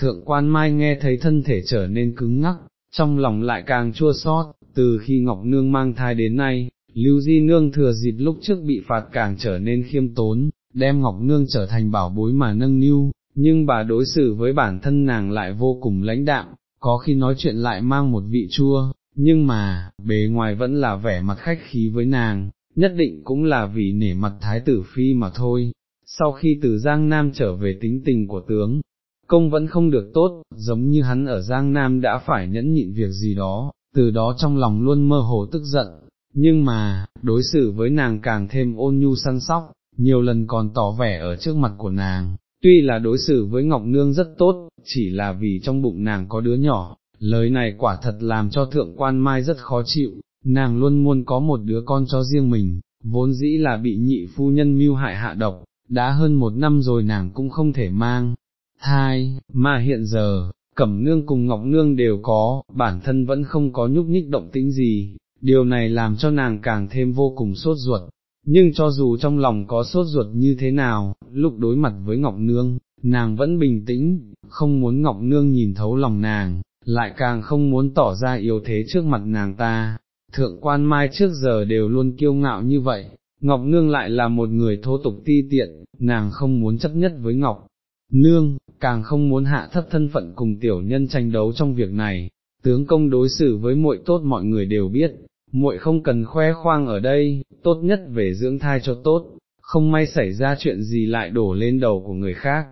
thượng quan mai nghe thấy thân thể trở nên cứng ngắc, trong lòng lại càng chua xót. từ khi Ngọc Nương mang thai đến nay, Lưu Di Nương thừa dịp lúc trước bị phạt càng trở nên khiêm tốn, đem Ngọc Nương trở thành bảo bối mà nâng niu, nhưng bà đối xử với bản thân nàng lại vô cùng lãnh đạm, có khi nói chuyện lại mang một vị chua, nhưng mà, bề ngoài vẫn là vẻ mặt khách khí với nàng, nhất định cũng là vì nể mặt thái tử phi mà thôi. Sau khi từ Giang Nam trở về tính tình của tướng, công vẫn không được tốt, giống như hắn ở Giang Nam đã phải nhẫn nhịn việc gì đó, từ đó trong lòng luôn mơ hồ tức giận, nhưng mà, đối xử với nàng càng thêm ôn nhu săn sóc, nhiều lần còn tỏ vẻ ở trước mặt của nàng, tuy là đối xử với Ngọc Nương rất tốt, chỉ là vì trong bụng nàng có đứa nhỏ, lời này quả thật làm cho thượng quan mai rất khó chịu, nàng luôn muốn có một đứa con cho riêng mình, vốn dĩ là bị nhị phu nhân mưu hại hạ độc, đã hơn một năm rồi nàng cũng không thể mang thai, mà hiện giờ, Cẩm Nương cùng Ngọc Nương đều có, bản thân vẫn không có nhúc nhích động tĩnh gì, điều này làm cho nàng càng thêm vô cùng sốt ruột. Nhưng cho dù trong lòng có sốt ruột như thế nào, lúc đối mặt với Ngọc Nương, nàng vẫn bình tĩnh, không muốn Ngọc Nương nhìn thấu lòng nàng, lại càng không muốn tỏ ra yếu thế trước mặt nàng ta. Thượng quan mai trước giờ đều luôn kiêu ngạo như vậy, Ngọc Nương lại là một người thô tục ti tiện, nàng không muốn chấp nhất với Ngọc Nương, càng không muốn hạ thấp thân phận cùng tiểu nhân tranh đấu trong việc này, tướng công đối xử với muội tốt mọi người đều biết, muội không cần khoe khoang ở đây, tốt nhất về dưỡng thai cho tốt, không may xảy ra chuyện gì lại đổ lên đầu của người khác.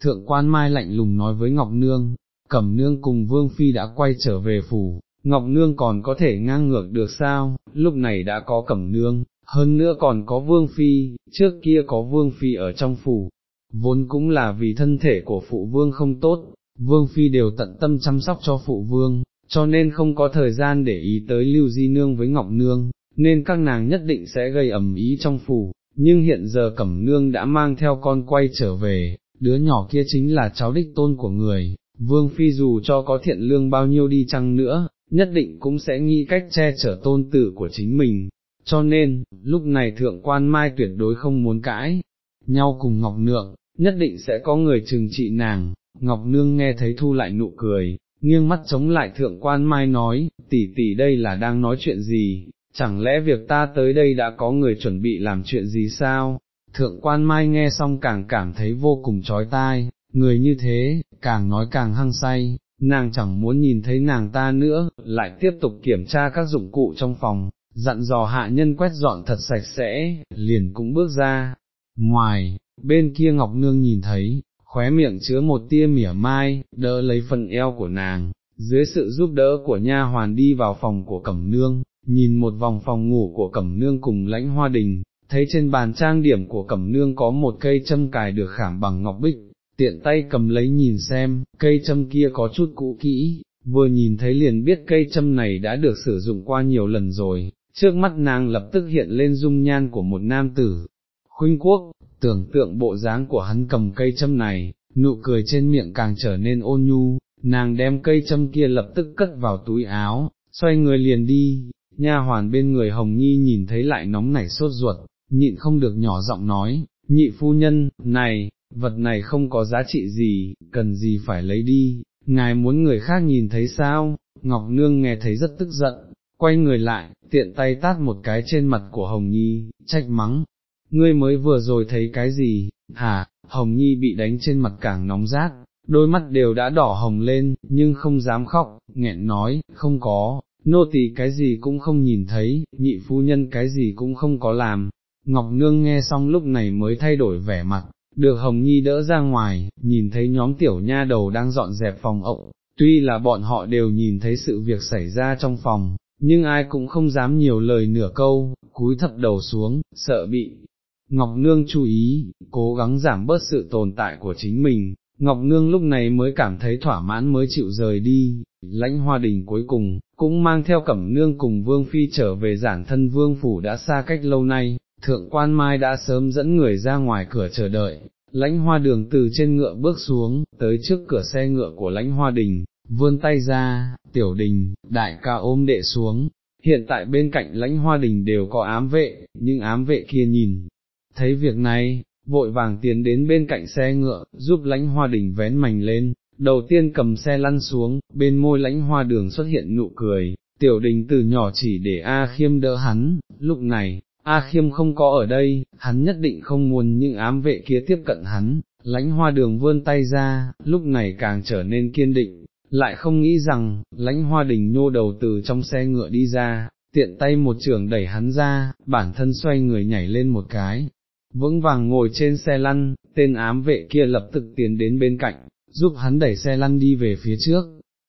Thượng quan Mai lạnh lùng nói với Ngọc Nương, Cẩm Nương cùng Vương Phi đã quay trở về phủ, Ngọc Nương còn có thể ngang ngược được sao, lúc này đã có Cẩm Nương, hơn nữa còn có Vương Phi, trước kia có Vương Phi ở trong phủ, vốn cũng là vì thân thể của phụ Vương không tốt, Vương Phi đều tận tâm chăm sóc cho phụ Vương, cho nên không có thời gian để ý tới Lưu Di Nương với Ngọc Nương, nên các nàng nhất định sẽ gây ẩm ý trong phủ, nhưng hiện giờ Cẩm Nương đã mang theo con quay trở về, đứa nhỏ kia chính là cháu đích tôn của người, Vương Phi dù cho có thiện lương bao nhiêu đi chăng nữa, nhất định cũng sẽ nghĩ cách che chở tôn tử của chính mình, cho nên, lúc này thượng quan mai tuyệt đối không muốn cãi, nhau cùng Ngọc Nương, nhất định sẽ có người trừng trị nàng, Ngọc Nương nghe thấy thu lại nụ cười, nghiêng mắt chống lại thượng quan mai nói, tỷ tỷ đây là đang nói chuyện gì, chẳng lẽ việc ta tới đây đã có người chuẩn bị làm chuyện gì sao? Thượng quan mai nghe xong càng cảm thấy vô cùng trói tai, người như thế, càng nói càng hăng say, nàng chẳng muốn nhìn thấy nàng ta nữa, lại tiếp tục kiểm tra các dụng cụ trong phòng, dặn dò hạ nhân quét dọn thật sạch sẽ, liền cũng bước ra. Ngoài, bên kia Ngọc Nương nhìn thấy, khóe miệng chứa một tia mỉa mai, đỡ lấy phần eo của nàng, dưới sự giúp đỡ của nha hoàn đi vào phòng của Cẩm Nương, nhìn một vòng phòng ngủ của Cẩm Nương cùng lãnh hoa đình, thấy trên bàn trang điểm của Cẩm Nương có một cây châm cài được khảm bằng ngọc bích, tiện tay cầm lấy nhìn xem, cây châm kia có chút cũ kỹ, vừa nhìn thấy liền biết cây châm này đã được sử dụng qua nhiều lần rồi, trước mắt nàng lập tức hiện lên dung nhan của một nam tử. Khuynh quốc, tưởng tượng bộ dáng của hắn cầm cây châm này, nụ cười trên miệng càng trở nên ôn nhu, nàng đem cây châm kia lập tức cất vào túi áo, xoay người liền đi, nha hoàn bên người Hồng Nhi nhìn thấy lại nóng nảy sốt ruột, nhịn không được nhỏ giọng nói, nhị phu nhân, này, vật này không có giá trị gì, cần gì phải lấy đi, ngài muốn người khác nhìn thấy sao, Ngọc Nương nghe thấy rất tức giận, quay người lại, tiện tay tát một cái trên mặt của Hồng Nhi, trách mắng, ngươi mới vừa rồi thấy cái gì, hả, Hồng Nhi bị đánh trên mặt càng nóng rát, đôi mắt đều đã đỏ hồng lên, nhưng không dám khóc, nghẹn nói, không có, nô tỳ cái gì cũng không nhìn thấy, nhị phu nhân cái gì cũng không có làm. Ngọc Nương nghe xong lúc này mới thay đổi vẻ mặt, được Hồng Nhi đỡ ra ngoài, nhìn thấy nhóm tiểu nha đầu đang dọn dẹp phòng ậu, tuy là bọn họ đều nhìn thấy sự việc xảy ra trong phòng, nhưng ai cũng không dám nhiều lời nửa câu, cúi thập đầu xuống, sợ bị Ngọc Nương chú ý, cố gắng giảm bớt sự tồn tại của chính mình, Ngọc Nương lúc này mới cảm thấy thỏa mãn mới chịu rời đi, lãnh hoa đình cuối cùng, cũng mang theo Cẩm Nương cùng Vương Phi trở về giản thân Vương Phủ đã xa cách lâu nay, Thượng quan Mai đã sớm dẫn người ra ngoài cửa chờ đợi, lãnh hoa đường từ trên ngựa bước xuống, tới trước cửa xe ngựa của lãnh hoa đình, vươn tay ra, tiểu đình, đại ca ôm đệ xuống, hiện tại bên cạnh lãnh hoa đình đều có ám vệ, nhưng ám vệ kia nhìn, thấy việc này, vội vàng tiến đến bên cạnh xe ngựa, giúp lãnh hoa đình vén mảnh lên, đầu tiên cầm xe lăn xuống, bên môi lãnh hoa đường xuất hiện nụ cười, tiểu đình từ nhỏ chỉ để A khiêm đỡ hắn, lúc này, A khiêm không có ở đây, hắn nhất định không muốn những ám vệ kia tiếp cận hắn, lãnh hoa đường vươn tay ra, lúc này càng trở nên kiên định, lại không nghĩ rằng, lãnh hoa đình nhô đầu từ trong xe ngựa đi ra, tiện tay một trường đẩy hắn ra, bản thân xoay người nhảy lên một cái, vững vàng ngồi trên xe lăn, tên ám vệ kia lập tức tiến đến bên cạnh, giúp hắn đẩy xe lăn đi về phía trước,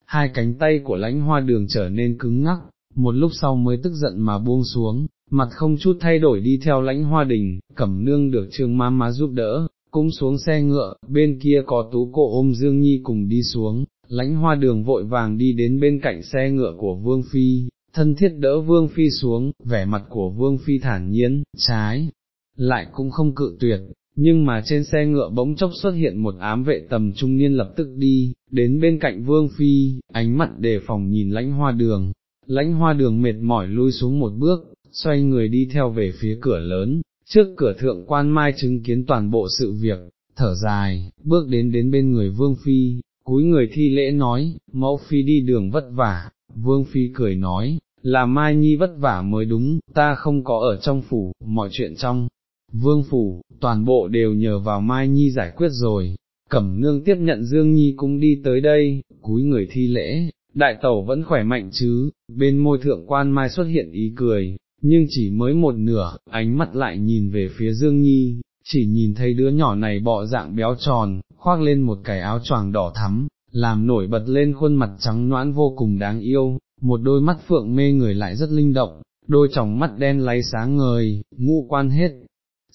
hai cánh tay của lãnh hoa đường trở nên cứng ngắc, một lúc sau mới tức giận mà buông xuống, mặt không chút thay đổi đi theo lãnh hoa đình, cẩm nương được trương má má giúp đỡ, cũng xuống xe ngựa, bên kia có tú cổ ôm Dương Nhi cùng đi xuống, lãnh hoa đường vội vàng đi đến bên cạnh xe ngựa của Vương Phi, thân thiết đỡ Vương Phi xuống, vẻ mặt của Vương Phi thản nhiên, trái, lại cũng không cự tuyệt, nhưng mà trên xe ngựa bỗng chốc xuất hiện một ám vệ tầm trung niên lập tức đi, đến bên cạnh Vương Phi, ánh mặt đề phòng nhìn lãnh hoa đường, lãnh hoa đường mệt mỏi lui xuống một bước, xoay người đi theo về phía cửa lớn, trước cửa thượng quan mai chứng kiến toàn bộ sự việc, thở dài, bước đến đến bên người Vương Phi, cúi người thi lễ nói, mẫu Phi đi đường vất vả, Vương Phi cười nói, là Mai Nhi vất vả mới đúng, ta không có ở trong phủ, mọi chuyện trong vương phủ, toàn bộ đều nhờ vào Mai Nhi giải quyết rồi. Cẩm nương tiếp nhận Dương Nhi cũng đi tới đây, cúi người thi lễ, đại tẩu vẫn khỏe mạnh chứ, bên môi thượng quan mai xuất hiện ý cười, nhưng chỉ mới một nửa, ánh mắt lại nhìn về phía Dương Nhi, chỉ nhìn thấy đứa nhỏ này bọ dạng béo tròn, khoác lên một cái áo choàng đỏ thắm, làm nổi bật lên khuôn mặt trắng noãn vô cùng đáng yêu, một đôi mắt phượng mê người lại rất linh động, đôi tròng mắt đen láy sáng ngời, ngũ quan hết,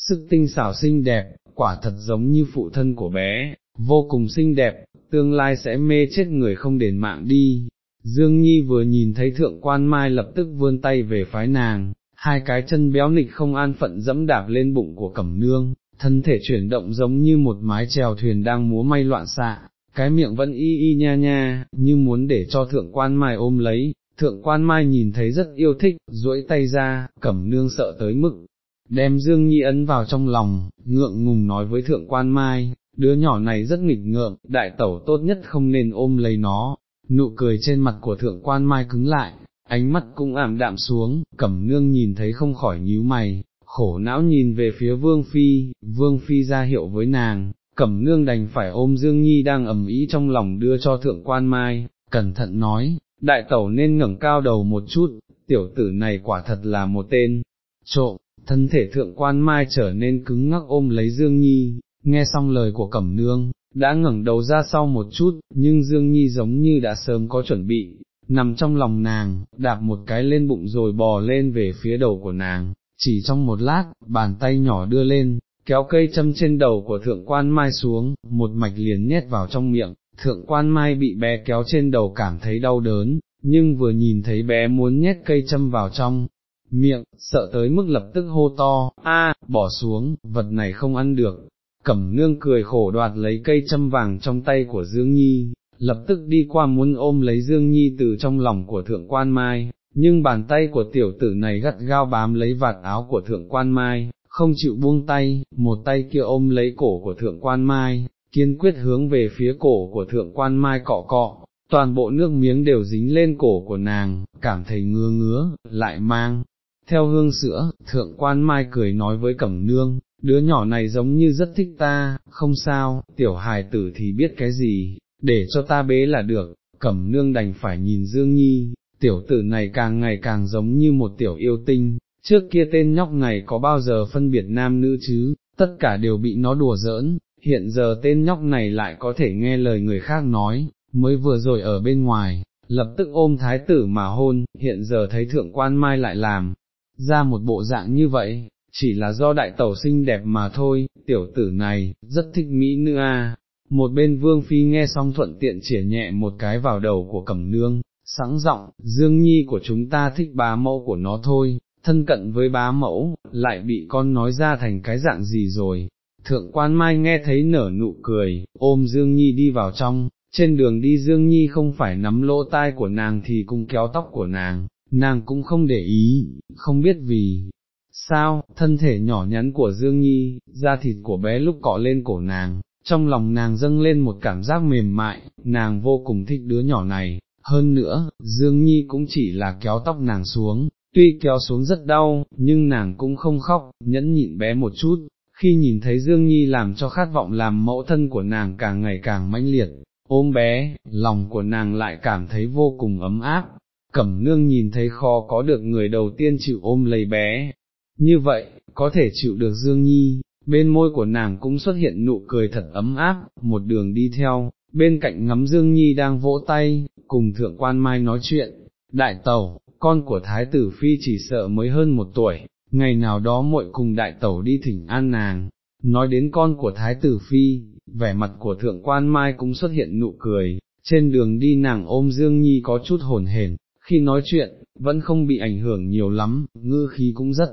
sức tinh xảo xinh đẹp, quả thật giống như phụ thân của bé, vô cùng xinh đẹp, tương lai sẽ mê chết người không đền mạng đi. Dương Nhi vừa nhìn thấy thượng quan mai lập tức vươn tay về phái nàng, hai cái chân béo nịch không an phận dẫm đạp lên bụng của cẩm nương, thân thể chuyển động giống như một mái chèo thuyền đang múa may loạn xạ, cái miệng vẫn y y nha nha, như muốn để cho thượng quan mai ôm lấy, thượng quan mai nhìn thấy rất yêu thích, duỗi tay ra, cẩm nương sợ tới mức, đem Dương Nhi ấn vào trong lòng, ngượng ngùng nói với thượng quan mai, đứa nhỏ này rất nghịch ngợm, đại tẩu tốt nhất không nên ôm lấy nó, nụ cười trên mặt của thượng quan mai cứng lại, ánh mắt cũng ảm đạm xuống, cẩm nương nhìn thấy không khỏi nhíu mày, khổ não nhìn về phía vương phi, vương phi ra hiệu với nàng, cẩm nương đành phải ôm Dương Nhi đang ầm ý trong lòng đưa cho thượng quan mai, cẩn thận nói, đại tẩu nên ngẩng cao đầu một chút, tiểu tử này quả thật là một tên, trộm, thân thể thượng quan mai trở nên cứng ngắc ôm lấy Dương Nhi, nghe xong lời của Cẩm Nương, đã ngẩng đầu ra sau một chút, nhưng Dương Nhi giống như đã sớm có chuẩn bị, nằm trong lòng nàng, đạp một cái lên bụng rồi bò lên về phía đầu của nàng, chỉ trong một lát, bàn tay nhỏ đưa lên, kéo cây châm trên đầu của thượng quan mai xuống, một mạch liền nhét vào trong miệng, thượng quan mai bị bé kéo trên đầu cảm thấy đau đớn, nhưng vừa nhìn thấy bé muốn nhét cây châm vào trong, miệng, sợ tới mức lập tức hô to, a, bỏ xuống, vật này không ăn được. Cẩm nương cười khổ đoạt lấy cây châm vàng trong tay của Dương Nhi, lập tức đi qua muốn ôm lấy Dương Nhi từ trong lòng của thượng quan mai, nhưng bàn tay của tiểu tử này gắt gao bám lấy vạt áo của thượng quan mai, không chịu buông tay, một tay kia ôm lấy cổ của thượng quan mai, kiên quyết hướng về phía cổ của thượng quan mai cọ cọ, toàn bộ nước miếng đều dính lên cổ của nàng, cảm thấy ngứa ngứa, lại mang. Theo hương sữa, thượng quan mai cười nói với cẩm nương, đứa nhỏ này giống như rất thích ta, không sao, tiểu hài tử thì biết cái gì, để cho ta bế là được, cẩm nương đành phải nhìn Dương Nhi, tiểu tử này càng ngày càng giống như một tiểu yêu tinh, trước kia tên nhóc này có bao giờ phân biệt nam nữ chứ, tất cả đều bị nó đùa giỡn, hiện giờ tên nhóc này lại có thể nghe lời người khác nói, mới vừa rồi ở bên ngoài, lập tức ôm thái tử mà hôn, hiện giờ thấy thượng quan mai lại làm, ra một bộ dạng như vậy, chỉ là do đại tẩu xinh đẹp mà thôi, tiểu tử này, rất thích Mỹ nữ a. Một bên vương phi nghe xong thuận tiện chỉa nhẹ một cái vào đầu của cẩm nương, sẵn giọng, dương nhi của chúng ta thích bá mẫu của nó thôi, thân cận với bá mẫu, lại bị con nói ra thành cái dạng gì rồi. Thượng quan mai nghe thấy nở nụ cười, ôm Dương Nhi đi vào trong, trên đường đi Dương Nhi không phải nắm lỗ tai của nàng thì cũng kéo tóc của nàng, nàng cũng không để ý, không biết vì sao, thân thể nhỏ nhắn của Dương Nhi, da thịt của bé lúc cọ lên cổ nàng, trong lòng nàng dâng lên một cảm giác mềm mại, nàng vô cùng thích đứa nhỏ này, hơn nữa, Dương Nhi cũng chỉ là kéo tóc nàng xuống, tuy kéo xuống rất đau, nhưng nàng cũng không khóc, nhẫn nhịn bé một chút, khi nhìn thấy Dương Nhi làm cho khát vọng làm mẫu thân của nàng càng ngày càng mãnh liệt, ôm bé, lòng của nàng lại cảm thấy vô cùng ấm áp, cẩm nương nhìn thấy khó có được người đầu tiên chịu ôm lấy bé, như vậy, có thể chịu được Dương Nhi, bên môi của nàng cũng xuất hiện nụ cười thật ấm áp, một đường đi theo, bên cạnh ngắm Dương Nhi đang vỗ tay, cùng thượng quan mai nói chuyện, đại tẩu, con của thái tử phi chỉ sợ mới hơn một tuổi, ngày nào đó muội cùng đại tẩu đi thỉnh an nàng, nói đến con của thái tử phi, vẻ mặt của thượng quan mai cũng xuất hiện nụ cười, trên đường đi nàng ôm Dương Nhi có chút hồn hển, khi nói chuyện, vẫn không bị ảnh hưởng nhiều lắm, ngư khí cũng rất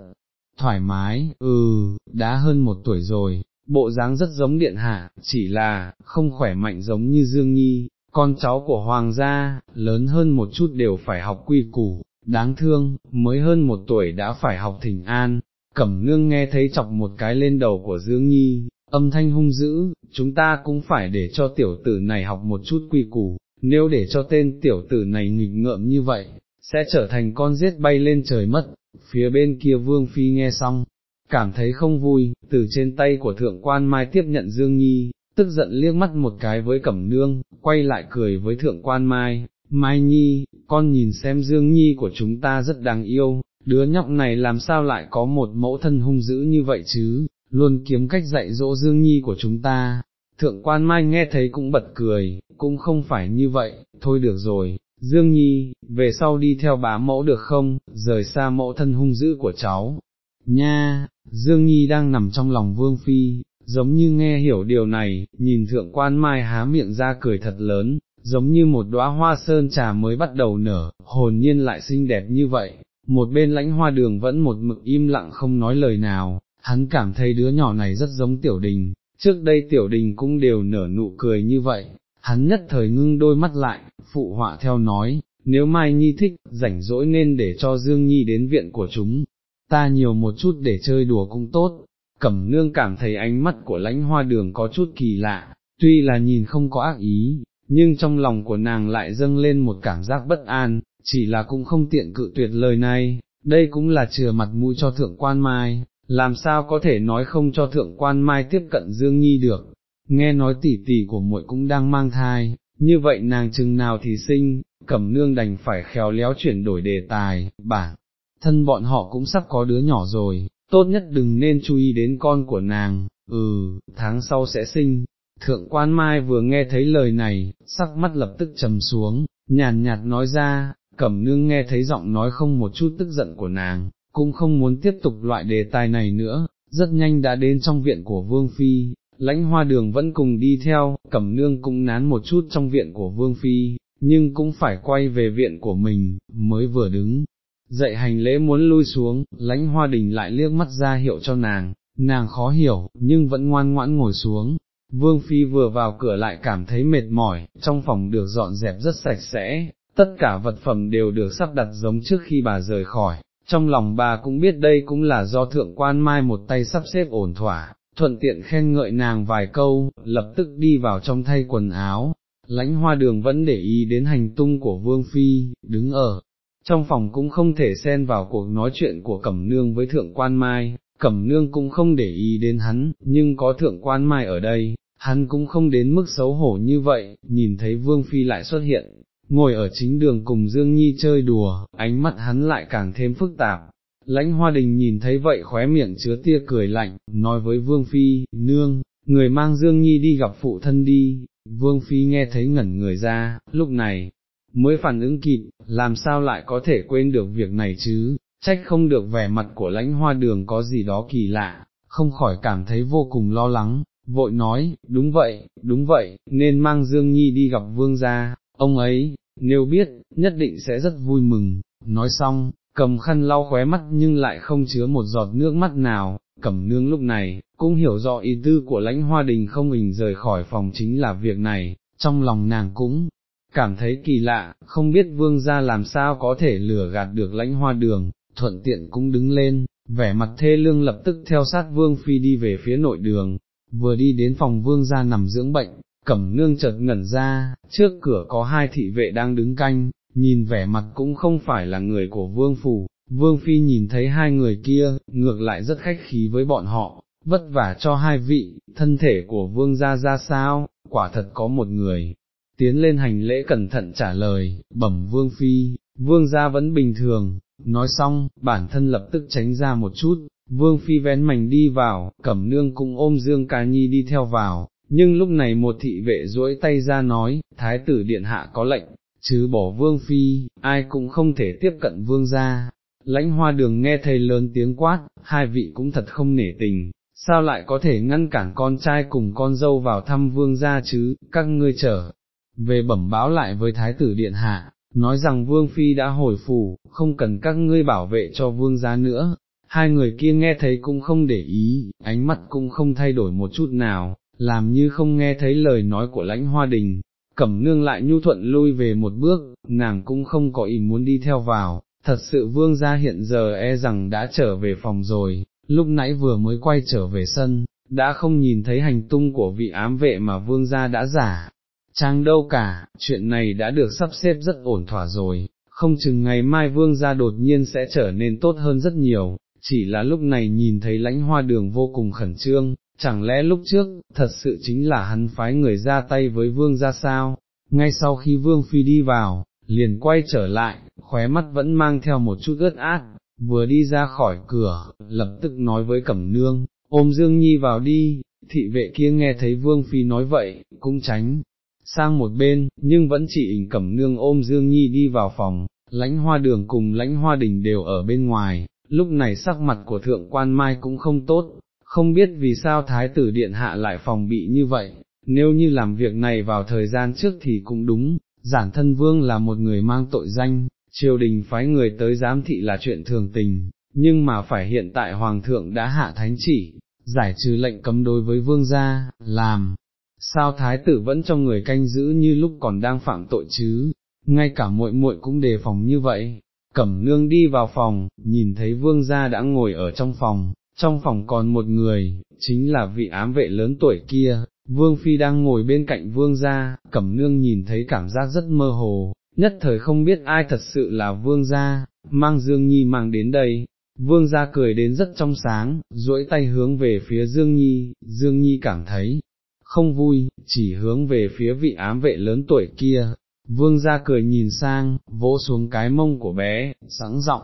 thoải mái, ừ, đã hơn một tuổi rồi, bộ dáng rất giống điện hạ, chỉ là, không khỏe mạnh giống như Dương Nhi, con cháu của hoàng gia, lớn hơn một chút đều phải học quy củ, đáng thương, mới hơn một tuổi đã phải học thỉnh an, cẩm nương nghe thấy chọc một cái lên đầu của Dương Nhi, âm thanh hung dữ, chúng ta cũng phải để cho tiểu tử này học một chút quy củ, nếu để cho tên tiểu tử này nghịch ngợm như vậy, sẽ trở thành con giết bay lên trời mất, phía bên kia vương phi nghe xong, cảm thấy không vui, từ trên tay của thượng quan mai tiếp nhận Dương Nhi, tức giận liếc mắt một cái với cẩm nương, quay lại cười với thượng quan mai, Mai Nhi, con nhìn xem Dương Nhi của chúng ta rất đáng yêu, đứa nhóc này làm sao lại có một mẫu thân hung dữ như vậy chứ, luôn kiếm cách dạy dỗ Dương Nhi của chúng ta. Thượng quan Mai nghe thấy cũng bật cười, cũng không phải như vậy, thôi được rồi, Dương Nhi, về sau đi theo bá mẫu được không, rời xa mẫu thân hung dữ của cháu. Nha, Dương Nhi đang nằm trong lòng Vương Phi, giống như nghe hiểu điều này, nhìn thượng quan Mai há miệng ra cười thật lớn, giống như một đóa hoa sơn trà mới bắt đầu nở, hồn nhiên lại xinh đẹp như vậy, một bên lãnh hoa đường vẫn một mực im lặng không nói lời nào, hắn cảm thấy đứa nhỏ này rất giống tiểu đình, trước đây tiểu đình cũng đều nở nụ cười như vậy, hắn nhất thời ngưng đôi mắt lại, phụ họa theo nói, nếu Mai Nhi thích, rảnh rỗi nên để cho Dương Nhi đến viện của chúng, ta nhiều một chút để chơi đùa cũng tốt, cẩm nương cảm thấy ánh mắt của lãnh hoa đường có chút kỳ lạ, tuy là nhìn không có ác ý, nhưng trong lòng của nàng lại dâng lên một cảm giác bất an, chỉ là cũng không tiện cự tuyệt lời này, đây cũng là chừa mặt mũi cho thượng quan mai, làm sao có thể nói không cho thượng quan mai tiếp cận Dương Nhi được, nghe nói tỷ tỷ của muội cũng đang mang thai, như vậy nàng chừng nào thì sinh, cẩm nương đành phải khéo léo chuyển đổi đề tài, Bản thân bọn họ cũng sắp có đứa nhỏ rồi, tốt nhất đừng nên chú ý đến con của nàng, ừ, tháng sau sẽ sinh. Thượng quan Mai vừa nghe thấy lời này, sắc mắt lập tức trầm xuống, nhàn nhạt nói ra, cẩm nương nghe thấy giọng nói không một chút tức giận của nàng, cũng không muốn tiếp tục loại đề tài này nữa, rất nhanh đã đến trong viện của Vương Phi, lãnh hoa đường vẫn cùng đi theo, cẩm nương cũng nán một chút trong viện của Vương Phi, nhưng cũng phải quay về viện của mình, mới vừa đứng. Dậy hành lễ muốn lui xuống, lãnh hoa đình lại liếc mắt ra hiệu cho nàng, nàng khó hiểu, nhưng vẫn ngoan ngoãn ngồi xuống. Vương Phi vừa vào cửa lại cảm thấy mệt mỏi, trong phòng được dọn dẹp rất sạch sẽ, tất cả vật phẩm đều được sắp đặt giống trước khi bà rời khỏi, trong lòng bà cũng biết đây cũng là do thượng quan mai một tay sắp xếp ổn thỏa, thuận tiện khen ngợi nàng vài câu, lập tức đi vào trong thay quần áo, lãnh hoa đường vẫn để ý đến hành tung của Vương Phi, đứng ở, trong phòng cũng không thể xen vào cuộc nói chuyện của Cẩm Nương với Thượng Quan Mai, Cẩm Nương cũng không để ý đến hắn, nhưng có Thượng Quan Mai ở đây, hắn cũng không đến mức xấu hổ như vậy, nhìn thấy Vương Phi lại xuất hiện, ngồi ở chính đường cùng Dương Nhi chơi đùa, ánh mắt hắn lại càng thêm phức tạp. Lãnh hoa đình nhìn thấy vậy khóe miệng chứa tia cười lạnh, nói với Vương Phi, nương, người mang Dương Nhi đi gặp phụ thân đi, Vương Phi nghe thấy ngẩn người ra, lúc này, mới phản ứng kịp, làm sao lại có thể quên được việc này chứ, trách không được vẻ mặt của lãnh hoa đường có gì đó kỳ lạ, không khỏi cảm thấy vô cùng lo lắng, vội nói, đúng vậy, đúng vậy, nên mang Dương Nhi đi gặp Vương gia, ông ấy, nếu biết, nhất định sẽ rất vui mừng, nói xong, cầm khăn lau khóe mắt nhưng lại không chứa một giọt nước mắt nào, cẩm nương lúc này, cũng hiểu rõ ý tư của lãnh hoa đình không hình rời khỏi phòng chính là việc này, trong lòng nàng cũng cảm thấy kỳ lạ, không biết vương gia làm sao có thể lừa gạt được lãnh hoa đường, thuận tiện cũng đứng lên, vẻ mặt thê lương lập tức theo sát vương phi đi về phía nội đường, vừa đi đến phòng vương gia nằm dưỡng bệnh, cẩm nương chợt ngẩn ra, trước cửa có hai thị vệ đang đứng canh, nhìn vẻ mặt cũng không phải là người của vương phủ, vương phi nhìn thấy hai người kia, ngược lại rất khách khí với bọn họ, vất vả cho hai vị, thân thể của vương gia ra sao, quả thật có một người. Tiến lên hành lễ cẩn thận trả lời, bẩm vương phi, vương gia vẫn bình thường, nói xong, bản thân lập tức tránh ra một chút, vương phi vén mảnh đi vào, cẩm nương cũng ôm dương ca nhi đi theo vào, nhưng lúc này một thị vệ duỗi tay ra nói, thái tử điện hạ có lệnh, chứ bỏ vương phi, ai cũng không thể tiếp cận vương gia. Lãnh hoa đường nghe thầy lớn tiếng quát, hai vị cũng thật không nể tình, sao lại có thể ngăn cản con trai cùng con dâu vào thăm vương gia chứ, các ngươi trở về bẩm báo lại với thái tử điện hạ, nói rằng vương phi đã hồi phủ, không cần các ngươi bảo vệ cho vương gia nữa. Hai người kia nghe thấy cũng không để ý, ánh mắt cũng không thay đổi một chút nào, làm như không nghe thấy lời nói của lãnh hoa đình, cẩm nương lại nhu thuận lui về một bước, nàng cũng không có ý muốn đi theo vào, thật sự vương gia hiện giờ e rằng đã trở về phòng rồi, lúc nãy vừa mới quay trở về sân, đã không nhìn thấy hành tung của vị ám vệ mà vương gia đã giả. Trang đâu cả, chuyện này đã được sắp xếp rất ổn thỏa rồi, không chừng ngày mai vương gia đột nhiên sẽ trở nên tốt hơn rất nhiều, chỉ là lúc này nhìn thấy lãnh hoa đường vô cùng khẩn trương, chẳng lẽ lúc trước, thật sự chính là hắn phái người ra tay với vương ra sao, ngay sau khi vương phi đi vào, liền quay trở lại, khóe mắt vẫn mang theo một chút ướt át, vừa đi ra khỏi cửa, lập tức nói với Cẩm Nương, ôm Dương Nhi vào đi, thị vệ kia nghe thấy Vương Phi nói vậy, cũng tránh, sang một bên, nhưng vẫn chỉ ỉnh Cẩm Nương ôm Dương Nhi đi vào phòng, lãnh hoa đường cùng lãnh hoa đình đều ở bên ngoài, lúc này sắc mặt của thượng quan mai cũng không tốt, không biết vì sao thái tử điện hạ lại phòng bị như vậy, nếu như làm việc này vào thời gian trước thì cũng đúng, giản thân vương là một người mang tội danh, triều đình phái người tới giám thị là chuyện thường tình, nhưng mà phải hiện tại hoàng thượng đã hạ thánh chỉ, giải trừ lệnh cấm đối với vương gia, làm, sao thái tử vẫn trong người canh giữ như lúc còn đang phạm tội chứ, ngay cả muội muội cũng đề phòng như vậy. Cẩm nương đi vào phòng, nhìn thấy vương gia đã ngồi ở trong phòng, trong phòng còn một người, chính là vị ám vệ lớn tuổi kia, vương phi đang ngồi bên cạnh vương gia, cẩm nương nhìn thấy cảm giác rất mơ hồ, nhất thời không biết ai thật sự là vương gia, mang Dương Nhi mang đến đây. Vương gia cười đến rất trong sáng, duỗi tay hướng về phía Dương Nhi, Dương Nhi cảm thấy không vui, chỉ hướng về phía vị ám vệ lớn tuổi kia. Vương gia cười nhìn sang, vỗ xuống cái mông của bé, sẵn giọng,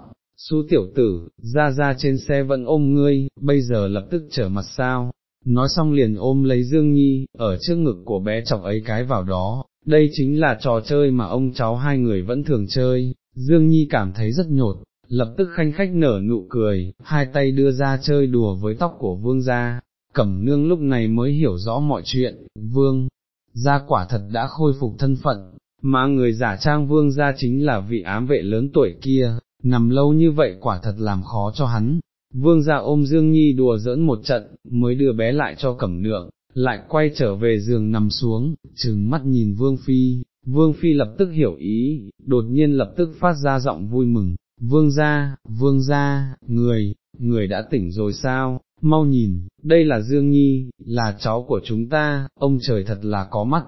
Su tiểu tử, ra ra trên xe vẫn ôm ngươi, bây giờ lập tức trở mặt sao, nói xong liền ôm lấy Dương Nhi, ở trước ngực của bé chọc ấy cái vào đó, đây chính là trò chơi mà ông cháu hai người vẫn thường chơi, Dương Nhi cảm thấy rất nhột, lập tức khanh khách nở nụ cười, hai tay đưa ra chơi đùa với tóc của vương gia, cẩm nương lúc này mới hiểu rõ mọi chuyện, vương, gia quả thật đã khôi phục thân phận, mà người giả trang vương gia chính là vị ám vệ lớn tuổi kia, nằm lâu như vậy quả thật làm khó cho hắn. Vương gia ôm Dương Nhi đùa giỡn một trận, mới đưa bé lại cho cẩm nượng, lại quay trở về giường nằm xuống, trừng mắt nhìn Vương Phi, Vương Phi lập tức hiểu ý, đột nhiên lập tức phát ra giọng vui mừng, Vương gia, Vương gia, người, người đã tỉnh rồi sao, mau nhìn, đây là Dương Nhi, là cháu của chúng ta, ông trời thật là có mắt.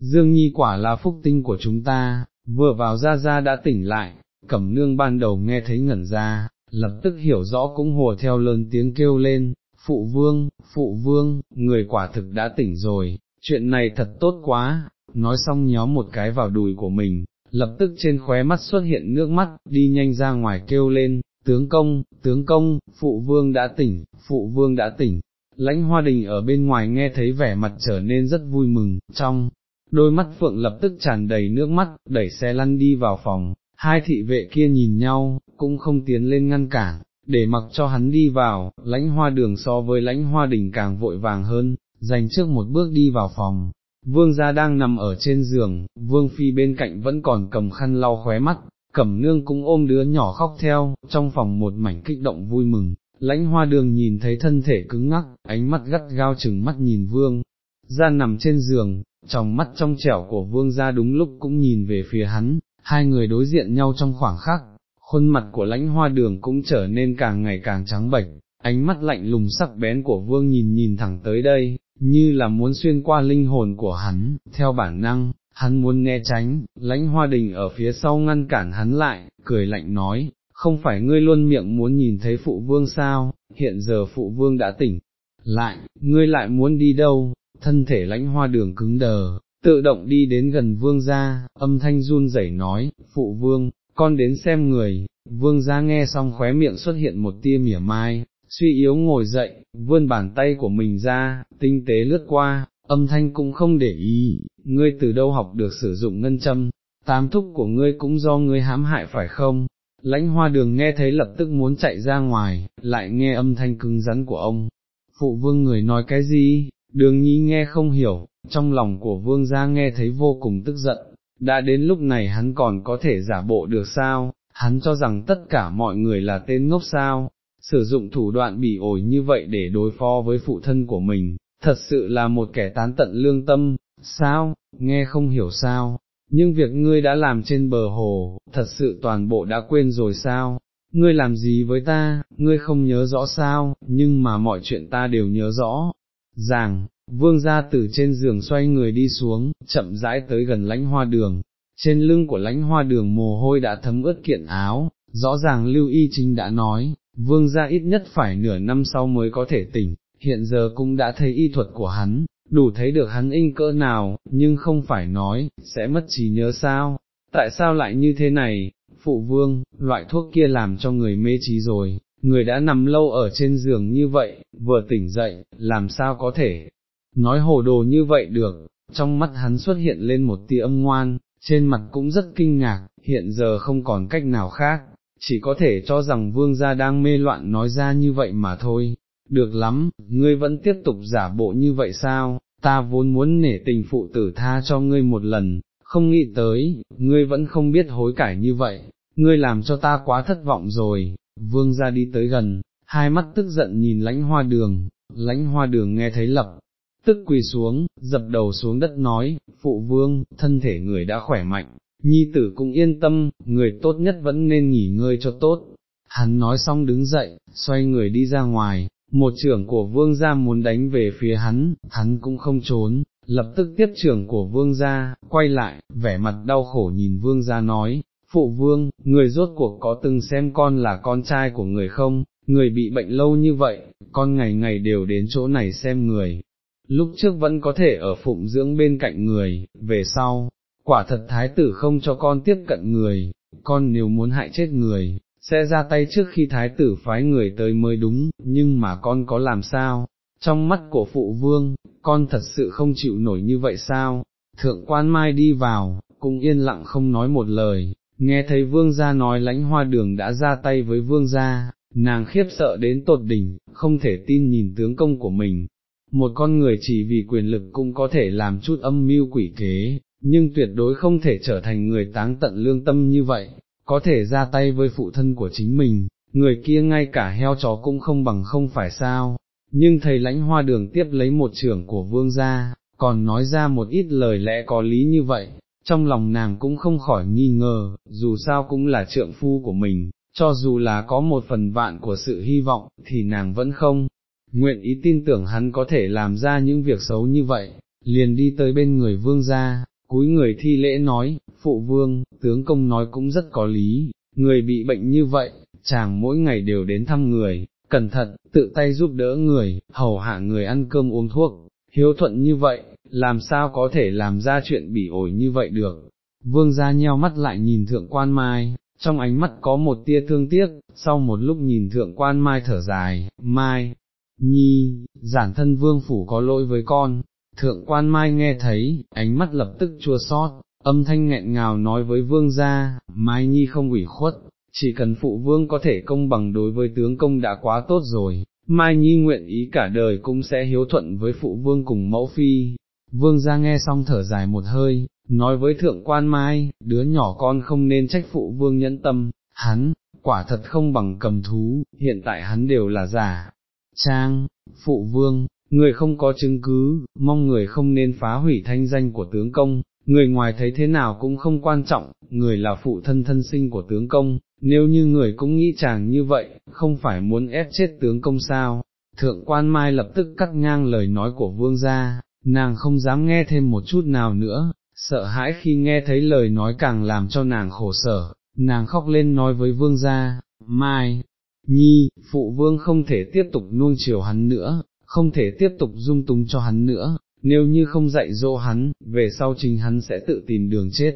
Dương Nhi quả là phúc tinh của chúng ta, vừa vào ra ra đã tỉnh lại, cẩm nương ban đầu nghe thấy ngẩn ra, lập tức hiểu rõ cũng hùa theo lớn tiếng kêu lên, phụ vương, phụ vương, người quả thực đã tỉnh rồi, chuyện này thật tốt quá, nói xong nhóm một cái vào đùi của mình, lập tức trên khóe mắt xuất hiện nước mắt, đi nhanh ra ngoài kêu lên, tướng công, tướng công, phụ vương đã tỉnh, phụ vương đã tỉnh. Lãnh hoa đình ở bên ngoài nghe thấy vẻ mặt trở nên rất vui mừng, trong, đôi mắt phượng lập tức tràn đầy nước mắt, đẩy xe lăn đi vào phòng, hai thị vệ kia nhìn nhau, cũng không tiến lên ngăn cản, để mặc cho hắn đi vào, lãnh hoa đường so với lãnh hoa đỉnh càng vội vàng hơn, dành trước một bước đi vào phòng. Vương gia đang nằm ở trên giường, vương phi bên cạnh vẫn còn cầm khăn lau khóe mắt, cẩm nương cũng ôm đứa nhỏ khóc theo, trong phòng một mảnh kích động vui mừng, lãnh hoa đường nhìn thấy thân thể cứng ngắc, ánh mắt gắt gao chừng mắt nhìn vương, ra nằm trên giường, trong mắt trong trẻo của vương gia đúng lúc cũng nhìn về phía hắn, hai người đối diện nhau trong khoảng khắc, khuôn mặt của lãnh hoa đường cũng trở nên càng ngày càng trắng bệch, ánh mắt lạnh lùng sắc bén của vương nhìn nhìn thẳng tới đây, như là muốn xuyên qua linh hồn của hắn, theo bản năng, hắn muốn né tránh, lãnh hoa đình ở phía sau ngăn cản hắn lại, cười lạnh nói, không phải ngươi luôn miệng muốn nhìn thấy phụ vương sao, hiện giờ phụ vương đã tỉnh, lại, ngươi lại muốn đi đâu, thân thể lãnh hoa đường cứng đờ, tự động đi đến gần vương gia, âm thanh run rẩy nói, phụ vương, con đến xem người, vương gia nghe xong khóe miệng xuất hiện một tia mỉa mai, suy yếu ngồi dậy, vươn bàn tay của mình ra, tinh tế lướt qua, âm thanh cũng không để ý, ngươi từ đâu học được sử dụng ngân châm, tám thúc của ngươi cũng do ngươi hãm hại phải không? Lãnh hoa đường nghe thấy lập tức muốn chạy ra ngoài, lại nghe âm thanh cứng rắn của ông. Phụ vương người nói cái gì, đường nhi nghe không hiểu, trong lòng của vương gia nghe thấy vô cùng tức giận, đã đến lúc này hắn còn có thể giả bộ được sao, hắn cho rằng tất cả mọi người là tên ngốc sao, sử dụng thủ đoạn bị ổi như vậy để đối phó với phụ thân của mình, thật sự là một kẻ tán tận lương tâm, sao, nghe không hiểu sao, nhưng việc ngươi đã làm trên bờ hồ, thật sự toàn bộ đã quên rồi sao, ngươi làm gì với ta, ngươi không nhớ rõ sao, nhưng mà mọi chuyện ta đều nhớ rõ, ràng, vương gia từ trên giường xoay người đi xuống, chậm rãi tới gần lãnh hoa đường, trên lưng của lãnh hoa đường mồ hôi đã thấm ướt kiện áo, rõ ràng Lưu Y Trinh đã nói, vương gia ít nhất phải nửa năm sau mới có thể tỉnh, hiện giờ cũng đã thấy y thuật của hắn, đủ thấy được hắn in cỡ nào, nhưng không phải nói, sẽ mất trí nhớ sao, tại sao lại như thế này, phụ vương, loại thuốc kia làm cho người mê trí rồi, người đã nằm lâu ở trên giường như vậy, vừa tỉnh dậy, làm sao có thể, nói hồ đồ như vậy được, trong mắt hắn xuất hiện lên một tia âm ngoan, trên mặt cũng rất kinh ngạc, hiện giờ không còn cách nào khác, chỉ có thể cho rằng vương gia đang mê loạn nói ra như vậy mà thôi. Được lắm, ngươi vẫn tiếp tục giả bộ như vậy sao, ta vốn muốn nể tình phụ tử tha cho ngươi một lần, không nghĩ tới, ngươi vẫn không biết hối cải như vậy, ngươi làm cho ta quá thất vọng rồi, vương gia đi tới gần, hai mắt tức giận nhìn lãnh hoa đường, lãnh hoa đường nghe thấy lập, tức quỳ xuống, dập đầu xuống đất nói, phụ vương, thân thể người đã khỏe mạnh, nhi tử cũng yên tâm, người tốt nhất vẫn nên nghỉ ngơi cho tốt. Hắn nói xong đứng dậy, xoay người đi ra ngoài, một trưởng của vương gia muốn đánh về phía hắn, hắn cũng không trốn, lập tức tiếp trưởng của vương gia, quay lại, vẻ mặt đau khổ nhìn vương gia nói, phụ vương, người rốt cuộc có từng xem con là con trai của người không, người bị bệnh lâu như vậy, con ngày ngày đều đến chỗ này xem người, lúc trước vẫn có thể ở phụng dưỡng bên cạnh người, về sau, quả thật thái tử không cho con tiếp cận người, con nếu muốn hại chết người, sẽ ra tay trước khi thái tử phái người tới mới đúng, nhưng mà con có làm sao, trong mắt của phụ vương, con thật sự không chịu nổi như vậy sao, thượng quan mai đi vào, cũng yên lặng không nói một lời, nghe thấy vương gia nói lãnh hoa đường đã ra tay với vương gia, nàng khiếp sợ đến tột đỉnh, không thể tin nhìn tướng công của mình, một con người chỉ vì quyền lực cũng có thể làm chút âm mưu quỷ kế, nhưng tuyệt đối không thể trở thành người táng tận lương tâm như vậy, có thể ra tay với phụ thân của chính mình, người kia ngay cả heo chó cũng không bằng không phải sao, nhưng thầy lãnh hoa đường tiếp lấy một trưởng của vương gia, còn nói ra một ít lời lẽ có lý như vậy, trong lòng nàng cũng không khỏi nghi ngờ, dù sao cũng là trượng phu của mình, cho dù là có một phần vạn của sự hy vọng, thì nàng vẫn không, nguyện ý tin tưởng hắn có thể làm ra những việc xấu như vậy, liền đi tới bên người vương gia, cúi người thi lễ nói, phụ vương, tướng công nói cũng rất có lý, người bị bệnh như vậy, chàng mỗi ngày đều đến thăm người, cẩn thận, tự tay giúp đỡ người, hầu hạ người ăn cơm uống thuốc, hiếu thuận như vậy, làm sao có thể làm ra chuyện bị ổi như vậy được. Vương gia nheo mắt lại nhìn thượng quan mai, trong ánh mắt có một tia thương tiếc, sau một lúc nhìn thượng quan mai thở dài, mai, nhi, giản thân vương phủ có lỗi với con, thượng quan mai nghe thấy, ánh mắt lập tức chua xót, âm thanh nghẹn ngào nói với vương gia, mai nhi không ủy khuất, chỉ cần phụ vương có thể công bằng đối với tướng công đã quá tốt rồi, mai nhi nguyện ý cả đời cũng sẽ hiếu thuận với phụ vương cùng mẫu phi. Vương gia nghe xong thở dài một hơi, nói với thượng quan mai, đứa nhỏ con không nên trách phụ vương nhẫn tâm, hắn, quả thật không bằng cầm thú, hiện tại hắn đều là giả, trang, phụ vương, người không có chứng cứ, mong người không nên phá hủy thanh danh của tướng công, người ngoài thấy thế nào cũng không quan trọng, người là phụ thân thân sinh của tướng công, nếu như người cũng nghĩ chàng như vậy, không phải muốn ép chết tướng công sao, thượng quan mai lập tức cắt ngang lời nói của vương gia, nàng không dám nghe thêm một chút nào nữa, sợ hãi khi nghe thấy lời nói càng làm cho nàng khổ sở, nàng khóc lên nói với vương gia, mai, nhi, phụ vương không thể tiếp tục nuông chiều hắn nữa, không thể tiếp tục dung túng cho hắn nữa, nếu như không dạy dỗ hắn, về sau trình hắn sẽ tự tìm đường chết.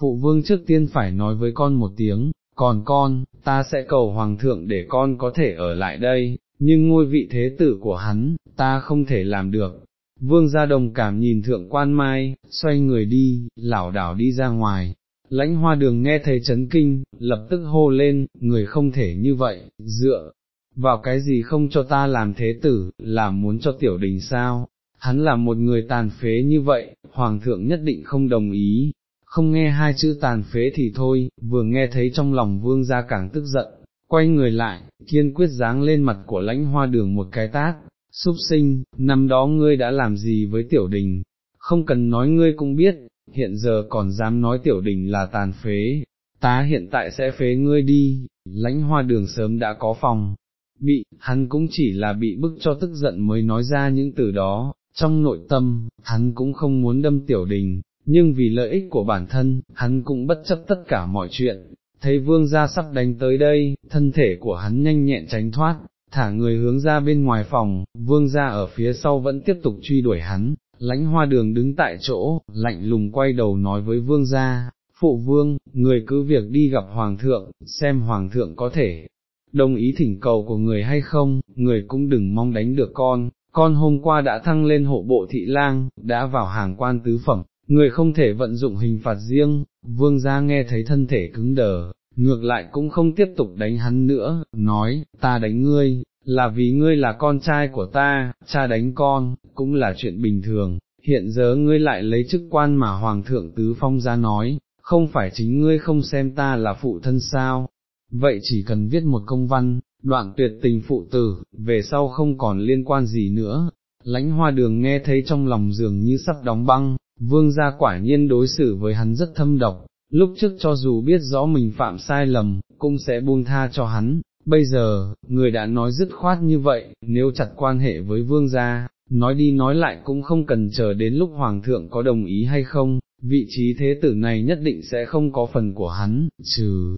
Phụ vương trước tiên phải nói với con một tiếng, còn con, ta sẽ cầu hoàng thượng để con có thể ở lại đây, nhưng ngôi vị thế tử của hắn, ta không thể làm được. Vương gia đồng cảm nhìn thượng quan mai, xoay người đi, lảo đảo đi ra ngoài, lãnh hoa đường nghe thấy chấn kinh, lập tức hô lên, người không thể như vậy, dựa, vào cái gì không cho ta làm thế tử, là muốn cho tiểu đình sao, hắn là một người tàn phế như vậy, hoàng thượng nhất định không đồng ý, không nghe hai chữ tàn phế thì thôi, vừa nghe thấy trong lòng vương gia càng tức giận, quay người lại, kiên quyết dáng lên mặt của lãnh hoa đường một cái tát, súc sinh, năm đó ngươi đã làm gì với tiểu đình, không cần nói ngươi cũng biết, hiện giờ còn dám nói tiểu đình là tàn phế, ta hiện tại sẽ phế ngươi đi, lãnh hoa đường sớm đã có phòng, bị, hắn cũng chỉ là bị bức cho tức giận mới nói ra những từ đó, trong nội tâm, hắn cũng không muốn đâm tiểu đình, nhưng vì lợi ích của bản thân, hắn cũng bất chấp tất cả mọi chuyện, thấy vương gia sắp đánh tới đây, thân thể của hắn nhanh nhẹn tránh thoát, thả người hướng ra bên ngoài phòng, vương gia ở phía sau vẫn tiếp tục truy đuổi hắn, lãnh hoa đường đứng tại chỗ, lạnh lùng quay đầu nói với vương gia, phụ vương, người cứ việc đi gặp hoàng thượng, xem hoàng thượng có thể đồng ý thỉnh cầu của người hay không, người cũng đừng mong đánh được con, con hôm qua đã thăng lên hộ bộ thị lang, đã vào hàng quan tứ phẩm, người không thể vận dụng hình phạt riêng, vương gia nghe thấy thân thể cứng đờ, ngược lại cũng không tiếp tục đánh hắn nữa, nói, ta đánh ngươi, là vì ngươi là con trai của ta, cha đánh con, cũng là chuyện bình thường, hiện giờ ngươi lại lấy chức quan mà Hoàng thượng Tứ Phong ra nói, không phải chính ngươi không xem ta là phụ thân sao, vậy chỉ cần viết một công văn, đoạn tuyệt tình phụ tử, về sau không còn liên quan gì nữa. Lãnh hoa đường nghe thấy trong lòng dường như sắp đóng băng, vương gia quả nhiên đối xử với hắn rất thâm độc, lúc trước cho dù biết rõ mình phạm sai lầm, cũng sẽ buông tha cho hắn, bây giờ, người đã nói dứt khoát như vậy, nếu chặt quan hệ với vương gia, nói đi nói lại cũng không cần chờ đến lúc hoàng thượng có đồng ý hay không, vị trí thế tử này nhất định sẽ không có phần của hắn, trừ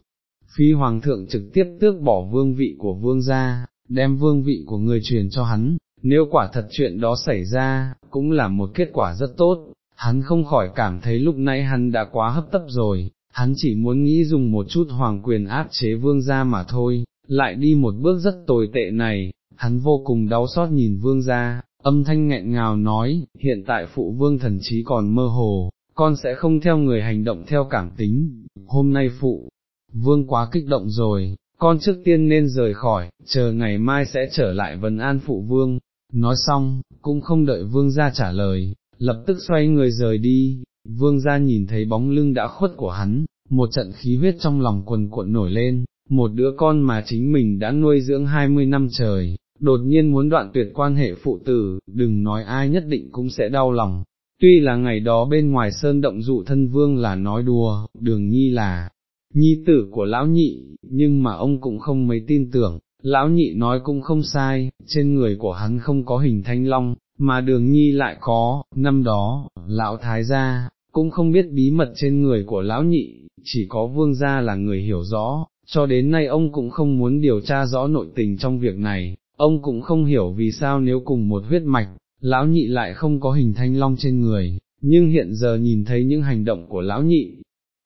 phi hoàng thượng trực tiếp tước bỏ vương vị của vương gia, đem vương vị của người truyền cho hắn, nếu quả thật chuyện đó xảy ra, cũng là một kết quả rất tốt, hắn không khỏi cảm thấy lúc nãy hắn đã quá hấp tấp rồi, hắn chỉ muốn nghĩ dùng một chút hoàng quyền áp chế vương gia mà thôi, lại đi một bước rất tồi tệ này, hắn vô cùng đau xót nhìn vương gia, âm thanh nghẹn ngào nói, hiện tại phụ vương thần trí còn mơ hồ, con sẽ không theo người hành động theo cảm tính, hôm nay phụ, vương quá kích động rồi, con trước tiên nên rời khỏi, chờ ngày mai sẽ trở lại vấn an phụ vương, nói xong, cũng không đợi vương gia trả lời, lập tức xoay người rời đi, vương gia nhìn thấy bóng lưng đã khuất của hắn, một trận khí huyết trong lòng quần cuộn nổi lên, một đứa con mà chính mình đã nuôi dưỡng hai mươi năm trời, đột nhiên muốn đoạn tuyệt quan hệ phụ tử, đừng nói ai nhất định cũng sẽ đau lòng. Tuy là ngày đó bên ngoài sơn động dụ thân vương là nói đùa, đường nhi là nhi tử của lão nhị, nhưng mà ông cũng không mấy tin tưởng, lão nhị nói cũng không sai, trên người của hắn không có hình thanh long, mà đường nhi lại có, năm đó, lão thái gia, cũng không biết bí mật trên người của lão nhị, chỉ có vương gia là người hiểu rõ, cho đến nay ông cũng không muốn điều tra rõ nội tình trong việc này, ông cũng không hiểu vì sao nếu cùng một huyết mạch, lão nhị lại không có hình thanh long trên người, nhưng hiện giờ nhìn thấy những hành động của lão nhị,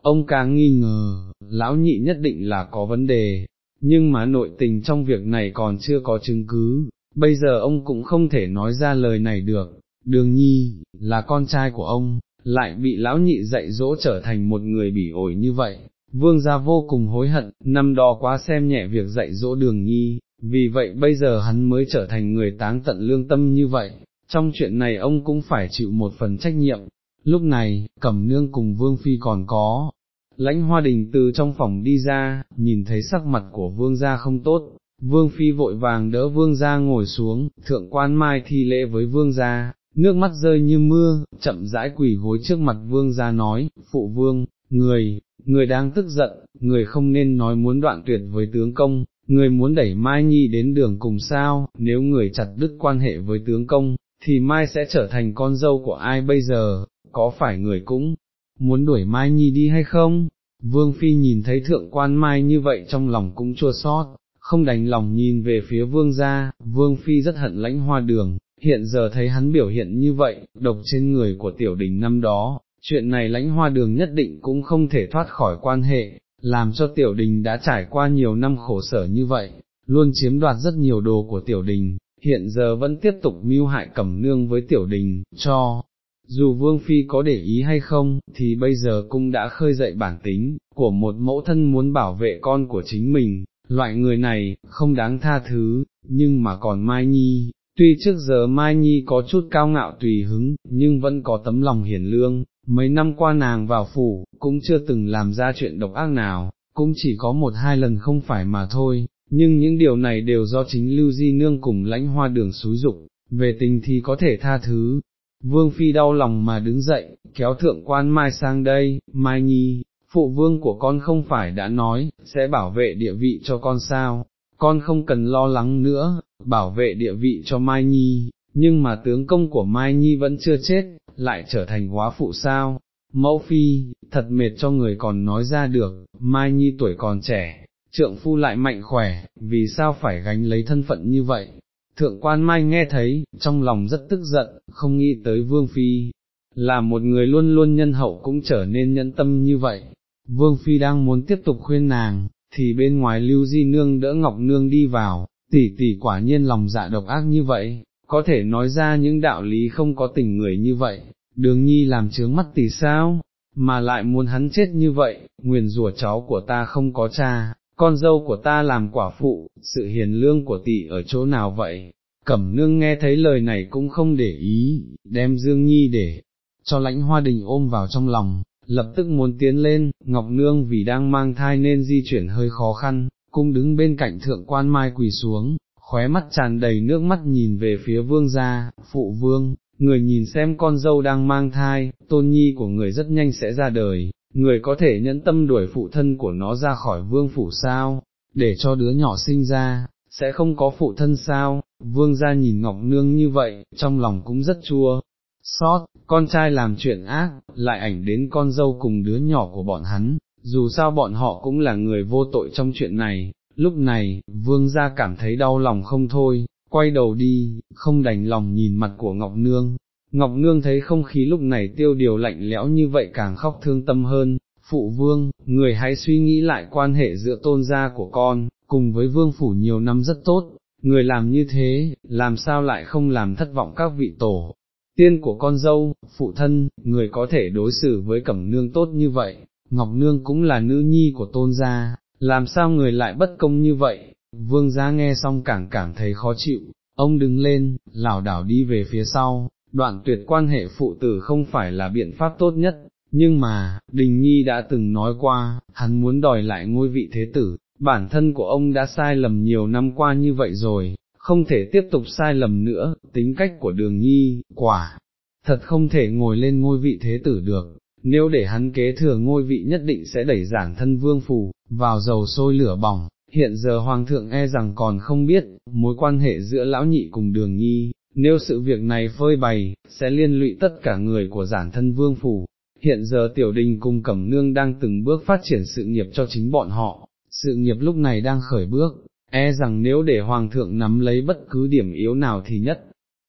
ông càng nghi ngờ, lão nhị nhất định là có vấn đề, nhưng mà nội tình trong việc này còn chưa có chứng cứ, bây giờ ông cũng không thể nói ra lời này được, đường nhi, là con trai của ông, lại bị lão nhị dạy dỗ trở thành một người bỉ ổi như vậy, vương gia vô cùng hối hận, năm đó quá xem nhẹ việc dạy dỗ đường nhi, vì vậy bây giờ hắn mới trở thành người táng tận lương tâm như vậy, trong chuyện này ông cũng phải chịu một phần trách nhiệm. Lúc này, cẩm nương cùng vương phi còn có, lãnh hoa đình từ trong phòng đi ra, nhìn thấy sắc mặt của vương gia không tốt, vương phi vội vàng đỡ vương gia ngồi xuống, thượng quan mai thi lễ với vương gia, nước mắt rơi như mưa, chậm rãi quỳ gối trước mặt vương gia nói, phụ vương, người, người đang tức giận, người không nên nói muốn đoạn tuyệt với tướng công, người muốn đẩy Mai Nhi đến đường cùng sao, nếu người chặt đứt quan hệ với tướng công, thì Mai sẽ trở thành con dâu của ai bây giờ, có phải người cũng muốn đuổi Mai Nhi đi hay không? Vương Phi nhìn thấy thượng quan Mai như vậy trong lòng cũng chua sót, không đành lòng nhìn về phía vương gia, Vương Phi rất hận lãnh hoa đường, hiện giờ thấy hắn biểu hiện như vậy, độc trên người của tiểu đình năm đó, chuyện này lãnh hoa đường nhất định cũng không thể thoát khỏi quan hệ, làm cho tiểu đình đã trải qua nhiều năm khổ sở như vậy, luôn chiếm đoạt rất nhiều đồ của tiểu đình, hiện giờ vẫn tiếp tục mưu hại cẩm nương với tiểu đình, cho, dù vương phi có để ý hay không, thì bây giờ cũng đã khơi dậy bản tính, của một mẫu thân muốn bảo vệ con của chính mình, loại người này, không đáng tha thứ, nhưng mà còn Mai Nhi, tuy trước giờ Mai Nhi có chút cao ngạo tùy hứng, nhưng vẫn có tấm lòng hiền lương, mấy năm qua nàng vào phủ, cũng chưa từng làm ra chuyện độc ác nào, cũng chỉ có một hai lần không phải mà thôi, nhưng những điều này đều do chính Lưu Di Nương cùng lãnh hoa đường xúi dục, về tình thì có thể tha thứ. Vương Phi đau lòng mà đứng dậy, kéo thượng quan Mai sang đây, Mai Nhi, phụ vương của con không phải đã nói, sẽ bảo vệ địa vị cho con sao, con không cần lo lắng nữa, bảo vệ địa vị cho Mai Nhi, nhưng mà tướng công của Mai Nhi vẫn chưa chết, lại trở thành quá phụ sao, mẫu phi, thật mệt cho người còn nói ra được, Mai Nhi tuổi còn trẻ, trượng phu lại mạnh khỏe, vì sao phải gánh lấy thân phận như vậy. Thượng quan Mai nghe thấy, trong lòng rất tức giận, không nghĩ tới Vương Phi, là một người luôn luôn nhân hậu cũng trở nên nhẫn tâm như vậy. Vương Phi đang muốn tiếp tục khuyên nàng, thì bên ngoài Lưu Di Nương đỡ Ngọc Nương đi vào, tỷ tỷ quả nhiên lòng dạ độc ác như vậy, có thể nói ra những đạo lý không có tình người như vậy, đường nhi làm trướng mắt tỷ sao, mà lại muốn hắn chết như vậy, nguyền rủa cháu của ta không có cha, con dâu của ta làm quả phụ, sự hiền lương của tỷ ở chỗ nào vậy? Cẩm nương nghe thấy lời này cũng không để ý, đem Dương Nhi để cho lãnh hoa đình ôm vào trong lòng, lập tức muốn tiến lên, Ngọc Nương vì đang mang thai nên di chuyển hơi khó khăn, cung đứng bên cạnh thượng quan mai quỳ xuống, khóe mắt tràn đầy nước mắt nhìn về phía vương gia, phụ vương, người nhìn xem con dâu đang mang thai, tôn nhi của người rất nhanh sẽ ra đời, người có thể nhẫn tâm đuổi phụ thân của nó ra khỏi vương phủ sao, để cho đứa nhỏ sinh ra, sẽ không có phụ thân sao, vương gia nhìn Ngọc Nương như vậy, trong lòng cũng rất chua. Sót, con trai làm chuyện ác, lại ảnh đến con dâu cùng đứa nhỏ của bọn hắn, dù sao bọn họ cũng là người vô tội trong chuyện này, lúc này, vương gia cảm thấy đau lòng không thôi, quay đầu đi, không đành lòng nhìn mặt của Ngọc Nương. Ngọc Nương thấy không khí lúc này tiêu điều lạnh lẽo như vậy càng khóc thương tâm hơn, phụ vương, người hãy suy nghĩ lại quan hệ giữa tôn gia của con, cùng với vương phủ nhiều năm rất tốt, người làm như thế, làm sao lại không làm thất vọng các vị tổ. Tiên của con dâu, phụ thân, người có thể đối xử với cẩm nương tốt như vậy, Ngọc Nương cũng là nữ nhi của tôn gia, làm sao người lại bất công như vậy, vương gia nghe xong càng cảm thấy khó chịu, ông đứng lên, lảo đảo đi về phía sau, đoạn tuyệt quan hệ phụ tử không phải là biện pháp tốt nhất, nhưng mà, Đình Nhi đã từng nói qua, hắn muốn đòi lại ngôi vị thế tử, bản thân của ông đã sai lầm nhiều năm qua như vậy rồi, không thể tiếp tục sai lầm nữa, tính cách của đường Nhi, quả, thật không thể ngồi lên ngôi vị thế tử được, nếu để hắn kế thừa ngôi vị nhất định sẽ đẩy giản thân vương phù, vào dầu sôi lửa bỏng, hiện giờ hoàng thượng e rằng còn không biết, mối quan hệ giữa lão nhị cùng đường nhi, nếu sự việc này phơi bày, sẽ liên lụy tất cả người của giản thân vương phủ. Hiện giờ tiểu đình cùng cẩm nương đang từng bước phát triển sự nghiệp cho chính bọn họ, sự nghiệp lúc này đang khởi bước, e rằng nếu để hoàng thượng nắm lấy bất cứ điểm yếu nào thì nhất,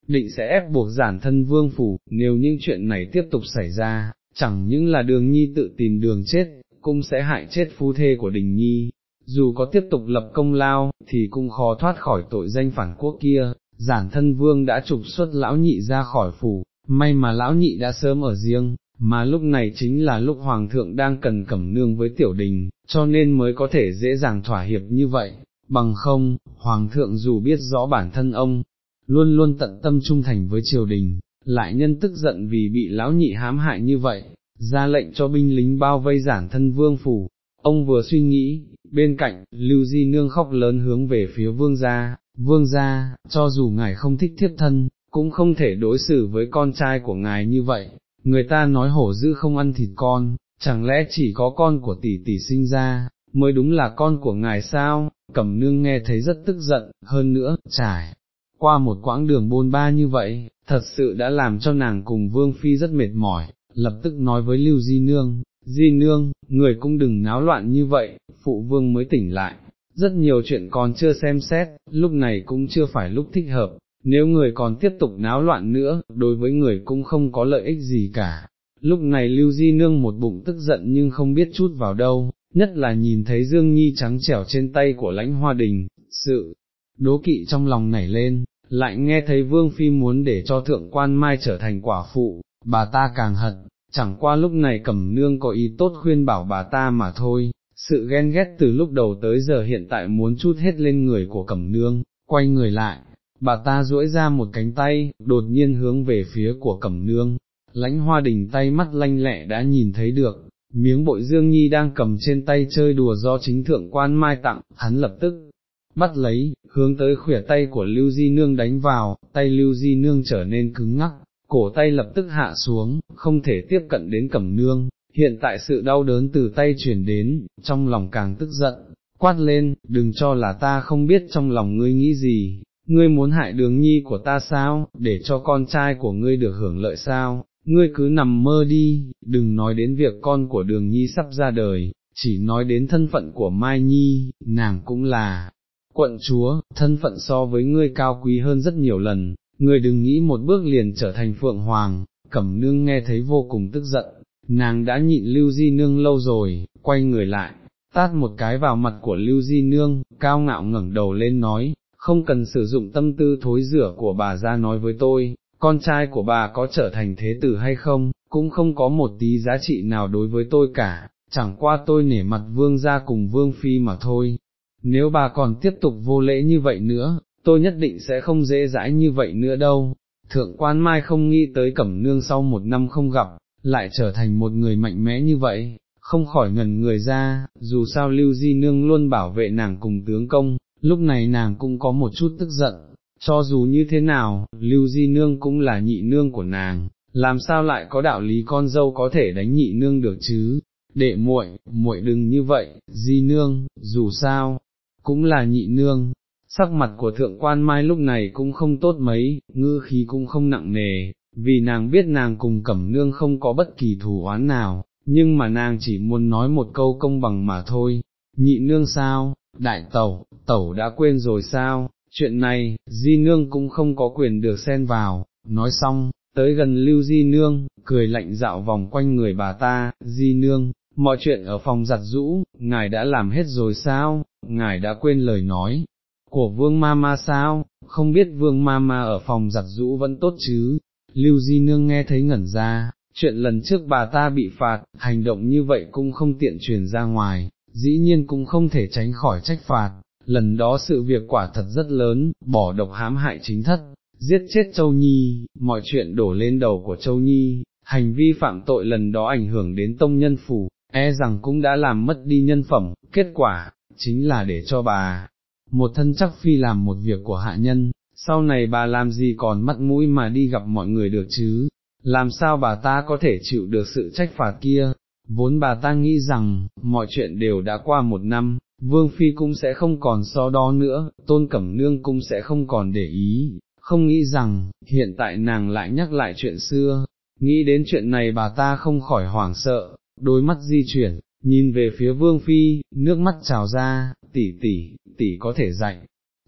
định sẽ ép buộc giản thân vương phủ, nếu những chuyện này tiếp tục xảy ra, chẳng những là đường nhi tự tìm đường chết, cũng sẽ hại chết phu thê của đình nhi, dù có tiếp tục lập công lao, thì cũng khó thoát khỏi tội danh phản quốc kia, giản thân vương đã trục xuất lão nhị ra khỏi phủ, may mà lão nhị đã sớm ở riêng, mà lúc này chính là lúc hoàng thượng đang cần cẩm nương với tiểu đình, cho nên mới có thể dễ dàng thỏa hiệp như vậy, bằng không, hoàng thượng dù biết rõ bản thân ông, luôn luôn tận tâm trung thành với triều đình, lại nhân tức giận vì bị lão nhị hãm hại như vậy, ra lệnh cho binh lính bao vây giản thân vương phủ. Ông vừa suy nghĩ, bên cạnh, Lưu Di Nương khóc lớn hướng về phía vương gia, vương gia, cho dù ngài không thích thiếp thân, cũng không thể đối xử với con trai của ngài như vậy, người ta nói hổ dữ không ăn thịt con, chẳng lẽ chỉ có con của tỷ tỷ sinh ra, mới đúng là con của ngài sao, cẩm nương nghe thấy rất tức giận, hơn nữa, trải qua một quãng đường bôn ba như vậy, thật sự đã làm cho nàng cùng Vương Phi rất mệt mỏi, lập tức nói với Lưu Di Nương, Di Nương, người cũng đừng náo loạn như vậy, Phụ Vương mới tỉnh lại, rất nhiều chuyện còn chưa xem xét, lúc này cũng chưa phải lúc thích hợp, nếu người còn tiếp tục náo loạn nữa, đối với người cũng không có lợi ích gì cả. Lúc này Lưu Di Nương một bụng tức giận nhưng không biết chút vào đâu, nhất là nhìn thấy Dương Nhi trắng trẻo trên tay của lãnh hoa đình, sự đố kỵ trong lòng nảy lên, lại nghe thấy Vương Phi muốn để cho thượng quan mai trở thành quả phụ, bà ta càng hận, chẳng qua lúc này cẩm nương có ý tốt khuyên bảo bà ta mà thôi, sự ghen ghét từ lúc đầu tới giờ hiện tại muốn chút hết lên người của cẩm nương, quay người lại, bà ta duỗi ra một cánh tay, đột nhiên hướng về phía của cẩm nương, lãnh hoa đình tay mắt lanh lẹ đã nhìn thấy được, miếng bội dương nhi đang cầm trên tay chơi đùa do chính thượng quan mai tặng, hắn lập tức bắt lấy, hướng tới khuỷa tay của Lưu Di Nương đánh vào, tay Lưu Di Nương trở nên cứng ngắc, cổ tay lập tức hạ xuống, không thể tiếp cận đến cẩm nương, hiện tại sự đau đớn từ tay chuyển đến, trong lòng càng tức giận, quát lên, đừng cho là ta không biết trong lòng ngươi nghĩ gì, ngươi muốn hại đường nhi của ta sao, để cho con trai của ngươi được hưởng lợi sao, ngươi cứ nằm mơ đi, đừng nói đến việc con của đường nhi sắp ra đời, chỉ nói đến thân phận của Mai Nhi, nàng cũng là quận chúa, thân phận so với ngươi cao quý hơn rất nhiều lần, ngươi đừng nghĩ một bước liền trở thành phượng hoàng, cẩm nương nghe thấy vô cùng tức giận, nàng đã nhịn lưu di nương lâu rồi, quay người lại, tát một cái vào mặt của lưu di nương, cao ngạo ngẩng đầu lên nói, không cần sử dụng tâm tư thối rửa của bà ra nói với tôi, con trai của bà có trở thành thế tử hay không, cũng không có một tí giá trị nào đối với tôi cả, chẳng qua tôi nể mặt vương gia cùng vương phi mà thôi. Nếu bà còn tiếp tục vô lễ như vậy nữa, tôi nhất định sẽ không dễ dãi như vậy nữa đâu. Thượng quan Mai không nghĩ tới Cẩm Nương sau một năm không gặp, lại trở thành một người mạnh mẽ như vậy, không khỏi ngần người ra, dù sao Lưu Di Nương luôn bảo vệ nàng cùng tướng công, lúc này nàng cũng có một chút tức giận, cho dù như thế nào, Lưu Di Nương cũng là nhị nương của nàng, làm sao lại có đạo lý con dâu có thể đánh nhị nương được chứ, đệ muội, muội đừng như vậy, Di Nương, dù sao, cũng là nhị nương. Sắc mặt của thượng quan mai lúc này cũng không tốt mấy, ngư khí cũng không nặng nề, vì nàng biết nàng cùng cẩm nương không có bất kỳ thù oán nào, nhưng mà nàng chỉ muốn nói một câu công bằng mà thôi, nhị nương sao, đại tẩu, tẩu đã quên rồi sao, chuyện này, di nương cũng không có quyền được xen vào, nói xong, tới gần lưu di nương, cười lạnh dạo vòng quanh người bà ta, di nương, mọi chuyện ở phòng giặt rũ, ngài đã làm hết rồi sao, ngài đã quên lời nói, của vương ma ma sao, không biết vương ma ma ở phòng giặt rũ vẫn tốt chứ, lưu di nương nghe thấy ngẩn ra, chuyện lần trước bà ta bị phạt, hành động như vậy cũng không tiện truyền ra ngoài, dĩ nhiên cũng không thể tránh khỏi trách phạt, lần đó sự việc quả thật rất lớn, bỏ độc hãm hại chính thất, giết chết Châu Nhi, mọi chuyện đổ lên đầu của Châu Nhi, hành vi phạm tội lần đó ảnh hưởng đến tông nhân phủ, e rằng cũng đã làm mất đi nhân phẩm, kết quả, chính là để cho bà, một thân chắc phi làm một việc của hạ nhân, sau này bà làm gì còn mắt mũi mà đi gặp mọi người được chứ, làm sao bà ta có thể chịu được sự trách phạt kia, vốn bà ta nghĩ rằng, mọi chuyện đều đã qua một năm, Vương Phi cũng sẽ không còn so đo nữa, Tôn Cẩm Nương cũng sẽ không còn để ý, không nghĩ rằng, hiện tại nàng lại nhắc lại chuyện xưa, nghĩ đến chuyện này bà ta không khỏi hoảng sợ, đôi mắt di chuyển, nhìn về phía Vương Phi, nước mắt trào ra, tỷ tỷ, tỷ có thể dạy,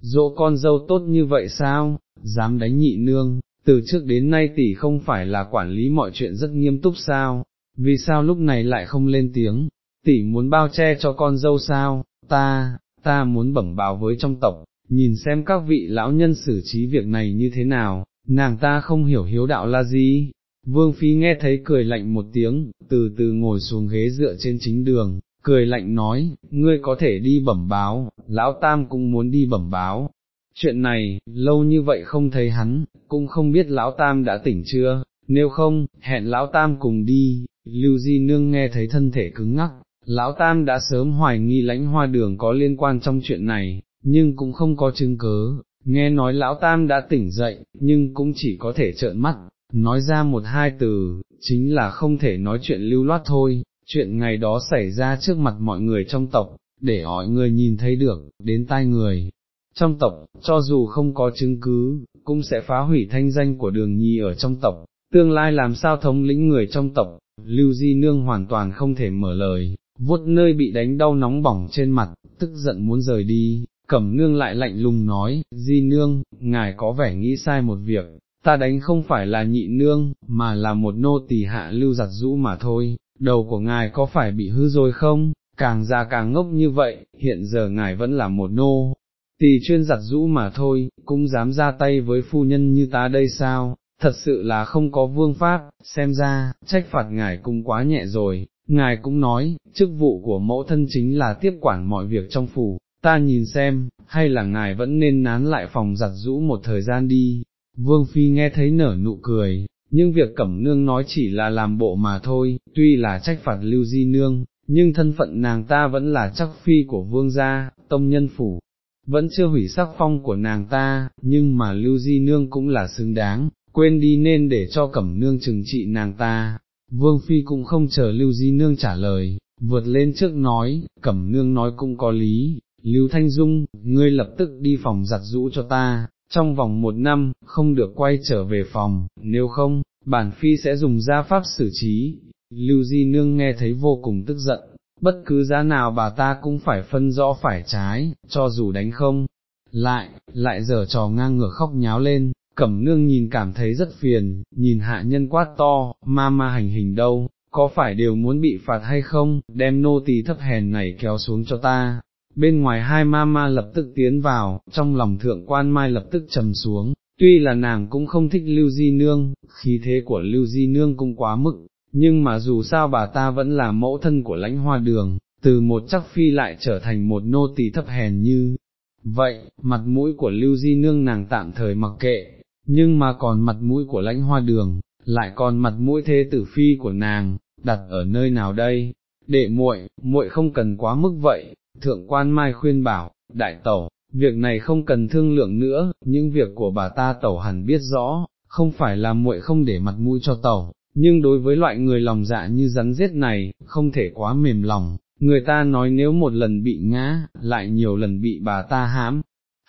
dỗ con dâu tốt như vậy sao, dám đánh nhị nương, từ trước đến nay tỷ không phải là quản lý mọi chuyện rất nghiêm túc sao, vì sao lúc này lại không lên tiếng, tỷ muốn bao che cho con dâu sao, ta, ta muốn bẩm báo với trong tộc, nhìn xem các vị lão nhân xử trí việc này như thế nào, nàng ta không hiểu hiếu đạo là gì. Vương Phi nghe thấy cười lạnh một tiếng, từ từ ngồi xuống ghế dựa trên chính đường, cười lạnh nói, ngươi có thể đi bẩm báo, lão tam cũng muốn đi bẩm báo. Chuyện này, lâu như vậy không thấy hắn, cũng không biết lão tam đã tỉnh chưa, nếu không, hẹn lão tam cùng đi, lưu di nương nghe thấy thân thể cứng ngắc, lão tam đã sớm hoài nghi lãnh hoa đường có liên quan trong chuyện này, nhưng cũng không có chứng cớ, nghe nói lão tam đã tỉnh dậy, nhưng cũng chỉ có thể trợn mắt, nói ra một hai từ, chính là không thể nói chuyện lưu loát thôi, chuyện ngày đó xảy ra trước mặt mọi người trong tộc, để mọi người nhìn thấy được, đến tai người. Trong tộc, cho dù không có chứng cứ, cũng sẽ phá hủy thanh danh của đường nhi ở trong tộc, tương lai làm sao thống lĩnh người trong tộc, Lưu Di Nương hoàn toàn không thể mở lời, vuốt nơi bị đánh đau nóng bỏng trên mặt, tức giận muốn rời đi, Cẩm Nương lại lạnh lùng nói, Di Nương, ngài có vẻ nghĩ sai một việc, ta đánh không phải là nhị nương, mà là một nô tỳ hạ lưu giặt rũ mà thôi, đầu của ngài có phải bị hư rồi không, càng già càng ngốc như vậy, hiện giờ ngài vẫn là một nô, tỳ chuyên giặt rũ mà thôi, cũng dám ra tay với phu nhân như ta đây sao, thật sự là không có vương pháp, xem ra, trách phạt ngài cũng quá nhẹ rồi, ngài cũng nói, chức vụ của mẫu thân chính là tiếp quản mọi việc trong phủ, ta nhìn xem, hay là ngài vẫn nên nán lại phòng giặt rũ một thời gian đi, vương phi nghe thấy nở nụ cười. Nhưng việc cẩm nương nói chỉ là làm bộ mà thôi, tuy là trách phạt lưu di nương, nhưng thân phận nàng ta vẫn là chắc phi của vương gia, tông nhân phủ, vẫn chưa hủy sắc phong của nàng ta, nhưng mà lưu di nương cũng là xứng đáng, quên đi nên để cho cẩm nương trừng trị nàng ta. Vương Phi cũng không chờ Lưu Di Nương trả lời, vượt lên trước nói, cẩm nương nói cũng có lý, Lưu Thanh Dung, ngươi lập tức đi phòng giặt rũ cho ta, trong vòng một năm, không được quay trở về phòng, nếu không, bản Phi sẽ dùng gia pháp xử trí. Lưu Di Nương nghe thấy vô cùng tức giận, bất cứ giá nào bà ta cũng phải phân rõ phải trái, cho dù đánh không, lại, lại giờ trò ngang ngửa khóc nháo lên, cẩm nương nhìn cảm thấy rất phiền, nhìn hạ nhân quát to, ma ma hành hình đâu, có phải đều muốn bị phạt hay không, đem nô tỳ thấp hèn này kéo xuống cho ta. Bên ngoài hai ma ma lập tức tiến vào, trong lòng thượng quan mai lập tức trầm xuống, tuy là nàng cũng không thích lưu di nương, khí thế của lưu di nương cũng quá mức, nhưng mà dù sao bà ta vẫn là mẫu thân của lãnh hoa đường, từ một chắc phi lại trở thành một nô tỳ thấp hèn như. Vậy, mặt mũi của lưu di nương nàng tạm thời mặc kệ, nhưng mà còn mặt mũi của lãnh hoa đường, lại còn mặt mũi thế tử phi của nàng, đặt ở nơi nào đây? Đệ muội, muội không cần quá mức vậy, thượng quan mai khuyên bảo, đại tẩu, việc này không cần thương lượng nữa, những việc của bà ta tẩu hẳn biết rõ, không phải là muội không để mặt mũi cho tẩu, nhưng đối với loại người lòng dạ như rắn rết này, không thể quá mềm lòng, người ta nói nếu một lần bị ngã, lại nhiều lần bị bà ta hãm,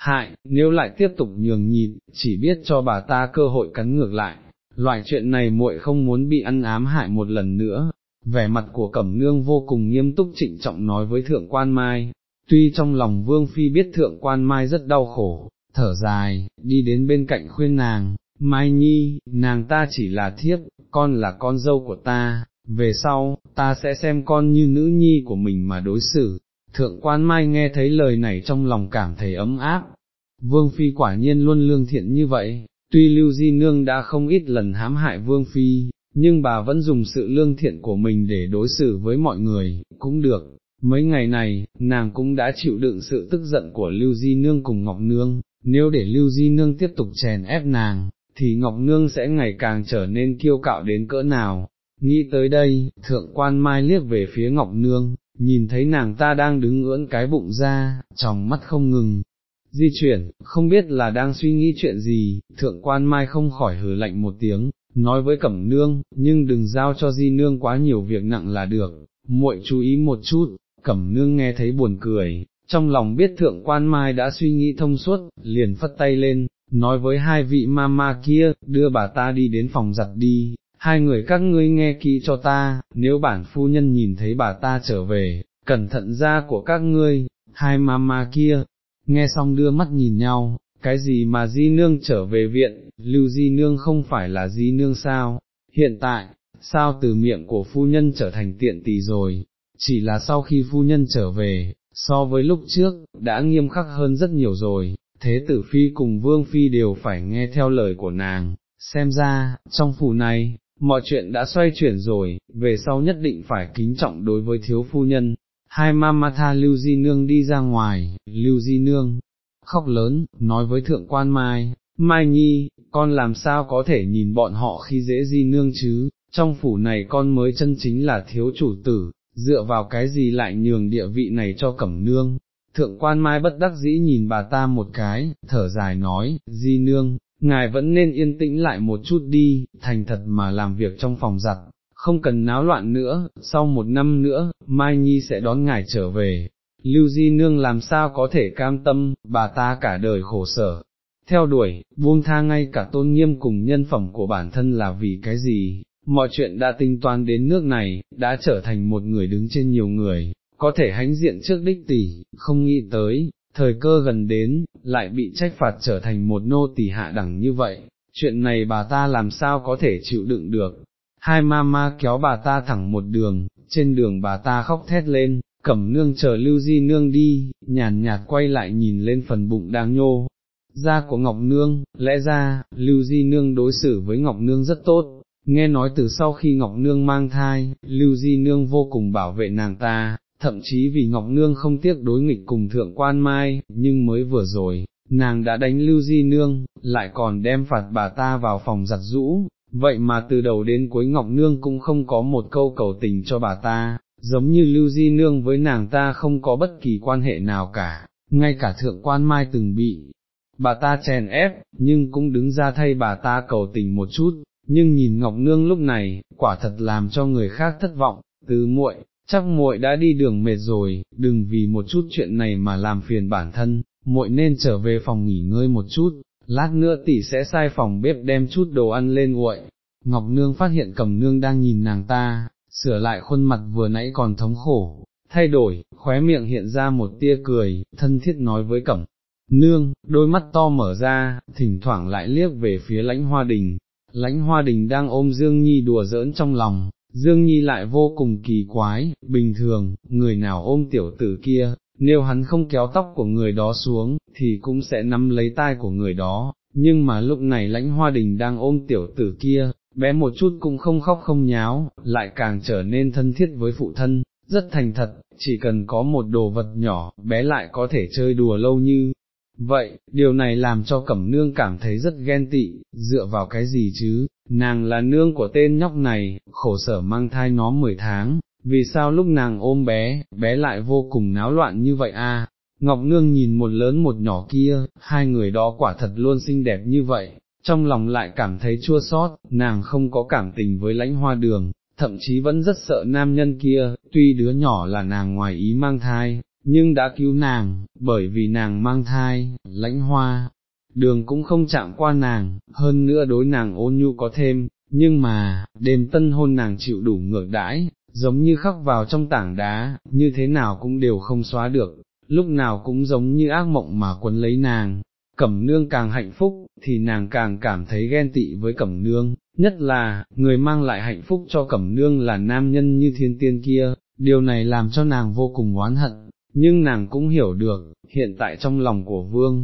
hại, nếu lại tiếp tục nhường nhịn, chỉ biết cho bà ta cơ hội cắn ngược lại, loại chuyện này muội không muốn bị ăn ám hại một lần nữa. Vẻ mặt của Cẩm Nương vô cùng nghiêm túc trịnh trọng nói với Thượng Quan Mai, tuy trong lòng Vương Phi biết Thượng Quan Mai rất đau khổ, thở dài, đi đến bên cạnh khuyên nàng, Mai Nhi, nàng ta chỉ là thiếp, con là con dâu của ta, về sau, ta sẽ xem con như nữ nhi của mình mà đối xử. Thượng quan Mai nghe thấy lời này trong lòng cảm thấy ấm áp. Vương Phi quả nhiên luôn lương thiện như vậy, tuy Lưu Di Nương đã không ít lần hãm hại Vương Phi, nhưng bà vẫn dùng sự lương thiện của mình để đối xử với mọi người, cũng được. Mấy ngày này, nàng cũng đã chịu đựng sự tức giận của Lưu Di Nương cùng Ngọc Nương, nếu để Lưu Di Nương tiếp tục chèn ép nàng, thì Ngọc Nương sẽ ngày càng trở nên kiêu cạo đến cỡ nào. Nghĩ tới đây, thượng quan mai liếc về phía Ngọc Nương, nhìn thấy nàng ta đang đứng ưỡn cái bụng ra, trong mắt không ngừng, di chuyển, không biết là đang suy nghĩ chuyện gì, thượng quan mai không khỏi hừ lạnh một tiếng, nói với cẩm nương, nhưng đừng giao cho di nương quá nhiều việc nặng là được, muội chú ý một chút, cẩm nương nghe thấy buồn cười, trong lòng biết thượng quan mai đã suy nghĩ thông suốt, liền phất tay lên, nói với hai vị mama kia, đưa bà ta đi đến phòng giặt đi, hai người các ngươi nghe kỹ cho ta, nếu bản phu nhân nhìn thấy bà ta trở về, cẩn thận ra của các ngươi, hai mama kia, nghe xong đưa mắt nhìn nhau, cái gì mà di nương trở về viện, lưu di nương không phải là di nương sao, hiện tại, sao từ miệng của phu nhân trở thành tiện tỳ rồi, chỉ là sau khi phu nhân trở về, so với lúc trước, đã nghiêm khắc hơn rất nhiều rồi, thế tử phi cùng vương phi đều phải nghe theo lời của nàng, xem ra, trong phủ này, mọi chuyện đã xoay chuyển rồi, về sau nhất định phải kính trọng đối với thiếu phu nhân. Hai mama tha Lưu Di Nương đi ra ngoài, Lưu Di Nương, khóc lớn, nói với Thượng Quan Mai, Mai Nhi, con làm sao có thể nhìn bọn họ khi dễ Di Nương chứ, trong phủ này con mới chân chính là thiếu chủ tử, dựa vào cái gì lại nhường địa vị này cho Cẩm Nương, thượng quan mai bất đắc dĩ nhìn bà ta một cái, thở dài nói, di nương, ngài vẫn nên yên tĩnh lại một chút đi, thành thật mà làm việc trong phòng giặt, không cần náo loạn nữa, sau một năm nữa, Mai Nhi sẽ đón ngài trở về. Lưu Di Nương làm sao có thể cam tâm, bà ta cả đời khổ sở, theo đuổi, buông tha ngay cả tôn nghiêm cùng nhân phẩm của bản thân là vì cái gì, mọi chuyện đã tính toán đến nước này, đã trở thành một người đứng trên nhiều người, có thể hãnh diện trước đích tỷ, không nghĩ tới, thời cơ gần đến, lại bị trách phạt trở thành một nô tỳ hạ đẳng như vậy, chuyện này bà ta làm sao có thể chịu đựng được. Hai ma ma kéo bà ta thẳng một đường, trên đường bà ta khóc thét lên, cẩm nương chờ lưu di nương đi, nhàn nhạt quay lại nhìn lên phần bụng đang nhô, da của Ngọc Nương, lẽ ra, Lưu Di Nương đối xử với Ngọc Nương rất tốt, nghe nói từ sau khi Ngọc Nương mang thai, Lưu Di Nương vô cùng bảo vệ nàng ta, thậm chí vì Ngọc Nương không tiếc đối nghịch cùng Thượng Quan Mai, nhưng mới vừa rồi, nàng đã đánh Lưu Di Nương, lại còn đem phạt bà ta vào phòng giặt rũ, vậy mà từ đầu đến cuối Ngọc Nương cũng không có một câu cầu tình cho bà ta, giống như Lưu Di Nương với nàng ta không có bất kỳ quan hệ nào cả, ngay cả Thượng Quan Mai từng bị bà ta chèn ép, nhưng cũng đứng ra thay bà ta cầu tình một chút, nhưng nhìn Ngọc Nương lúc này, quả thật làm cho người khác thất vọng, tứ muội, chắc muội đã đi đường mệt rồi, đừng vì một chút chuyện này mà làm phiền bản thân, muội nên trở về phòng nghỉ ngơi một chút, lát nữa tỷ sẽ sai phòng bếp đem chút đồ ăn lên nguội. Ngọc Nương phát hiện Cẩm Nương đang nhìn nàng ta, sửa lại khuôn mặt vừa nãy còn thống khổ, thay đổi, khóe miệng hiện ra một tia cười, thân thiết nói với Cẩm nương, đôi mắt to mở ra, thỉnh thoảng lại liếc về phía lãnh hoa đình, lãnh hoa đình đang ôm Dương Nhi đùa giỡn trong lòng, Dương Nhi lại vô cùng kỳ quái, bình thường, người nào ôm tiểu tử kia, nếu hắn không kéo tóc của người đó xuống, thì cũng sẽ nắm lấy tai của người đó, nhưng mà lúc này lãnh hoa đình đang ôm tiểu tử kia, bé một chút cũng không khóc không nháo, lại càng trở nên thân thiết với phụ thân, rất thành thật, chỉ cần có một đồ vật nhỏ, bé lại có thể chơi đùa lâu như Vậy, điều này làm cho Cẩm Nương cảm thấy rất ghen tị, dựa vào cái gì chứ, nàng là nương của tên nhóc này, khổ sở mang thai nó 10 tháng, vì sao lúc nàng ôm bé, bé lại vô cùng náo loạn như vậy a? Ngọc Nương nhìn một lớn một nhỏ kia, hai người đó quả thật luôn xinh đẹp như vậy, trong lòng lại cảm thấy chua xót, nàng không có cảm tình với lãnh hoa đường, thậm chí vẫn rất sợ nam nhân kia, tuy đứa nhỏ là nàng ngoài ý mang thai, nhưng đã cứu nàng, bởi vì nàng mang thai, lãnh hoa, đường cũng không chạm qua nàng, hơn nữa đối nàng ôn nhu có thêm, nhưng mà, đêm tân hôn nàng chịu đủ ngược đãi, giống như khắc vào trong tảng đá, như thế nào cũng đều không xóa được, lúc nào cũng giống như ác mộng mà quấn lấy nàng. Cẩm nương càng hạnh phúc, thì nàng càng cảm thấy ghen tị với cẩm nương, nhất là, người mang lại hạnh phúc cho cẩm nương là nam nhân như thiên tiên kia, điều này làm cho nàng vô cùng oán hận, nhưng nàng cũng hiểu được, hiện tại trong lòng của vương,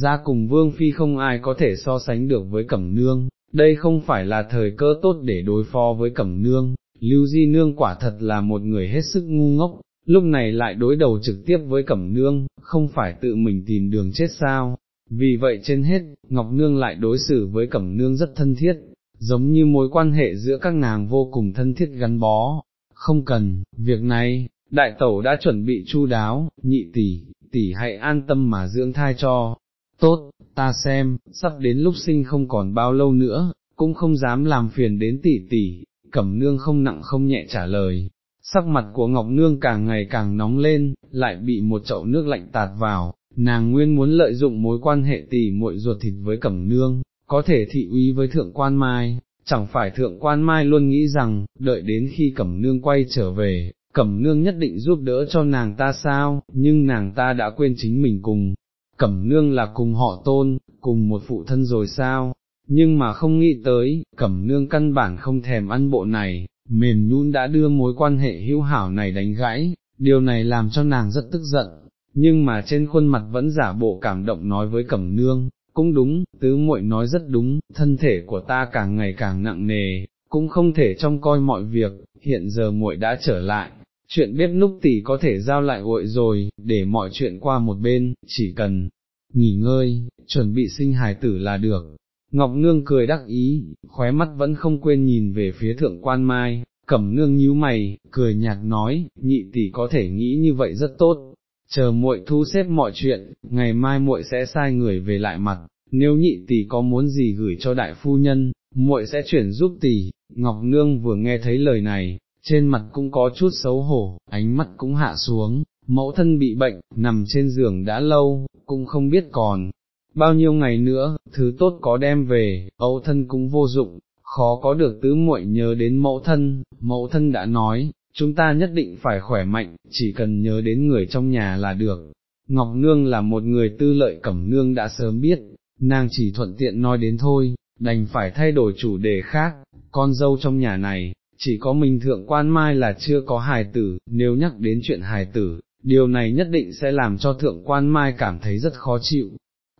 ra cùng vương phi không ai có thể so sánh được với cẩm nương, đây không phải là thời cơ tốt để đối phó với cẩm nương, lưu di nương quả thật là một người hết sức ngu ngốc, lúc này lại đối đầu trực tiếp với cẩm nương, không phải tự mình tìm đường chết sao, vì vậy trên hết, Ngọc Nương lại đối xử với Cẩm Nương rất thân thiết, giống như mối quan hệ giữa các nàng vô cùng thân thiết gắn bó, không cần, việc này, đại tẩu đã chuẩn bị chu đáo, nhị tỷ, tỷ hãy an tâm mà dưỡng thai cho, tốt, ta xem, sắp đến lúc sinh không còn bao lâu nữa, cũng không dám làm phiền đến tỷ tỷ, cẩm nương không nặng không nhẹ trả lời. Sắc mặt của Ngọc Nương càng ngày càng nóng lên, lại bị một chậu nước lạnh tạt vào, nàng nguyên muốn lợi dụng mối quan hệ tỷ muội ruột thịt với Cẩm Nương, có thể thị uy với Thượng Quan Mai, chẳng phải Thượng Quan Mai luôn nghĩ rằng, đợi đến khi Cẩm Nương quay trở về, Cẩm nương nhất định giúp đỡ cho nàng ta sao, nhưng nàng ta đã quên chính mình cùng, cẩm nương là cùng họ tôn, cùng một phụ thân rồi sao, nhưng mà không nghĩ tới, cẩm nương căn bản không thèm ăn bộ này, mềm nhún đã đưa mối quan hệ hữu hảo này đánh gãy, điều này làm cho nàng rất tức giận, nhưng mà trên khuôn mặt vẫn giả bộ cảm động nói với cẩm nương, cũng đúng, tứ muội nói rất đúng, thân thể của ta càng ngày càng nặng nề, cũng không thể trông coi mọi việc, hiện giờ muội đã trở lại, chuyện bếp núc tỷ có thể giao lại nguội rồi, để mọi chuyện qua một bên, chỉ cần nghỉ ngơi, chuẩn bị sinh hài tử là được. Ngọc Nương cười đắc ý, khóe mắt vẫn không quên nhìn về phía thượng quan mai, cẩm nương nhíu mày, cười nhạt nói, nhị tỷ có thể nghĩ như vậy rất tốt, chờ muội thu xếp mọi chuyện, ngày mai muội sẽ sai người về lại mặt, nếu nhị tỷ có muốn gì gửi cho đại phu nhân, muội sẽ chuyển giúp tỷ, Ngọc Nương vừa nghe thấy lời này, trên mặt cũng có chút xấu hổ, ánh mắt cũng hạ xuống, mẫu thân bị bệnh, nằm trên giường đã lâu, cũng không biết còn, bao nhiêu ngày nữa, thứ tốt có đem về, âu thân cũng vô dụng, khó có được tứ muội nhớ đến mẫu thân, mẫu thân đã nói, chúng ta nhất định phải khỏe mạnh, chỉ cần nhớ đến người trong nhà là được. Ngọc Nương là một người tư lợi cẩm nương đã sớm biết, nàng chỉ thuận tiện nói đến thôi, đành phải thay đổi chủ đề khác, con dâu trong nhà này, chỉ có mình thượng quan mai là chưa có hài tử, nếu nhắc đến chuyện hài tử, điều này nhất định sẽ làm cho thượng quan mai cảm thấy rất khó chịu,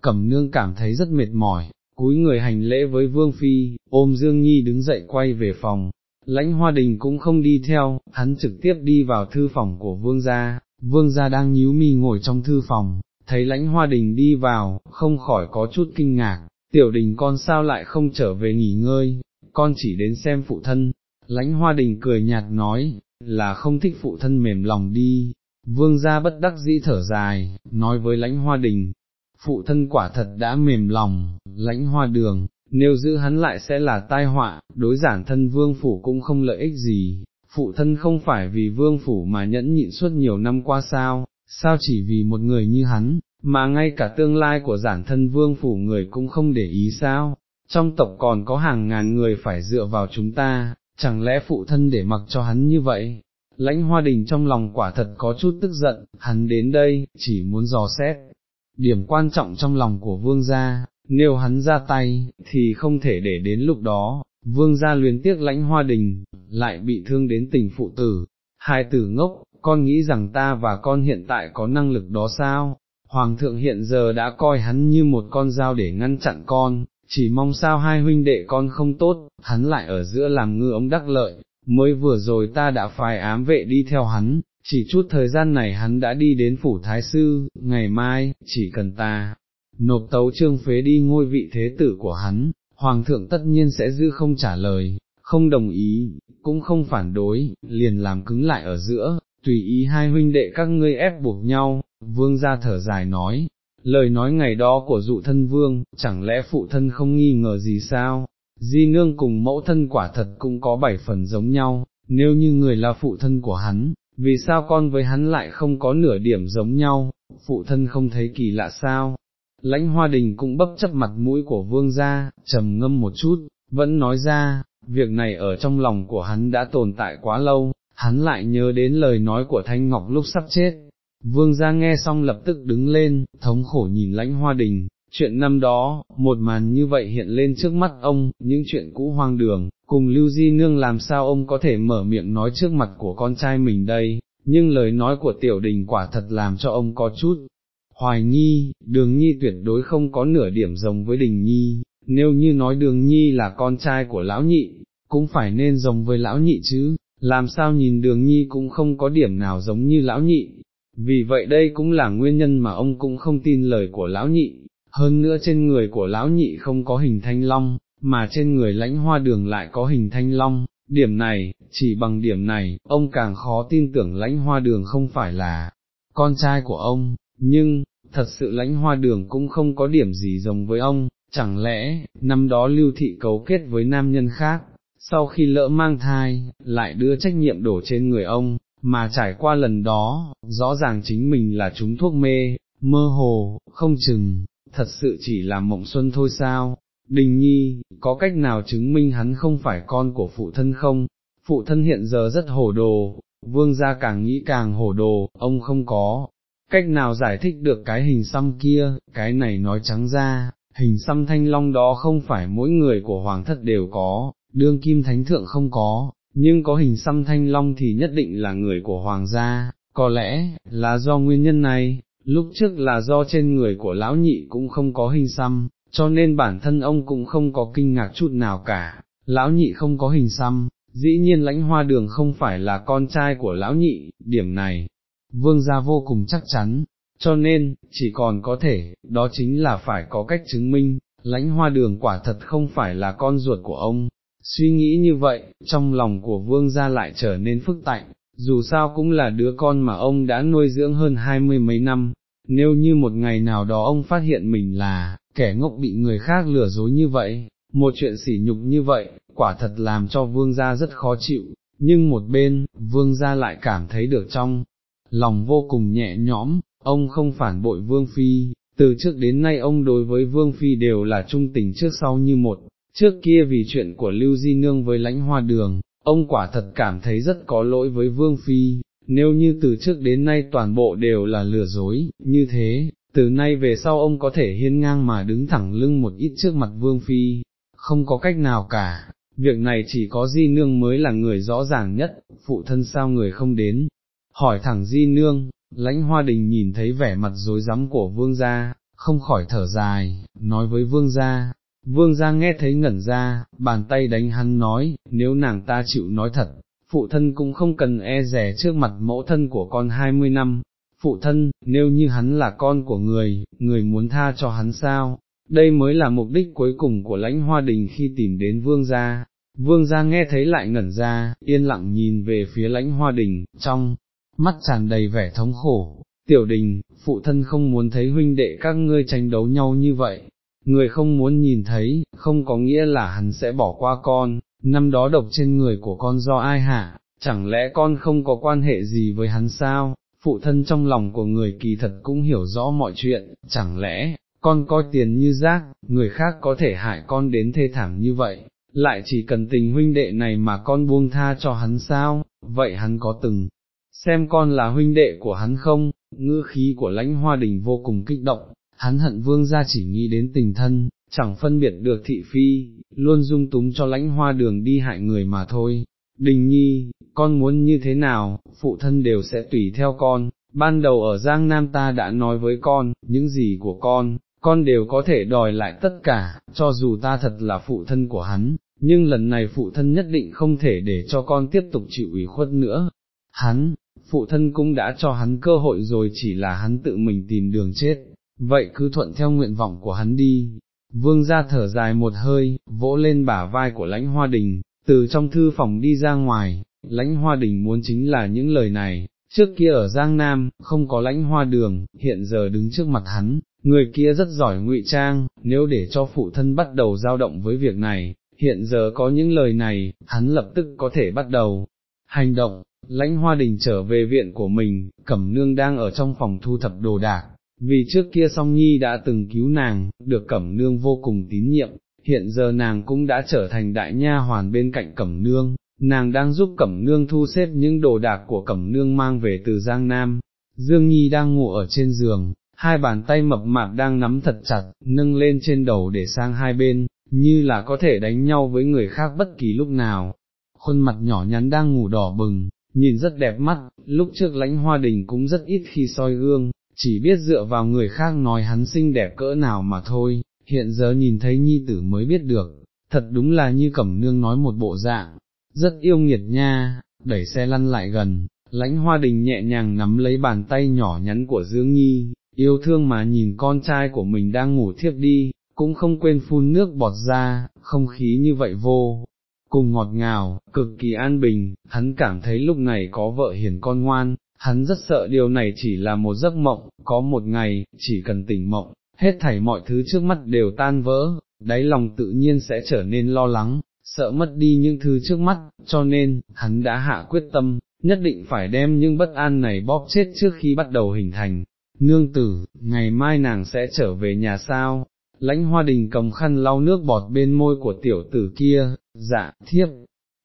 cẩm nương cảm thấy rất mệt mỏi, cúi người hành lễ với Vương Phi, ôm Dương Nhi đứng dậy quay về phòng, lãnh hoa đình cũng không đi theo, hắn trực tiếp đi vào thư phòng của Vương gia, Vương gia đang nhíu mi ngồi trong thư phòng, thấy lãnh hoa đình đi vào, không khỏi có chút kinh ngạc, tiểu đình con sao lại không trở về nghỉ ngơi, con chỉ đến xem phụ thân, lãnh hoa đình cười nhạt nói, là không thích phụ thân mềm lòng đi, vương gia bất đắc dĩ thở dài, nói với lãnh hoa đình, phụ thân quả thật đã mềm lòng, lãnh hoa đường, nếu giữ hắn lại sẽ là tai họa, đối giản thân vương phủ cũng không lợi ích gì, phụ thân không phải vì vương phủ mà nhẫn nhịn suốt nhiều năm qua sao, sao chỉ vì một người như hắn, mà ngay cả tương lai của giản thân vương phủ người cũng không để ý sao, trong tộc còn có hàng ngàn người phải dựa vào chúng ta, chẳng lẽ phụ thân để mặc cho hắn như vậy? Lãnh hoa đình trong lòng quả thật có chút tức giận, hắn đến đây, chỉ muốn dò xét. Điểm quan trọng trong lòng của vương gia, nếu hắn ra tay, thì không thể để đến lúc đó, vương gia luyến tiếc lãnh hoa đình, lại bị thương đến tình phụ tử. Hai tử ngốc, con nghĩ rằng ta và con hiện tại có năng lực đó sao? Hoàng thượng hiện giờ đã coi hắn như một con dao để ngăn chặn con, chỉ mong sao hai huynh đệ con không tốt, hắn lại ở giữa làm ngư ông đắc lợi, mới vừa rồi ta đã phái ám vệ đi theo hắn, chỉ chút thời gian này hắn đã đi đến phủ thái sư, ngày mai, chỉ cần ta, nộp tấu trương phế đi ngôi vị thế tử của hắn, hoàng thượng tất nhiên sẽ giữ không trả lời, không đồng ý, cũng không phản đối, liền làm cứng lại ở giữa, tùy ý hai huynh đệ các ngươi ép buộc nhau, vương gia thở dài nói, lời nói ngày đó của dụ thân vương, chẳng lẽ phụ thân không nghi ngờ gì sao, di nương cùng mẫu thân quả thật cũng có bảy phần giống nhau, nếu như người là phụ thân của hắn, vì sao con với hắn lại không có nửa điểm giống nhau, phụ thân không thấy kỳ lạ sao. Lãnh hoa đình cũng bấp chấp mặt mũi của vương gia, trầm ngâm một chút, vẫn nói ra, việc này ở trong lòng của hắn đã tồn tại quá lâu, hắn lại nhớ đến lời nói của Thanh Ngọc lúc sắp chết, Vương gia nghe xong lập tức đứng lên, thống khổ nhìn lãnh hoa đình, chuyện năm đó, một màn như vậy hiện lên trước mắt ông, những chuyện cũ hoang đường, cùng Lưu Di Nương làm sao ông có thể mở miệng nói trước mặt của con trai mình đây, nhưng lời nói của tiểu đình quả thật làm cho ông có chút hoài nghi, đường nhi tuyệt đối không có nửa điểm giống với đình nhi, nếu như nói đường nhi là con trai của lão nhị, cũng phải nên giống với lão nhị chứ, làm sao nhìn đường nhi cũng không có điểm nào giống như lão nhị, vì vậy đây cũng là nguyên nhân mà ông cũng không tin lời của lão nhị, hơn nữa trên người của lão nhị không có hình thanh long, mà trên người lãnh hoa đường lại có hình thanh long, điểm này, chỉ bằng điểm này, ông càng khó tin tưởng lãnh hoa đường không phải là con trai của ông, nhưng, thật sự lãnh hoa đường cũng không có điểm gì giống với ông, chẳng lẽ, năm đó lưu thị cấu kết với nam nhân khác, sau khi lỡ mang thai, lại đưa trách nhiệm đổ trên người ông, mà trải qua lần đó, rõ ràng chính mình là chúng thuốc mê, mơ hồ, không chừng, thật sự chỉ là mộng xuân thôi sao, đình nhi, có cách nào chứng minh hắn không phải con của phụ thân không, phụ thân hiện giờ rất hổ đồ, vương gia càng nghĩ càng hổ đồ, ông không có, cách nào giải thích được cái hình xăm kia, cái này nói trắng ra, hình xăm thanh long đó không phải mỗi người của hoàng thất đều có, đương kim thánh thượng không có, nhưng có hình xăm thanh long thì nhất định là người của hoàng gia, có lẽ, là do nguyên nhân này, lúc trước là do trên người của lão nhị cũng không có hình xăm, cho nên bản thân ông cũng không có kinh ngạc chút nào cả, lão nhị không có hình xăm, dĩ nhiên lãnh hoa đường không phải là con trai của lão nhị, điểm này, vương gia vô cùng chắc chắn, cho nên, chỉ còn có thể, đó chính là phải có cách chứng minh, lãnh hoa đường quả thật không phải là con ruột của ông, Suy nghĩ như vậy, trong lòng của vương gia lại trở nên phức tạnh, dù sao cũng là đứa con mà ông đã nuôi dưỡng hơn hai mươi mấy năm, nếu như một ngày nào đó ông phát hiện mình là, kẻ ngốc bị người khác lừa dối như vậy, một chuyện sỉ nhục như vậy, quả thật làm cho vương gia rất khó chịu, nhưng một bên, vương gia lại cảm thấy được trong lòng vô cùng nhẹ nhõm, ông không phản bội Vương Phi, từ trước đến nay ông đối với Vương Phi đều là trung tình trước sau như một, trước kia vì chuyện của Lưu Di Nương với lãnh hoa đường, ông quả thật cảm thấy rất có lỗi với Vương Phi, nếu như từ trước đến nay toàn bộ đều là lừa dối, như thế, từ nay về sau ông có thể hiên ngang mà đứng thẳng lưng một ít trước mặt Vương Phi, không có cách nào cả, việc này chỉ có Di Nương mới là người rõ ràng nhất, phụ thân sao người không đến, hỏi thẳng Di Nương, lãnh hoa đình nhìn thấy vẻ mặt dối rắm của Vương gia, không khỏi thở dài, nói với Vương gia, Vương gia nghe thấy ngẩn ra, bàn tay đánh hắn nói, nếu nàng ta chịu nói thật, phụ thân cũng không cần e rẻ trước mặt mẫu thân của con hai mươi năm, phụ thân, nếu như hắn là con của người, người muốn tha cho hắn sao, đây mới là mục đích cuối cùng của lãnh hoa đình khi tìm đến vương gia. Vương gia nghe thấy lại ngẩn ra, yên lặng nhìn về phía lãnh hoa đình, trong, mắt tràn đầy vẻ thống khổ, tiểu đình, phụ thân không muốn thấy huynh đệ các ngươi tranh đấu nhau như vậy, người không muốn nhìn thấy, không có nghĩa là hắn sẽ bỏ qua con, năm đó độc trên người của con do ai hả? chẳng lẽ con không có quan hệ gì với hắn sao, phụ thân trong lòng của người kỳ thật cũng hiểu rõ mọi chuyện, chẳng lẽ, con coi tiền như rác, người khác có thể hại con đến thê thảm như vậy, lại chỉ cần tình huynh đệ này mà con buông tha cho hắn sao, vậy hắn có từng xem con là huynh đệ của hắn không, ngư khí của lãnh hoa đình vô cùng kích động, hắn hận vương gia chỉ nghĩ đến tình thân, chẳng phân biệt được thị phi, luôn dung túng cho lãnh hoa đường đi hại người mà thôi. Đình nhi, con muốn như thế nào, phụ thân đều sẽ tùy theo con, ban đầu ở Giang Nam ta đã nói với con, những gì của con, con đều có thể đòi lại tất cả, cho dù ta thật là phụ thân của hắn, nhưng lần này phụ thân nhất định không thể để cho con tiếp tục chịu ủy khuất nữa. Hắn, phụ thân cũng đã cho hắn cơ hội rồi chỉ là hắn tự mình tìm đường chết, vậy cứ thuận theo nguyện vọng của hắn đi. Vương ra thở dài một hơi, vỗ lên bả vai của lãnh hoa đình, từ trong thư phòng đi ra ngoài, lãnh hoa đình muốn chính là những lời này, trước kia ở Giang Nam, không có lãnh hoa đường, hiện giờ đứng trước mặt hắn, người kia rất giỏi ngụy trang, nếu để cho phụ thân bắt đầu giao động với việc này, hiện giờ có những lời này, hắn lập tức có thể bắt đầu. Hành động, lãnh hoa đình trở về viện của mình, cẩm nương đang ở trong phòng thu thập đồ đạc, vì trước kia song nhi đã từng cứu nàng, được cẩm nương vô cùng tín nhiệm, hiện giờ nàng cũng đã trở thành đại nha hoàn bên cạnh cẩm nương, nàng đang giúp cẩm nương thu xếp những đồ đạc của cẩm nương mang về từ Giang Nam, Dương Nhi đang ngủ ở trên giường, hai bàn tay mập mạp đang nắm thật chặt, nâng lên trên đầu để sang hai bên, như là có thể đánh nhau với người khác bất kỳ lúc nào. Khuôn mặt nhỏ nhắn đang ngủ đỏ bừng, nhìn rất đẹp mắt, lúc trước lãnh hoa đình cũng rất ít khi soi gương, chỉ biết dựa vào người khác nói hắn xinh đẹp cỡ nào mà thôi, hiện giờ nhìn thấy nhi tử mới biết được, thật đúng là như cẩm nương nói một bộ dạng, rất yêu nghiệt nha, đẩy xe lăn lại gần, lãnh hoa đình nhẹ nhàng nắm lấy bàn tay nhỏ nhắn của Dương Nhi, yêu thương mà nhìn con trai của mình đang ngủ thiếp đi, cũng không quên phun nước bọt ra, không khí như vậy vô, cùng ngọt ngào, cực kỳ an bình, hắn cảm thấy lúc này có vợ hiền con ngoan, hắn rất sợ điều này chỉ là một giấc mộng, có một ngày, chỉ cần tỉnh mộng, hết thảy mọi thứ trước mắt đều tan vỡ, đáy lòng tự nhiên sẽ trở nên lo lắng, sợ mất đi những thứ trước mắt, cho nên, hắn đã hạ quyết tâm, nhất định phải đem những bất an này bóp chết trước khi bắt đầu hình thành. Nương tử, ngày mai nàng sẽ trở về nhà sao? Lãnh hoa đình cầm khăn lau nước bọt bên môi của tiểu tử kia, dạ, thiếp,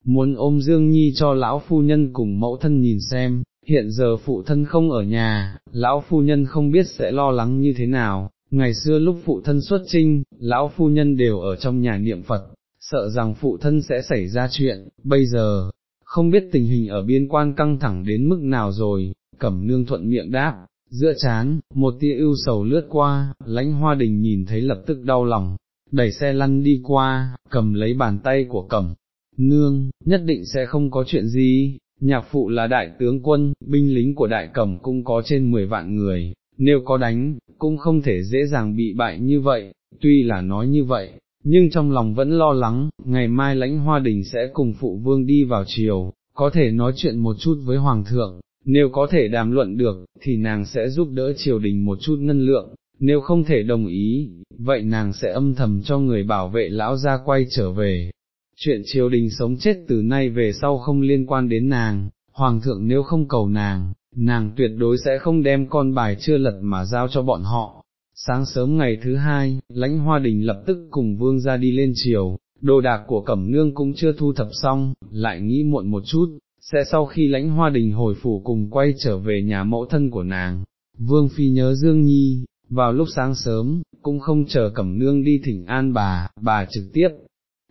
muốn ôm Dương Nhi cho lão phu nhân cùng mẫu thân nhìn xem, hiện giờ phụ thân không ở nhà, lão phu nhân không biết sẽ lo lắng như thế nào, ngày xưa lúc phụ thân xuất trinh, lão phu nhân đều ở trong nhà niệm Phật, sợ rằng phụ thân sẽ xảy ra chuyện, bây giờ, không biết tình hình ở biên quan căng thẳng đến mức nào rồi, cẩm nương thuận miệng đáp, giữa chán, một tia ưu sầu lướt qua, lãnh hoa đình nhìn thấy lập tức đau lòng, đẩy xe lăn đi qua, cầm lấy bàn tay của cẩm, nương, nhất định sẽ không có chuyện gì, nhạc phụ là đại tướng quân, binh lính của đại cẩm cũng có trên 10 vạn người, nếu có đánh, cũng không thể dễ dàng bị bại như vậy, tuy là nói như vậy, nhưng trong lòng vẫn lo lắng, ngày mai lãnh hoa đình sẽ cùng phụ vương đi vào chiều, có thể nói chuyện một chút với hoàng thượng, nếu có thể đàm luận được, thì nàng sẽ giúp đỡ triều đình một chút ngân lượng, nếu không thể đồng ý, vậy nàng sẽ âm thầm cho người bảo vệ lão ra quay trở về. Chuyện triều đình sống chết từ nay về sau không liên quan đến nàng, hoàng thượng nếu không cầu nàng, nàng tuyệt đối sẽ không đem con bài chưa lật mà giao cho bọn họ. Sáng sớm ngày thứ hai, lãnh hoa đình lập tức cùng vương ra đi lên chiều, đồ đạc của cẩm nương cũng chưa thu thập xong, lại nghĩ muộn một chút, sẽ sau khi lãnh hoa đình hồi phủ cùng quay trở về nhà mẫu thân của nàng. Vương Phi nhớ Dương Nhi, vào lúc sáng sớm, cũng không chờ Cẩm Nương đi thỉnh an bà, bà trực tiếp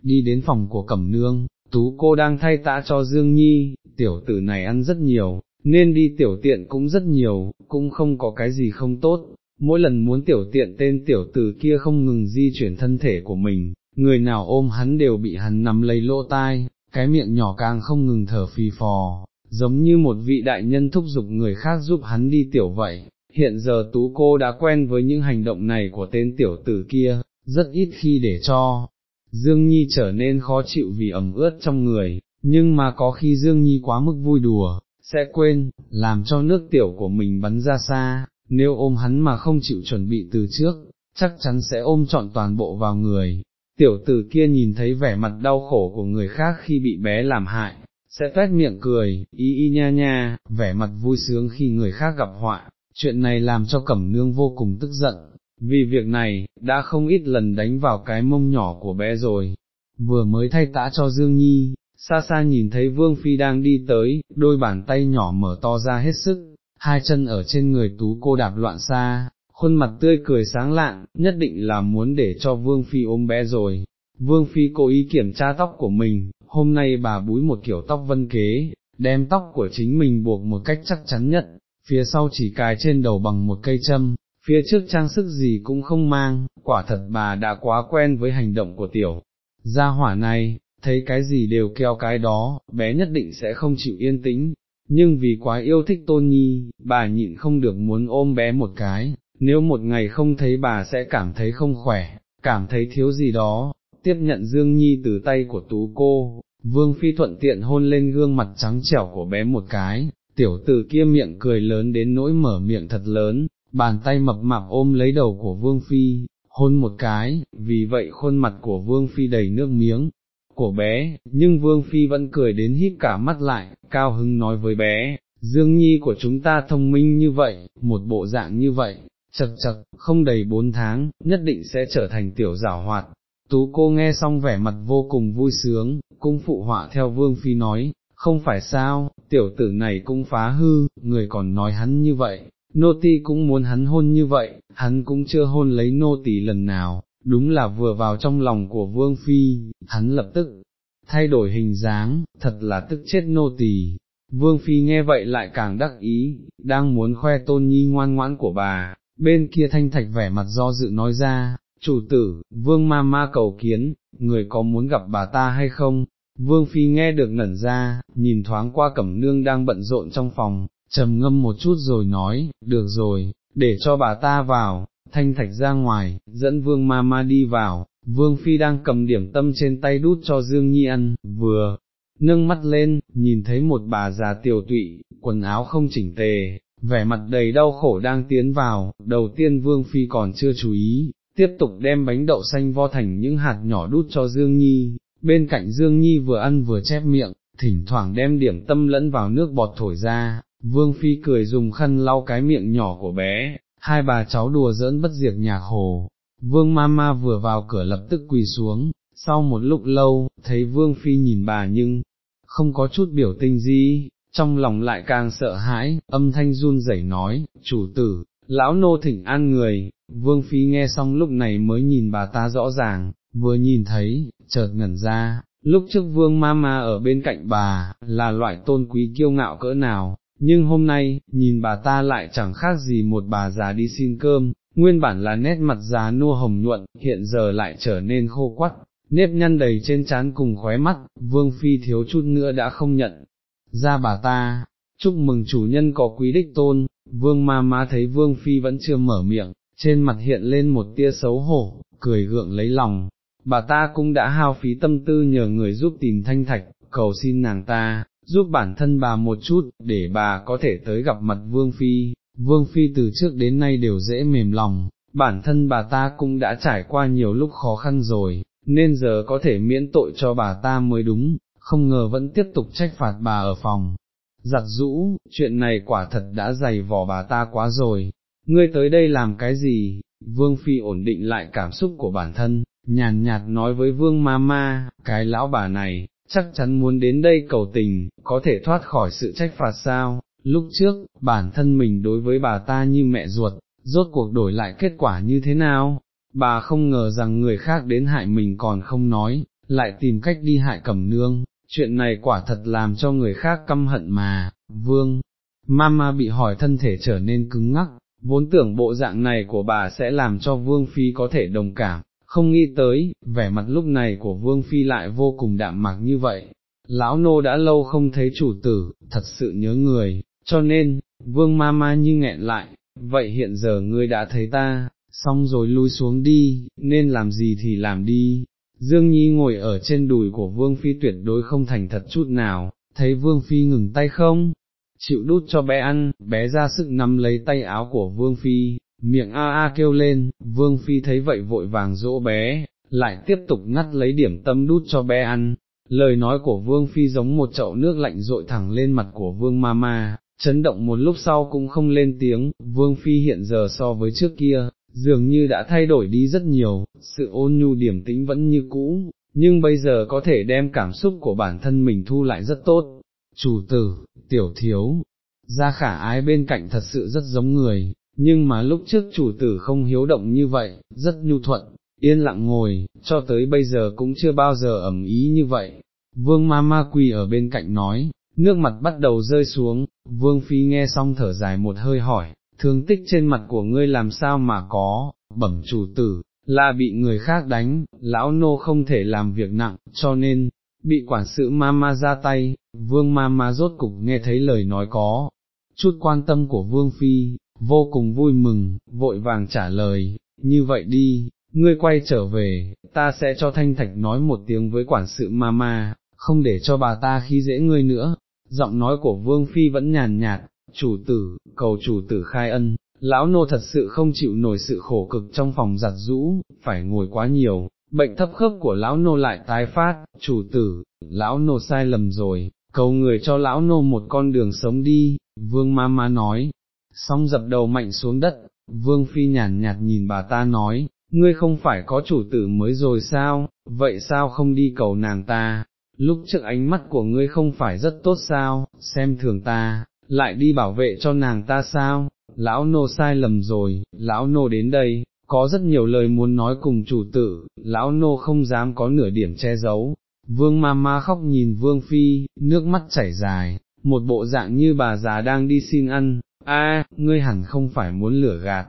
đi đến phòng của Cẩm Nương, tú cô đang thay tã cho Dương Nhi, tiểu tử này ăn rất nhiều, nên đi tiểu tiện cũng rất nhiều, cũng không có cái gì không tốt, mỗi lần muốn tiểu tiện tên tiểu tử kia không ngừng di chuyển thân thể của mình, người nào ôm hắn đều bị hắn nắm lấy lỗ tai, cái miệng nhỏ càng không ngừng thở phì phò, giống như một vị đại nhân thúc giục người khác giúp hắn đi tiểu vậy. Hiện giờ tú cô đã quen với những hành động này của tên tiểu tử kia, rất ít khi để cho, Dương Nhi trở nên khó chịu vì ẩm ướt trong người, nhưng mà có khi Dương Nhi quá mức vui đùa, sẽ quên, làm cho nước tiểu của mình bắn ra xa, nếu ôm hắn mà không chịu chuẩn bị từ trước, chắc chắn sẽ ôm trọn toàn bộ vào người. Tiểu tử kia nhìn thấy vẻ mặt đau khổ của người khác khi bị bé làm hại, sẽ tuét miệng cười, y y nha nha, vẻ mặt vui sướng khi người khác gặp họa, chuyện này làm cho cẩm nương vô cùng tức giận, vì việc này, đã không ít lần đánh vào cái mông nhỏ của bé rồi, vừa mới thay tã cho Dương Nhi, xa xa nhìn thấy Vương Phi đang đi tới, đôi bàn tay nhỏ mở to ra hết sức, hai chân ở trên người tú cô đạp loạn xa, khuôn mặt tươi cười sáng lạng, nhất định là muốn để cho Vương Phi ôm bé rồi. Vương Phi cố ý kiểm tra tóc của mình, hôm nay bà búi một kiểu tóc vân kế, đem tóc của chính mình buộc một cách chắc chắn nhất, phía sau chỉ cài trên đầu bằng một cây châm, phía trước trang sức gì cũng không mang, quả thật bà đã quá quen với hành động của tiểu. Gia hỏa này, thấy cái gì đều keo cái đó, bé nhất định sẽ không chịu yên tĩnh, nhưng vì quá yêu thích tôn nhi, bà nhịn không được muốn ôm bé một cái, nếu một ngày không thấy bà sẽ cảm thấy không khỏe, cảm thấy thiếu gì đó, tiếp nhận Dương Nhi từ tay của tú cô, Vương Phi thuận tiện hôn lên gương mặt trắng trẻo của bé một cái, tiểu tử kia miệng cười lớn đến nỗi mở miệng thật lớn, bàn tay mập mạp ôm lấy đầu của Vương Phi, hôn một cái, vì vậy khuôn mặt của Vương Phi đầy nước miếng, của bé, nhưng Vương Phi vẫn cười đến híp cả mắt lại, cao hứng nói với bé, Dương Nhi của chúng ta thông minh như vậy, một bộ dạng như vậy, chật chật, không đầy bốn tháng, nhất định sẽ trở thành tiểu giảo hoạt. Tú cô nghe xong vẻ mặt vô cùng vui sướng, cung phụ họa theo Vương Phi nói, không phải sao, tiểu tử này cũng phá hư, người còn nói hắn như vậy, nô ti cũng muốn hắn hôn như vậy, hắn cũng chưa hôn lấy nô tỳ lần nào, đúng là vừa vào trong lòng của Vương Phi, hắn lập tức thay đổi hình dáng, thật là tức chết nô tỳ. Vương Phi nghe vậy lại càng đắc ý, đang muốn khoe tôn nhi ngoan ngoãn của bà, bên kia thanh thạch vẻ mặt do dự nói ra, chủ tử, vương ma ma cầu kiến, người có muốn gặp bà ta hay không? Vương Phi nghe được ngẩn ra, nhìn thoáng qua cẩm nương đang bận rộn trong phòng, trầm ngâm một chút rồi nói, được rồi, để cho bà ta vào, thanh thạch ra ngoài, dẫn vương ma ma đi vào, vương phi đang cầm điểm tâm trên tay đút cho Dương Nhi ăn, vừa, nâng mắt lên, nhìn thấy một bà già tiểu tụy, quần áo không chỉnh tề, vẻ mặt đầy đau khổ đang tiến vào, đầu tiên vương phi còn chưa chú ý, tiếp tục đem bánh đậu xanh vo thành những hạt nhỏ đút cho Dương Nhi, bên cạnh Dương Nhi vừa ăn vừa chép miệng, thỉnh thoảng đem điểm tâm lẫn vào nước bọt thổi ra, Vương Phi cười dùng khăn lau cái miệng nhỏ của bé, hai bà cháu đùa giỡn bất diệt nhạc hồ, vương Mama vừa vào cửa lập tức quỳ xuống, sau một lúc lâu, thấy vương phi nhìn bà nhưng, không có chút biểu tình gì, trong lòng lại càng sợ hãi, âm thanh run rẩy nói, chủ tử, lão nô thỉnh an người, vương phi nghe xong lúc này mới nhìn bà ta rõ ràng, vừa nhìn thấy, chợt ngẩn ra, lúc trước vương ma ma ở bên cạnh bà, là loại tôn quý kiêu ngạo cỡ nào, nhưng hôm nay, nhìn bà ta lại chẳng khác gì một bà già đi xin cơm, nguyên bản là nét mặt già nua hồng nhuận, hiện giờ lại trở nên khô quắt, nếp nhăn đầy trên trán cùng khóe mắt, vương phi thiếu chút nữa đã không nhận. Ra bà ta, chúc mừng chủ nhân có quý đích tôn, vương ma má thấy vương phi vẫn chưa mở miệng, trên mặt hiện lên một tia xấu hổ, cười gượng lấy lòng, bà ta cũng đã hao phí tâm tư nhờ người giúp tìm thanh thạch, cầu xin nàng ta, giúp bản thân bà một chút, để bà có thể tới gặp mặt Vương Phi, Vương Phi từ trước đến nay đều dễ mềm lòng, bản thân bà ta cũng đã trải qua nhiều lúc khó khăn rồi, nên giờ có thể miễn tội cho bà ta mới đúng, không ngờ vẫn tiếp tục trách phạt bà ở phòng. giặt rũ, chuyện này quả thật đã dày vò bà ta quá rồi, ngươi tới đây làm cái gì, vương phi ổn định lại cảm xúc của bản thân, nhàn nhạt nói với vương ma ma, cái lão bà này, chắc chắn muốn đến đây cầu tình, có thể thoát khỏi sự trách phạt sao, lúc trước, bản thân mình đối với bà ta như mẹ ruột, rốt cuộc đổi lại kết quả như thế nào, bà không ngờ rằng người khác đến hại mình còn không nói, lại tìm cách đi hại cẩm nương, chuyện này quả thật làm cho người khác căm hận mà, vương, mama bị hỏi thân thể trở nên cứng ngắc, vốn tưởng bộ dạng này của bà sẽ làm cho vương phi có thể đồng cảm, không nghĩ tới, vẻ mặt lúc này của vương phi lại vô cùng đạm mạc như vậy. Lão nô đã lâu không thấy chủ tử, thật sự nhớ người, cho nên, vương ma ma như nghẹn lại, vậy hiện giờ ngươi đã thấy ta, xong rồi lui xuống đi, nên làm gì thì làm đi. Dương Nhi ngồi ở trên đùi của Vương Phi tuyệt đối không thành thật chút nào, thấy Vương Phi ngừng tay không, chịu đút cho bé ăn, bé ra sức nắm lấy tay áo của Vương Phi, miệng a a kêu lên, Vương Phi thấy vậy vội vàng dỗ bé, lại tiếp tục ngắt lấy điểm tâm đút cho bé ăn. Lời nói của Vương Phi giống một chậu nước lạnh rội thẳng lên mặt của Vương Mama, chấn động một lúc sau cũng không lên tiếng, Vương Phi hiện giờ so với trước kia, dường như đã thay đổi đi rất nhiều, sự ôn nhu điểm tĩnh vẫn như cũ, nhưng bây giờ có thể đem cảm xúc của bản thân mình thu lại rất tốt. Chủ tử, tiểu thiếu, gia khả ái bên cạnh thật sự rất giống người, nhưng mà lúc trước chủ tử không hiếu động như vậy, rất nhu thuận, yên lặng ngồi, cho tới bây giờ cũng chưa bao giờ ẩm ý như vậy. Vương ma ma quỳ ở bên cạnh nói, nước mặt bắt đầu rơi xuống, vương phi nghe xong thở dài một hơi hỏi, thương tích trên mặt của ngươi làm sao mà có, bẩm chủ tử, là bị người khác đánh, lão nô không thể làm việc nặng, cho nên, bị quản sự ma ma ra tay, vương ma ma rốt cục nghe thấy lời nói có, chút quan tâm của vương phi, vô cùng vui mừng, vội vàng trả lời, như vậy đi, ngươi quay trở về, ta sẽ cho thanh thạch nói một tiếng với quản sự ma ma, không để cho bà ta khi dễ ngươi nữa, giọng nói của vương phi vẫn nhàn nhạt, chủ tử, cầu chủ tử khai ân, lão nô thật sự không chịu nổi sự khổ cực trong phòng giặt rũ, phải ngồi quá nhiều, bệnh thấp khớp của lão nô lại tái phát, chủ tử, lão nô sai lầm rồi, cầu người cho lão nô một con đường sống đi, vương ma ma nói, xong dập đầu mạnh xuống đất, vương phi nhàn nhạt nhìn bà ta nói, ngươi không phải có chủ tử mới rồi sao, vậy sao không đi cầu nàng ta, lúc trước ánh mắt của ngươi không phải rất tốt sao, xem thường ta, lại đi bảo vệ cho nàng ta sao, lão nô sai lầm rồi, lão nô đến đây, có rất nhiều lời muốn nói cùng chủ tử, lão nô không dám có nửa điểm che giấu. Vương ma ma khóc nhìn vương phi, nước mắt chảy dài, một bộ dạng như bà già đang đi xin ăn, a, ngươi hẳn không phải muốn lửa gạt,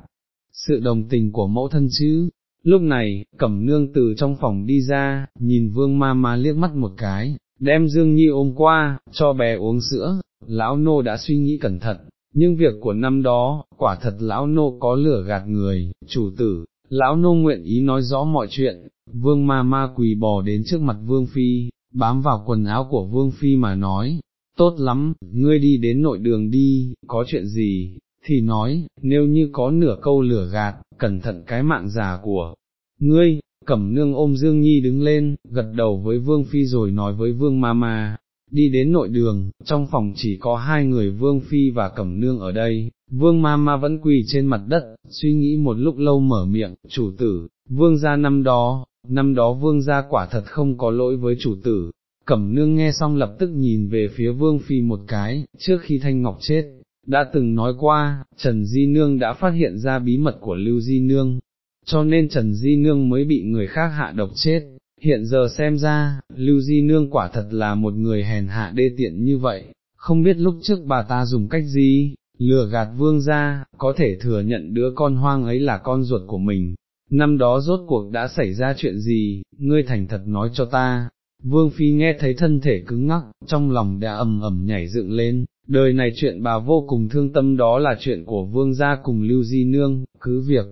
sự đồng tình của mẫu thân chứ. Lúc này, cẩm nương từ trong phòng đi ra, nhìn vương ma ma liếc mắt một cái, đem Dương Nhi ôm qua, cho bé uống sữa, lão nô đã suy nghĩ cẩn thận, nhưng việc của năm đó, quả thật lão nô có lửa gạt người, chủ tử, lão nô nguyện ý nói rõ mọi chuyện, vương ma ma quỳ bò đến trước mặt vương phi, bám vào quần áo của vương phi mà nói, tốt lắm, ngươi đi đến nội đường đi, có chuyện gì, thì nói, nếu như có nửa câu lửa gạt, cẩn thận cái mạng già của ngươi, cẩm nương ôm Dương Nhi đứng lên, gật đầu với Vương Phi rồi nói với Vương Mama, đi đến nội đường, trong phòng chỉ có hai người Vương Phi và cẩm nương ở đây, Vương Mama vẫn quỳ trên mặt đất, suy nghĩ một lúc lâu mở miệng, chủ tử, Vương gia năm đó, năm đó Vương gia quả thật không có lỗi với chủ tử. Cẩm nương nghe xong lập tức nhìn về phía Vương Phi một cái, trước khi Thanh Ngọc chết, đã từng nói qua, Trần Di Nương đã phát hiện ra bí mật của Lưu Di Nương, cho nên Trần Di Nương mới bị người khác hạ độc chết. Hiện giờ xem ra, Lưu Di Nương quả thật là một người hèn hạ đê tiện như vậy, không biết lúc trước bà ta dùng cách gì, lừa gạt vương ra, có thể thừa nhận đứa con hoang ấy là con ruột của mình. Năm đó rốt cuộc đã xảy ra chuyện gì, ngươi thành thật nói cho ta. Vương Phi nghe thấy thân thể cứng ngắc, trong lòng đã ầm ầm nhảy dựng lên, đời này chuyện bà vô cùng thương tâm đó là chuyện của vương gia cùng Lưu Di Nương, cứ việc,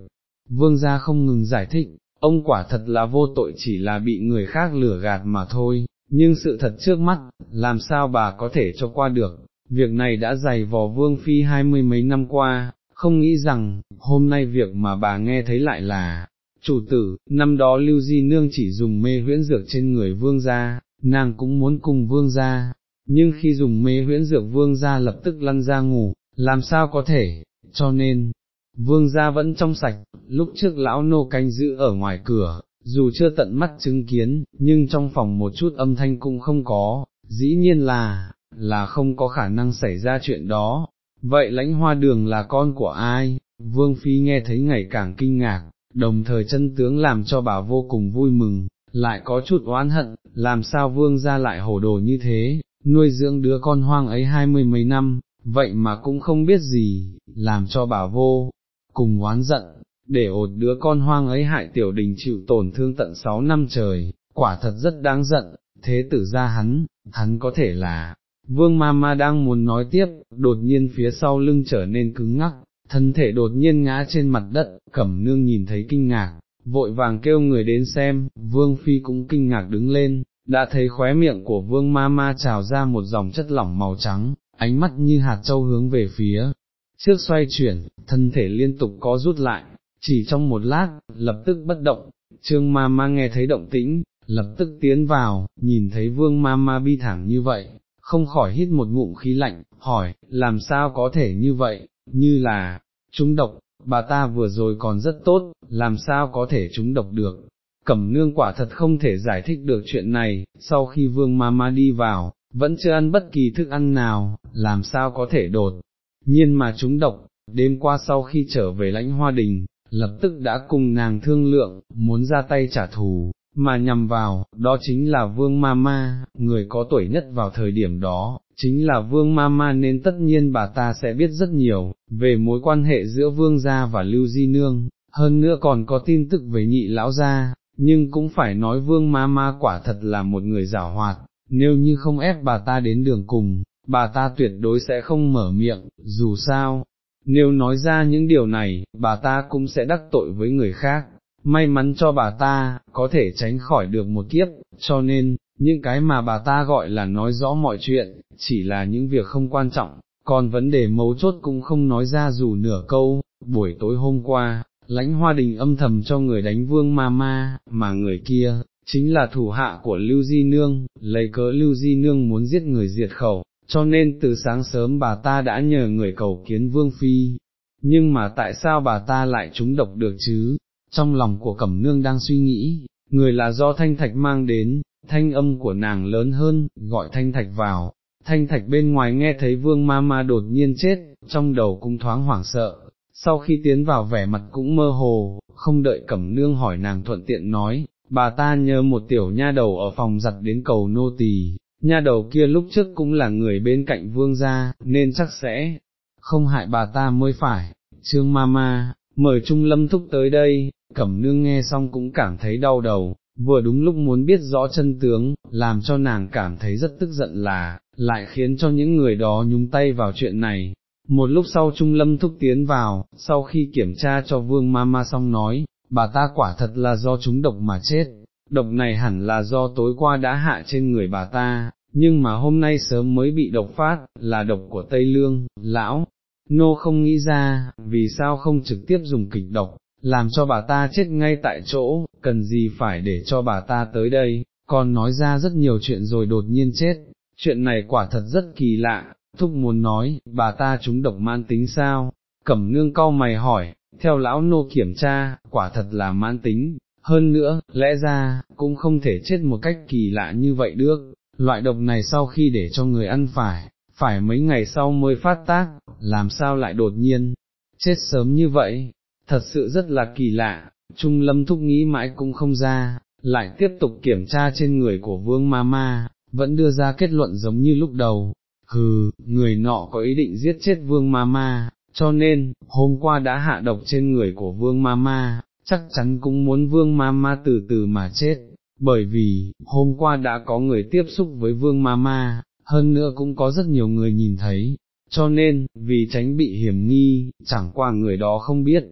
vương gia không ngừng giải thích, ông quả thật là vô tội chỉ là bị người khác lừa gạt mà thôi, nhưng sự thật trước mắt, làm sao bà có thể cho qua được, việc này đã dày vò vương phi hai mươi mấy năm qua, không nghĩ rằng, hôm nay việc mà bà nghe thấy lại là, chủ tử, năm đó lưu di nương chỉ dùng mê huyễn dược trên người vương gia, nàng cũng muốn cùng vương gia, nhưng khi dùng mê huyễn dược vương gia lập tức lăn ra ngủ, làm sao có thể, cho nên, vương gia vẫn trong sạch, lúc trước lão nô canh giữ ở ngoài cửa, dù chưa tận mắt chứng kiến, nhưng trong phòng một chút âm thanh cũng không có, dĩ nhiên là, là không có khả năng xảy ra chuyện đó. Vậy lãnh hoa đường là con của ai? Vương Phi nghe thấy ngày càng kinh ngạc, đồng thời chân tướng làm cho bà vô cùng vui mừng, lại có chút oán hận, làm sao vương ra lại hồ đồ như thế, nuôi dưỡng đứa con hoang ấy hai mươi mấy năm, vậy mà cũng không biết gì, làm cho bà vô, cùng oán giận, để ột đứa con hoang ấy hại tiểu đình chịu tổn thương tận sáu năm trời, quả thật rất đáng giận, thế tử ra hắn, hắn có thể là, vương ma ma đang muốn nói tiếp, đột nhiên phía sau lưng trở nên cứng ngắc, thân thể đột nhiên ngã trên mặt đất, cẩm nương nhìn thấy kinh ngạc, vội vàng kêu người đến xem, vương phi cũng kinh ngạc đứng lên, đã thấy khóe miệng của vương ma ma trào ra một dòng chất lỏng màu trắng, ánh mắt như hạt châu hướng về phía, trước xoay chuyển, thân thể liên tục có rút lại, chỉ trong một lát, lập tức bất động, trương ma ma nghe thấy động tĩnh, lập tức tiến vào, nhìn thấy vương ma ma bi thẳng như vậy, không khỏi hít một ngụm khí lạnh, hỏi, làm sao có thể như vậy, như là, trúng độc, bà ta vừa rồi còn rất tốt, làm sao có thể trúng độc được. Cẩm nương quả thật không thể giải thích được chuyện này, sau khi vương ma ma đi vào, vẫn chưa ăn bất kỳ thức ăn nào, làm sao có thể đột, nhiên mà trúng độc, đêm qua sau khi trở về lãnh hoa đình, lập tức đã cùng nàng thương lượng, muốn ra tay trả thù, mà nhằm vào, đó chính là vương ma ma, người có tuổi nhất vào thời điểm đó, chính là vương ma ma nên tất nhiên bà ta sẽ biết rất nhiều, về mối quan hệ giữa vương gia và lưu di nương, hơn nữa còn có tin tức về nhị lão gia, nhưng cũng phải nói vương ma ma quả thật là một người giả hoạt, nếu như không ép bà ta đến đường cùng, bà ta tuyệt đối sẽ không mở miệng, dù sao, nếu nói ra những điều này, bà ta cũng sẽ đắc tội với người khác, may mắn cho bà ta, có thể tránh khỏi được một kiếp, cho nên, những cái mà bà ta gọi là nói rõ mọi chuyện, chỉ là những việc không quan trọng, còn vấn đề mấu chốt cũng không nói ra dù nửa câu, buổi tối hôm qua, lãnh hoa đình âm thầm cho người đánh vương ma ma, mà người kia, chính là thủ hạ của Lưu Di Nương, lấy cớ Lưu Di Nương muốn giết người diệt khẩu, cho nên từ sáng sớm bà ta đã nhờ người cầu kiến Vương Phi, nhưng mà tại sao bà ta lại trúng độc được chứ, trong lòng của Cẩm Nương đang suy nghĩ, người là do Thanh Thạch mang đến, thanh âm của nàng lớn hơn, gọi Thanh Thạch vào, Thanh Thạch bên ngoài nghe thấy Vương Ma Ma đột nhiên chết, trong đầu cũng thoáng hoảng sợ, sau khi tiến vào vẻ mặt cũng mơ hồ, không đợi Cẩm Nương hỏi nàng thuận tiện nói, bà ta nhớ một tiểu nha đầu ở phòng giặt đến cầu nô tỳ, nha đầu kia lúc trước cũng là người bên cạnh vương gia, nên chắc sẽ không hại bà ta mới phải, trương ma ma, mời Trung Lâm Thúc tới đây, cẩm nương nghe xong cũng cảm thấy đau đầu, vừa đúng lúc muốn biết rõ chân tướng, làm cho nàng cảm thấy rất tức giận là, lại khiến cho những người đó nhúng tay vào chuyện này. Một lúc sau Trung Lâm Thúc tiến vào, sau khi kiểm tra cho Vương Mama xong nói, bà ta quả thật là do chúng độc mà chết, độc này hẳn là do tối qua đã hạ trên người bà ta, nhưng mà hôm nay sớm mới bị độc phát, là độc của Tây Lương, lão, nô không nghĩ ra, vì sao không trực tiếp dùng kịch độc, làm cho bà ta chết ngay tại chỗ, cần gì phải để cho bà ta tới đây, còn nói ra rất nhiều chuyện rồi đột nhiên chết, chuyện này quả thật rất kỳ lạ, thúc muốn nói, bà ta trúng độc man tính sao, cẩm nương cau mày hỏi, theo lão nô kiểm tra, quả thật là man tính, hơn nữa, lẽ ra, cũng không thể chết một cách kỳ lạ như vậy được, loại độc này sau khi để cho người ăn phải, phải mấy ngày sau mới phát tác, làm sao lại đột nhiên, chết sớm như vậy, thật sự rất là kỳ lạ, Trung Lâm Thúc nghĩ mãi cũng không ra, lại tiếp tục kiểm tra trên người của Vương Ma Ma, vẫn đưa ra kết luận giống như lúc đầu, hừ, người nọ có ý định giết chết Vương Ma Ma, cho nên, hôm qua đã hạ độc trên người của Vương Ma Ma, chắc chắn cũng muốn Vương Ma Ma từ từ mà chết, bởi vì, hôm qua đã có người tiếp xúc với Vương Ma Ma, hơn nữa cũng có rất nhiều người nhìn thấy, cho nên, vì tránh bị hiểm nghi, chẳng qua người đó không biết,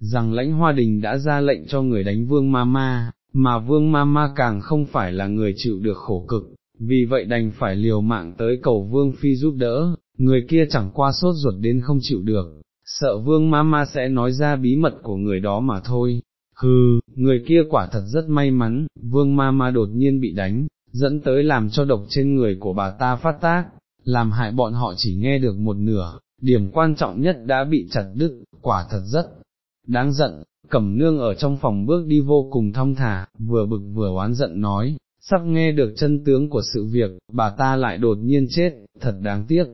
rằng lãnh hoa đình đã ra lệnh cho người đánh vương ma ma, mà vương ma ma càng không phải là người chịu được khổ cực, vì vậy đành phải liều mạng tới cầu vương phi giúp đỡ, người kia chẳng qua sốt ruột đến không chịu được, sợ vương ma ma sẽ nói ra bí mật của người đó mà thôi. Hừ, người kia quả thật rất may mắn, vương ma ma đột nhiên bị đánh, dẫn tới làm cho độc trên người của bà ta phát tác, làm hại bọn họ chỉ nghe được một nửa, điểm quan trọng nhất đã bị chặt đứt, quả thật rất đáng giận, cẩm nương ở trong phòng bước đi vô cùng thong thả, vừa bực vừa oán giận nói, sắp nghe được chân tướng của sự việc, bà ta lại đột nhiên chết, thật đáng tiếc.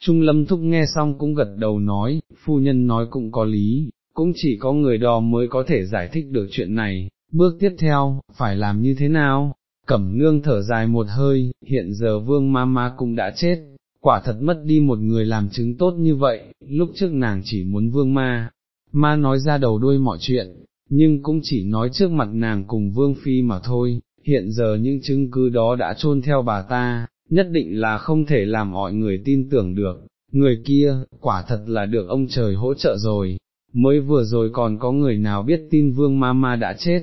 Trung lâm thúc nghe xong cũng gật đầu nói, phu nhân nói cũng có lý, cũng chỉ có người đó mới có thể giải thích được chuyện này, bước tiếp theo, phải làm như thế nào? Cẩm nương thở dài một hơi, hiện giờ vương ma ma cũng đã chết, quả thật mất đi một người làm chứng tốt như vậy, lúc trước nàng chỉ muốn vương ma, ma nói ra đầu đuôi mọi chuyện, nhưng cũng chỉ nói trước mặt nàng cùng vương phi mà thôi, hiện giờ những chứng cứ đó đã chôn theo bà ta, nhất định là không thể làm mọi người tin tưởng được, người kia, quả thật là được ông trời hỗ trợ rồi, mới vừa rồi còn có người nào biết tin vương ma ma đã chết,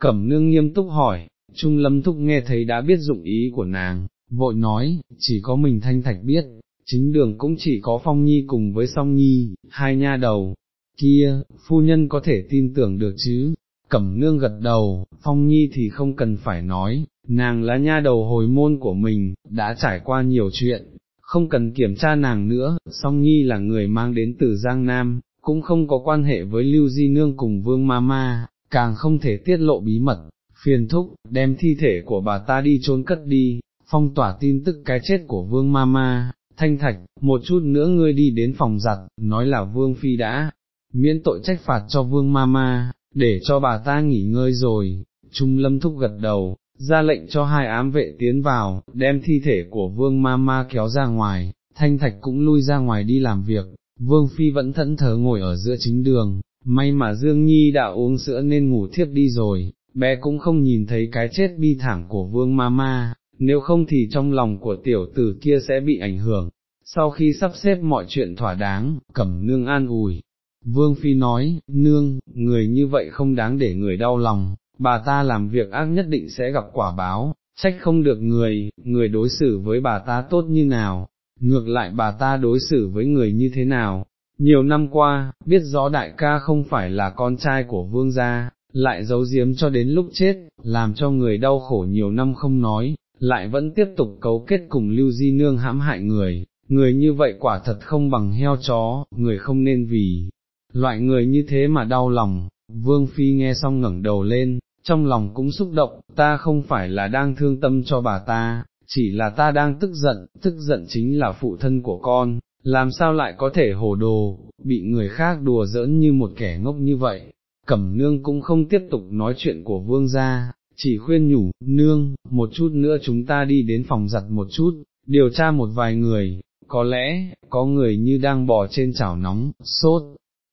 cẩm nương nghiêm túc hỏi, Trung Lâm Thúc nghe thấy đã biết dụng ý của nàng, vội nói, chỉ có mình thanh thạch biết, chính đường cũng chỉ có Phong Nhi cùng với Song Nhi, hai nha đầu, kia, phu nhân có thể tin tưởng được chứ, cẩm nương gật đầu, Phong Nhi thì không cần phải nói, nàng là nha đầu hồi môn của mình, đã trải qua nhiều chuyện, không cần kiểm tra nàng nữa, Song Nhi là người mang đến từ Giang Nam, cũng không có quan hệ với Lưu Di Nương cùng Vương Mama, càng không thể tiết lộ bí mật, phiền thúc, đem thi thể của bà ta đi trốn cất đi, phong tỏa tin tức cái chết của Vương Mama, thanh thạch, một chút nữa ngươi đi đến phòng giặt, nói là Vương Phi đã, miễn tội trách phạt cho Vương Mama, để cho bà ta nghỉ ngơi rồi, Trung Lâm Thúc gật đầu, ra lệnh cho hai ám vệ tiến vào, đem thi thể của Vương Mama kéo ra ngoài, thanh thạch cũng lui ra ngoài đi làm việc, Vương Phi vẫn thẫn thờ ngồi ở giữa chính đường, may mà Dương Nhi đã uống sữa nên ngủ thiếp đi rồi, bé cũng không nhìn thấy cái chết bi thảm của Vương Mama, nếu không thì trong lòng của tiểu tử kia sẽ bị ảnh hưởng. Sau khi sắp xếp mọi chuyện thỏa đáng, cẩm nương an ủi, Vương Phi nói, nương, người như vậy không đáng để người đau lòng, bà ta làm việc ác nhất định sẽ gặp quả báo, trách không được người, người đối xử với bà ta tốt như nào, ngược lại bà ta đối xử với người như thế nào. Nhiều năm qua, biết rõ đại ca không phải là con trai của vương gia, lại giấu giếm cho đến lúc chết, làm cho người đau khổ nhiều năm không nói, lại vẫn tiếp tục cấu kết cùng lưu di nương hãm hại người, người như vậy quả thật không bằng heo chó, người không nên vì, loại người như thế mà đau lòng, vương phi nghe xong ngẩng đầu lên, trong lòng cũng xúc động, ta không phải là đang thương tâm cho bà ta, chỉ là ta đang tức giận, tức giận chính là phụ thân của con, làm sao lại có thể hồ đồ, bị người khác đùa giỡn như một kẻ ngốc như vậy. Cẩm nương cũng không tiếp tục nói chuyện của vương gia, chỉ khuyên nhủ, nương, một chút nữa chúng ta đi đến phòng giặt một chút, điều tra một vài người, có lẽ, có người như đang bò trên chảo nóng, sốt,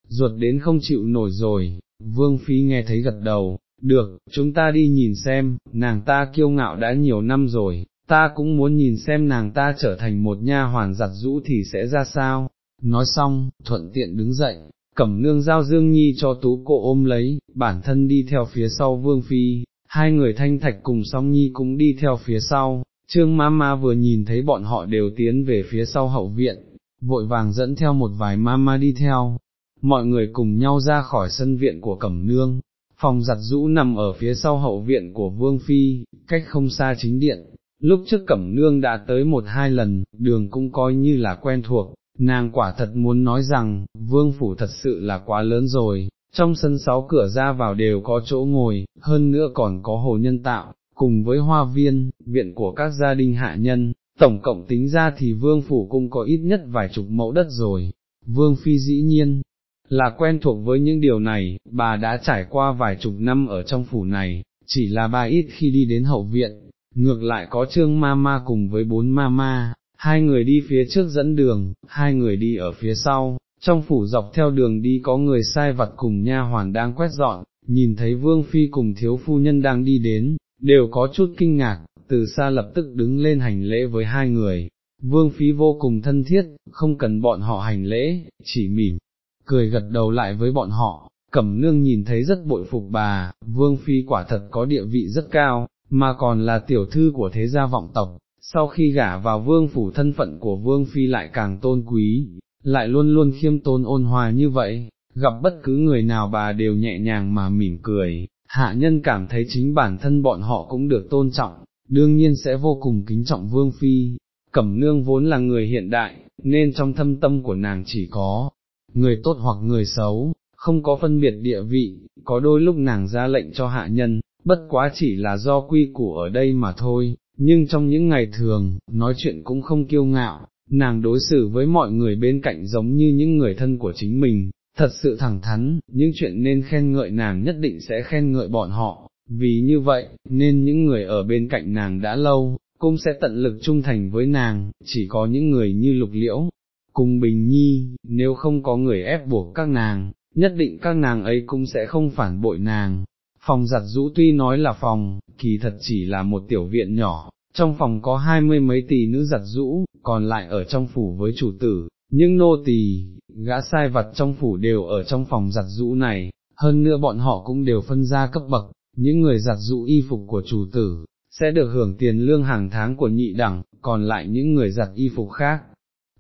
ruột đến không chịu nổi rồi, vương phi nghe thấy gật đầu, được, chúng ta đi nhìn xem, nàng ta kiêu ngạo đã nhiều năm rồi, ta cũng muốn nhìn xem nàng ta trở thành một nha hoàn giặt rũ thì sẽ ra sao, nói xong, thuận tiện đứng dậy, cẩm nương giao Dương Nhi cho tú cô ôm lấy, bản thân đi theo phía sau vương phi, hai người thanh thạch cùng song Nhi cũng đi theo phía sau, trương ma ma vừa nhìn thấy bọn họ đều tiến về phía sau hậu viện, vội vàng dẫn theo một vài ma ma đi theo, mọi người cùng nhau ra khỏi sân viện của Cẩm Nương, phòng giặt rũ nằm ở phía sau hậu viện của Vương Phi, cách không xa chính điện, lúc trước Cẩm Nương đã tới một hai lần, đường cũng coi như là quen thuộc, nàng quả thật muốn nói rằng, Vương Phủ thật sự là quá lớn rồi, trong sân sáu cửa ra vào đều có chỗ ngồi, hơn nữa còn có hồ nhân tạo, cùng với hoa viên, viện của các gia đình hạ nhân, tổng cộng tính ra thì Vương Phủ cũng có ít nhất vài chục mẫu đất rồi. Vương Phi dĩ nhiên, là quen thuộc với những điều này, bà đã trải qua vài chục năm ở trong phủ này, chỉ là bà ít khi đi đến hậu viện, ngược lại có trương ma ma cùng với bốn ma ma, hai người đi phía trước dẫn đường, hai người đi ở phía sau, trong phủ dọc theo đường đi có người sai vặt cùng nha hoàn đang quét dọn, nhìn thấy vương phi cùng thiếu phu nhân đang đi đến, đều có chút kinh ngạc, từ xa lập tức đứng lên hành lễ với hai người. Vương phi vô cùng thân thiết, không cần bọn họ hành lễ, chỉ mỉm, cười gật đầu lại với bọn họ, cẩm nương nhìn thấy rất bội phục bà, vương phi quả thật có địa vị rất cao, mà còn là tiểu thư của thế gia vọng tộc, sau khi gả vào vương phủ thân phận của vương phi lại càng tôn quý, lại luôn luôn khiêm tôn ôn hòa như vậy, gặp bất cứ người nào bà đều nhẹ nhàng mà mỉm cười, hạ nhân cảm thấy chính bản thân bọn họ cũng được tôn trọng, đương nhiên sẽ vô cùng kính trọng vương phi, cẩm nương vốn là người hiện đại, nên trong thâm tâm của nàng chỉ có người tốt hoặc người xấu, không có phân biệt địa vị, có đôi lúc nàng ra lệnh cho hạ nhân, bất quá chỉ là do quy củ ở đây mà thôi, nhưng trong những ngày thường, nói chuyện cũng không kiêu ngạo, nàng đối xử với mọi người bên cạnh giống như những người thân của chính mình, thật sự thẳng thắn, những chuyện nên khen ngợi nàng nhất định sẽ khen ngợi bọn họ, vì như vậy, nên những người ở bên cạnh nàng đã lâu, cũng sẽ tận lực trung thành với nàng, chỉ có những người như lục liễu, cùng bình nhi, nếu không có người ép buộc các nàng, nhất định các nàng ấy cũng sẽ không phản bội nàng. Phòng giặt rũ tuy nói là phòng, kỳ thật chỉ là một tiểu viện nhỏ, trong phòng có hai mươi mấy tỷ nữ giặt rũ, còn lại ở trong phủ với chủ tử, nhưng nô tỳ, gã sai vặt trong phủ đều ở trong phòng giặt rũ này, hơn nữa bọn họ cũng đều phân ra cấp bậc, những người giặt rũ y phục của chủ tử, sẽ được hưởng tiền lương hàng tháng của nhị đẳng, còn lại những người giặt y phục khác,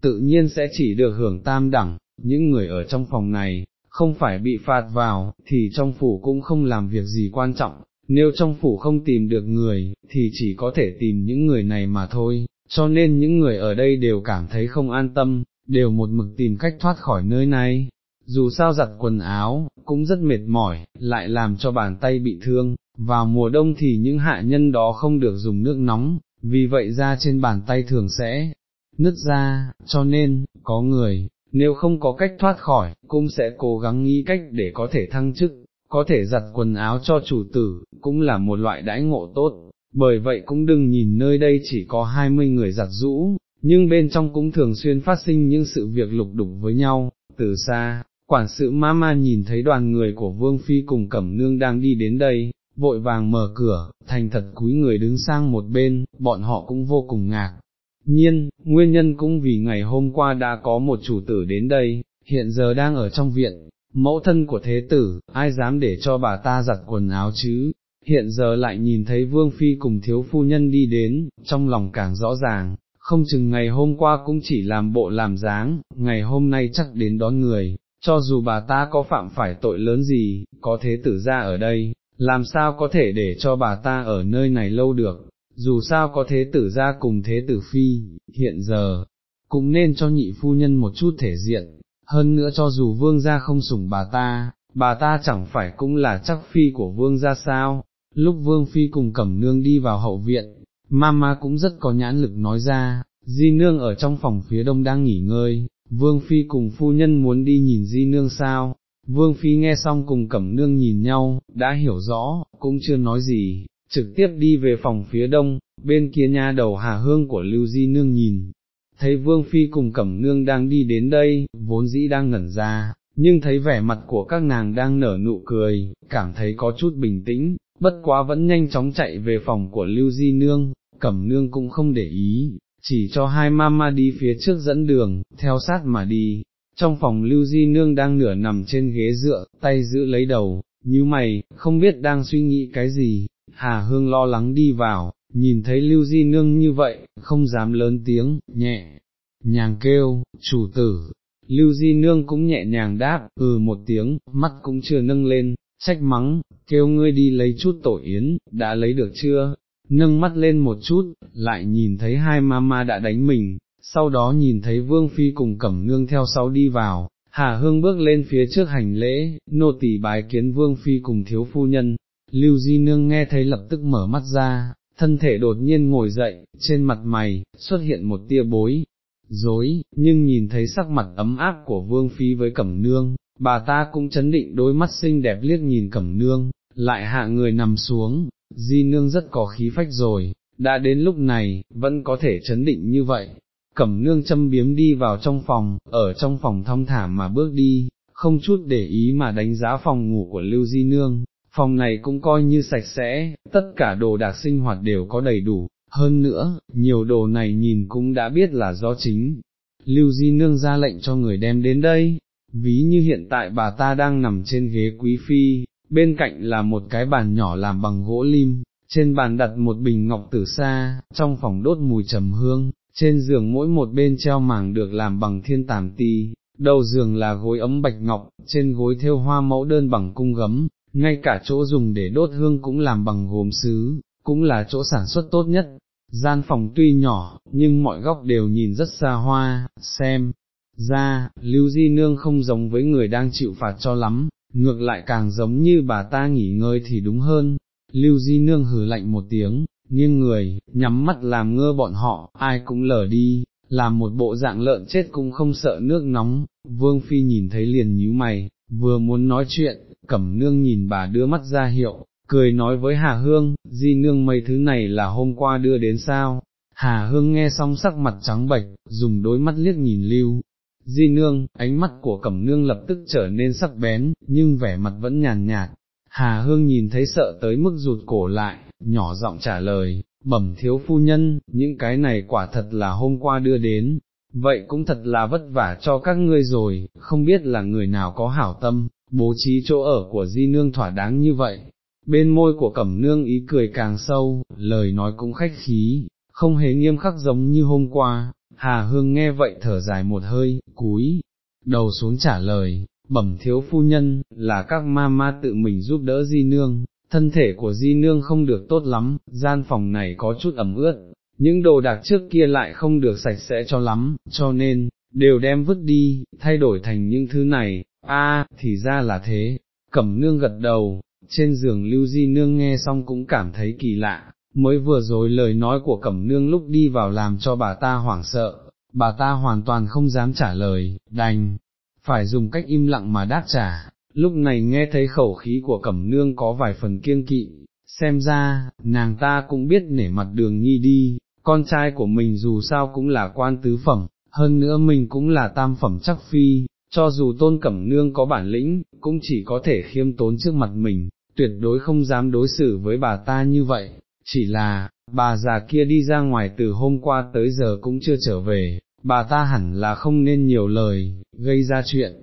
tự nhiên sẽ chỉ được hưởng tam đẳng, những người ở trong phòng này, không phải bị phạt vào, thì trong phủ cũng không làm việc gì quan trọng, nếu trong phủ không tìm được người, thì chỉ có thể tìm những người này mà thôi, cho nên những người ở đây đều cảm thấy không an tâm, đều một mực tìm cách thoát khỏi nơi này. Dù sao giặt quần áo, cũng rất mệt mỏi, lại làm cho bàn tay bị thương, vào mùa đông thì những hạ nhân đó không được dùng nước nóng, vì vậy ra trên bàn tay thường sẽ nứt ra, cho nên, có người, nếu không có cách thoát khỏi, cũng sẽ cố gắng nghĩ cách để có thể thăng chức, có thể giặt quần áo cho chủ tử, cũng là một loại đãi ngộ tốt, bởi vậy cũng đừng nhìn nơi đây chỉ có 20 người giặt rũ, nhưng bên trong cũng thường xuyên phát sinh những sự việc lục đục với nhau, từ xa, quản sự mama nhìn thấy đoàn người của Vương Phi cùng Cẩm Nương đang đi đến đây, vội vàng mở cửa, thành thật cúi người đứng sang một bên, bọn họ cũng vô cùng ngạc. Nhiên, nguyên nhân cũng vì ngày hôm qua đã có một chủ tử đến đây, hiện giờ đang ở trong viện, mẫu thân của thế tử, ai dám để cho bà ta giặt quần áo chứ, hiện giờ lại nhìn thấy vương phi cùng thiếu phu nhân đi đến, trong lòng càng rõ ràng, không chừng ngày hôm qua cũng chỉ làm bộ làm dáng, ngày hôm nay chắc đến đón người, cho dù bà ta có phạm phải tội lớn gì, có thế tử ra ở đây, làm sao có thể để cho bà ta ở nơi này lâu được, dù sao có thế tử ra cùng thế tử phi, hiện giờ, cũng nên cho nhị phu nhân một chút thể diện, hơn nữa cho dù vương gia không sủng bà ta, bà ta chẳng phải cũng là chắc phi của vương gia sao, lúc vương phi cùng cẩm nương đi vào hậu viện, mama cũng rất có nhãn lực nói ra, di nương ở trong phòng phía đông đang nghỉ ngơi, vương phi cùng phu nhân muốn đi nhìn di nương sao, vương phi nghe xong cùng cẩm nương nhìn nhau, đã hiểu rõ, cũng chưa nói gì, trực tiếp đi về phòng phía đông, bên kia nha đầu hà hương của lưu di nương nhìn, thấy vương phi cùng cẩm nương đang đi đến đây, vốn dĩ đang ngẩn ra, nhưng thấy vẻ mặt của các nàng đang nở nụ cười, cảm thấy có chút bình tĩnh, bất quá vẫn nhanh chóng chạy về phòng của lưu di nương, cẩm nương cũng không để ý, chỉ cho hai mama đi phía trước dẫn đường, theo sát mà đi. Trong phòng lưu di nương đang nửa nằm trên ghế dựa, tay giữ lấy đầu, như mày, không biết đang suy nghĩ cái gì, Hà Hương lo lắng đi vào, nhìn thấy Lưu Di Nương như vậy, không dám lớn tiếng, nhẹ, nhàng kêu, chủ tử, Lưu Di Nương cũng nhẹ nhàng đáp, ừ một tiếng, mắt cũng chưa nâng lên, trách mắng, kêu ngươi đi lấy chút tổ yến, đã lấy được chưa, nâng mắt lên một chút, lại nhìn thấy hai mama đã đánh mình, sau đó nhìn thấy Vương Phi cùng Cẩm Nương theo sau đi vào, Hà Hương bước lên phía trước hành lễ, nô tỳ bái kiến Vương Phi cùng thiếu phu nhân, Lưu Di Nương nghe thấy lập tức mở mắt ra, thân thể đột nhiên ngồi dậy, trên mặt mày, xuất hiện một tia bối, dối, nhưng nhìn thấy sắc mặt ấm áp của Vương Phi với Cẩm Nương, bà ta cũng chấn định đôi mắt xinh đẹp liếc nhìn Cẩm Nương, lại hạ người nằm xuống, Di Nương rất có khí phách rồi, đã đến lúc này, vẫn có thể chấn định như vậy. Cẩm nương châm biếm đi vào trong phòng, ở trong phòng thong thả mà bước đi, không chút để ý mà đánh giá phòng ngủ của Lưu Di Nương, phòng này cũng coi như sạch sẽ, tất cả đồ đạc sinh hoạt đều có đầy đủ, hơn nữa, nhiều đồ này nhìn cũng đã biết là do chính. Lưu Di Nương ra lệnh cho người đem đến đây, ví như hiện tại bà ta đang nằm trên ghế quý phi, bên cạnh là một cái bàn nhỏ làm bằng gỗ lim, trên bàn đặt một bình ngọc tử sa, trong phòng đốt mùi trầm hương, trên giường mỗi một bên treo màng được làm bằng thiên tàm ti, đầu giường là gối ấm bạch ngọc, trên gối thêu hoa mẫu đơn bằng cung gấm, ngay cả chỗ dùng để đốt hương cũng làm bằng gốm sứ, cũng là chỗ sản xuất tốt nhất. Gian phòng tuy nhỏ, nhưng mọi góc đều nhìn rất xa hoa, xem, ra, Lưu Di Nương không giống với người đang chịu phạt cho lắm, ngược lại càng giống như bà ta nghỉ ngơi thì đúng hơn. Lưu Di Nương hừ lạnh một tiếng, nghiêng người, nhắm mắt làm ngơ bọn họ, ai cũng lờ đi, làm một bộ dạng lợn chết cũng không sợ nước nóng, Vương Phi nhìn thấy liền nhíu mày, vừa muốn nói chuyện, cẩm nương nhìn bà đưa mắt ra hiệu, cười nói với Hà Hương, di nương mấy thứ này là hôm qua đưa đến sao, Hà Hương nghe xong sắc mặt trắng bệch, dùng đôi mắt liếc nhìn lưu. Di nương, ánh mắt của cẩm nương lập tức trở nên sắc bén, nhưng vẻ mặt vẫn nhàn nhạt. Hà Hương nhìn thấy sợ tới mức rụt cổ lại, nhỏ giọng trả lời, bẩm thiếu phu nhân, những cái này quả thật là hôm qua đưa đến, vậy cũng thật là vất vả cho các ngươi rồi, không biết là người nào có hảo tâm, bố trí chỗ ở của di nương thỏa đáng như vậy. Bên môi của cẩm nương ý cười càng sâu, lời nói cũng khách khí, không hề nghiêm khắc giống như hôm qua, Hà Hương nghe vậy thở dài một hơi, cúi, đầu xuống trả lời, bẩm thiếu phu nhân, là các ma ma tự mình giúp đỡ di nương, thân thể của di nương không được tốt lắm, gian phòng này có chút ẩm ướt, những đồ đạc trước kia lại không được sạch sẽ cho lắm, cho nên, đều đem vứt đi, thay đổi thành những thứ này, a thì ra là thế, cẩm nương gật đầu, trên giường lưu di nương nghe xong cũng cảm thấy kỳ lạ, mới vừa rồi lời nói của cẩm nương lúc đi vào làm cho bà ta hoảng sợ, bà ta hoàn toàn không dám trả lời, đành, phải dùng cách im lặng mà đáp trả, lúc này nghe thấy khẩu khí của cẩm nương có vài phần kiêng kỵ, xem ra, nàng ta cũng biết nể mặt đường nhi đi, con trai của mình dù sao cũng là quan tứ phẩm, hơn nữa mình cũng là tam phẩm chắc phi, cho dù tôn cẩm nương có bản lĩnh, cũng chỉ có thể khiêm tốn trước mặt mình, tuyệt đối không dám đối xử với bà ta như vậy, chỉ là, bà già kia đi ra ngoài từ hôm qua tới giờ cũng chưa trở về, bà ta hẳn là không nên nhiều lời, gây ra chuyện,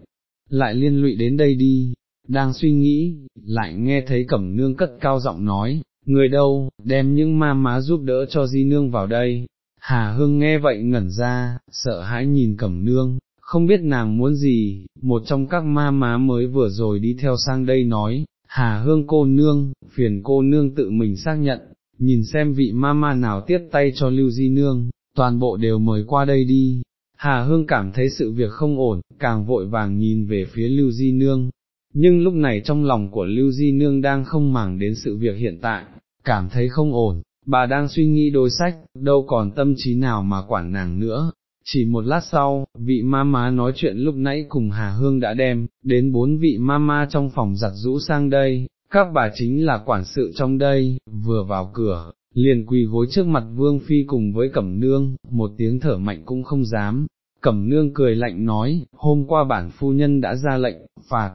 lại liên lụy đến đây đi, đang suy nghĩ, lại nghe thấy cẩm nương cất cao giọng nói, người đâu, đem những ma má giúp đỡ cho di nương vào đây. Hà Hương nghe vậy ngẩn ra, sợ hãi nhìn cẩm nương, không biết nàng muốn gì, một trong các ma má mới vừa rồi đi theo sang đây nói, Hà Hương cô nương, phiền cô nương tự mình xác nhận, nhìn xem vị ma ma nào tiếp tay cho Lưu Di Nương, toàn bộ đều mời qua đây đi. Hà Hương cảm thấy sự việc không ổn, càng vội vàng nhìn về phía Lưu Di Nương, nhưng lúc này trong lòng của Lưu Di Nương đang không màng đến sự việc hiện tại, cảm thấy không ổn, bà đang suy nghĩ đối sách, đâu còn tâm trí nào mà quản nàng nữa. Chỉ một lát sau, vị ma má nói chuyện lúc nãy cùng Hà Hương đã đem, đến bốn vị ma ma trong phòng giặt rũ sang đây, các bà chính là quản sự trong đây, vừa vào cửa, liền quỳ gối trước mặt Vương Phi cùng với Cẩm Nương, một tiếng thở mạnh cũng không dám. Cẩm Nương cười lạnh nói, hôm qua bản phu nhân đã ra lệnh, phạt,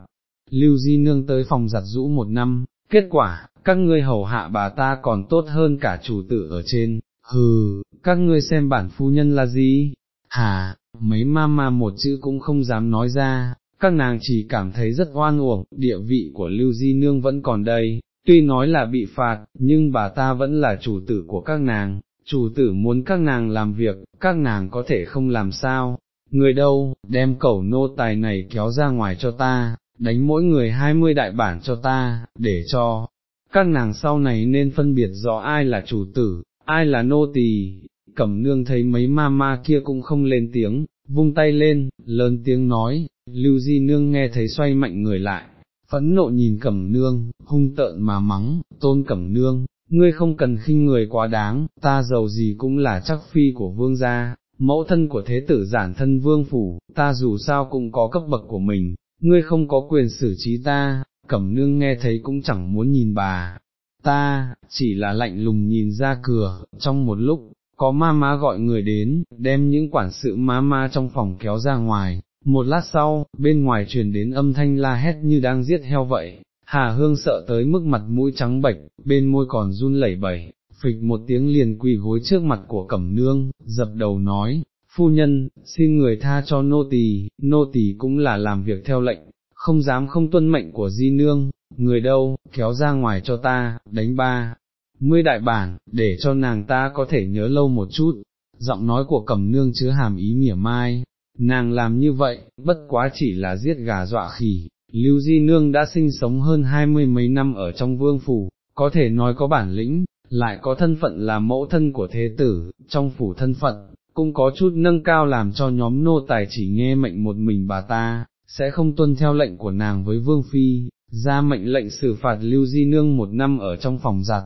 Lưu Di Nương tới phòng giặt rũ một năm, kết quả, các ngươi hầu hạ bà ta còn tốt hơn cả chủ tử ở trên, hừ, các ngươi xem bản phu nhân là gì, Hả, mấy ma ma một chữ cũng không dám nói ra, các nàng chỉ cảm thấy rất oan uổng, địa vị của Lưu Di Nương vẫn còn đây, tuy nói là bị phạt, nhưng bà ta vẫn là chủ tử của các nàng, chủ tử muốn các nàng làm việc, các nàng có thể không làm sao, người đâu, đem cẩu nô tài này kéo ra ngoài cho ta, đánh mỗi người hai mươi đại bản cho ta, để cho, các nàng sau này nên phân biệt rõ ai là chủ tử, ai là nô tỳ. Cẩm nương thấy mấy ma ma kia cũng không lên tiếng, vung tay lên, lớn tiếng nói, lưu di nương nghe thấy xoay mạnh người lại, phẫn nộ nhìn cẩm nương, hung tợn mà mắng, tôn cẩm nương, ngươi không cần khinh người quá đáng, ta giàu gì cũng là chắc phi của vương gia, mẫu thân của thế tử giản thân vương phủ, ta dù sao cũng có cấp bậc của mình, ngươi không có quyền xử trí ta, cẩm nương nghe thấy cũng chẳng muốn nhìn bà, ta, chỉ là lạnh lùng nhìn ra cửa, trong một lúc, có ma ma gọi người đến, đem những quản sự ma ma trong phòng kéo ra ngoài, một lát sau, bên ngoài truyền đến âm thanh la hét như đang giết heo vậy, Hà Hương sợ tới mức mặt mũi trắng bệch, bên môi còn run lẩy bẩy, phịch một tiếng liền quỳ gối trước mặt của cẩm nương, dập đầu nói, phu nhân, xin người tha cho nô tỳ, nô tỳ cũng là làm việc theo lệnh, không dám không tuân mệnh của di nương, người đâu, kéo ra ngoài cho ta, đánh ba, mươi đại bản, để cho nàng ta có thể nhớ lâu một chút, giọng nói của cẩm nương chứa hàm ý mỉa mai, nàng làm như vậy, bất quá chỉ là giết gà dọa khỉ, lưu di nương đã sinh sống hơn hai mươi mấy năm ở trong vương phủ, có thể nói có bản lĩnh, lại có thân phận là mẫu thân của thế tử, trong phủ thân phận, cũng có chút nâng cao làm cho nhóm nô tài chỉ nghe mệnh một mình bà ta, sẽ không tuân theo lệnh của nàng với Vương Phi, ra mệnh lệnh xử phạt Lưu Di Nương một năm ở trong phòng giặt.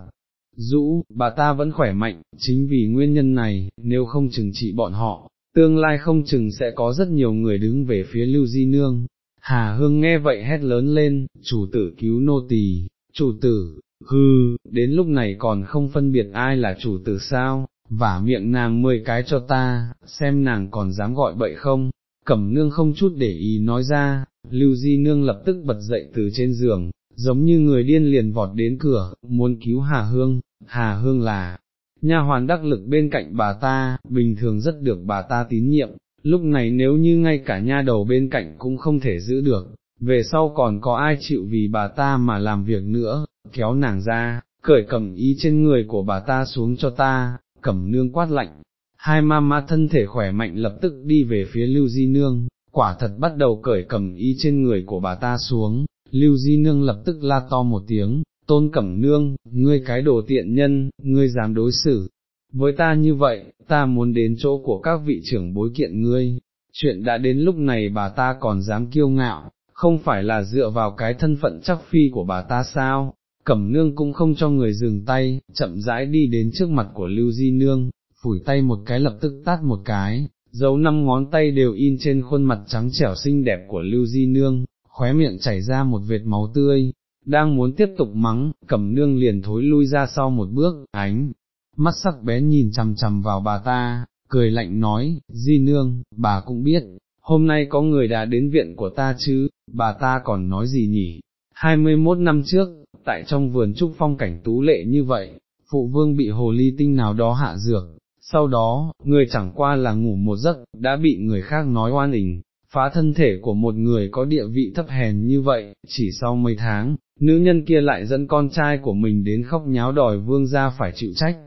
Dũ, bà ta vẫn khỏe mạnh, chính vì nguyên nhân này, nếu không chừng trị bọn họ, tương lai không chừng sẽ có rất nhiều người đứng về phía Lưu Di Nương. Hà Hương nghe vậy hét lớn lên, chủ tử cứu nô tỳ, chủ tử, hư, đến lúc này còn không phân biệt ai là chủ tử sao, vả miệng nàng mười cái cho ta, xem nàng còn dám gọi bậy không, cẩm nương không chút để ý nói ra, lưu di nương lập tức bật dậy từ trên giường, giống như người điên liền vọt đến cửa, muốn cứu Hà Hương, Hà Hương là, nha hoàn đắc lực bên cạnh bà ta, bình thường rất được bà ta tín nhiệm, lúc này nếu như ngay cả nha đầu bên cạnh cũng không thể giữ được, về sau còn có ai chịu vì bà ta mà làm việc nữa, kéo nàng ra, cởi cầm ý trên người của bà ta xuống cho ta, cẩm nương quát lạnh, hai ma ma thân thể khỏe mạnh lập tức đi về phía lưu di nương, quả thật bắt đầu cởi cầm ý trên người của bà ta xuống, lưu di nương lập tức la to một tiếng, tôn cẩm nương, ngươi cái đồ tiện nhân, ngươi dám đối xử. Với ta như vậy, ta muốn đến chỗ của các vị trưởng bối kiện ngươi, chuyện đã đến lúc này bà ta còn dám kiêu ngạo, không phải là dựa vào cái thân phận chắc phi của bà ta sao, cẩm nương cũng không cho người dừng tay, chậm rãi đi đến trước mặt của Lưu Di Nương, phủi tay một cái lập tức tát một cái, dấu năm ngón tay đều in trên khuôn mặt trắng trẻo xinh đẹp của Lưu Di Nương, khóe miệng chảy ra một vệt máu tươi, đang muốn tiếp tục mắng, cẩm nương liền thối lui ra sau một bước, ánh, mắt sắc bén nhìn chằm chằm vào bà ta, cười lạnh nói, Di Nương, bà cũng biết, hôm nay có người đã đến viện của ta chứ, bà ta còn nói gì nhỉ, 21 năm trước, tại trong vườn trúc phong cảnh tú lệ như vậy, phụ vương bị hồ ly tinh nào đó hạ dược, sau đó, người chẳng qua là ngủ một giấc, đã bị người khác nói oan ình, phá thân thể của một người có địa vị thấp hèn như vậy, chỉ sau mấy tháng, nữ nhân kia lại dẫn con trai của mình đến khóc nháo đòi vương ra phải chịu trách.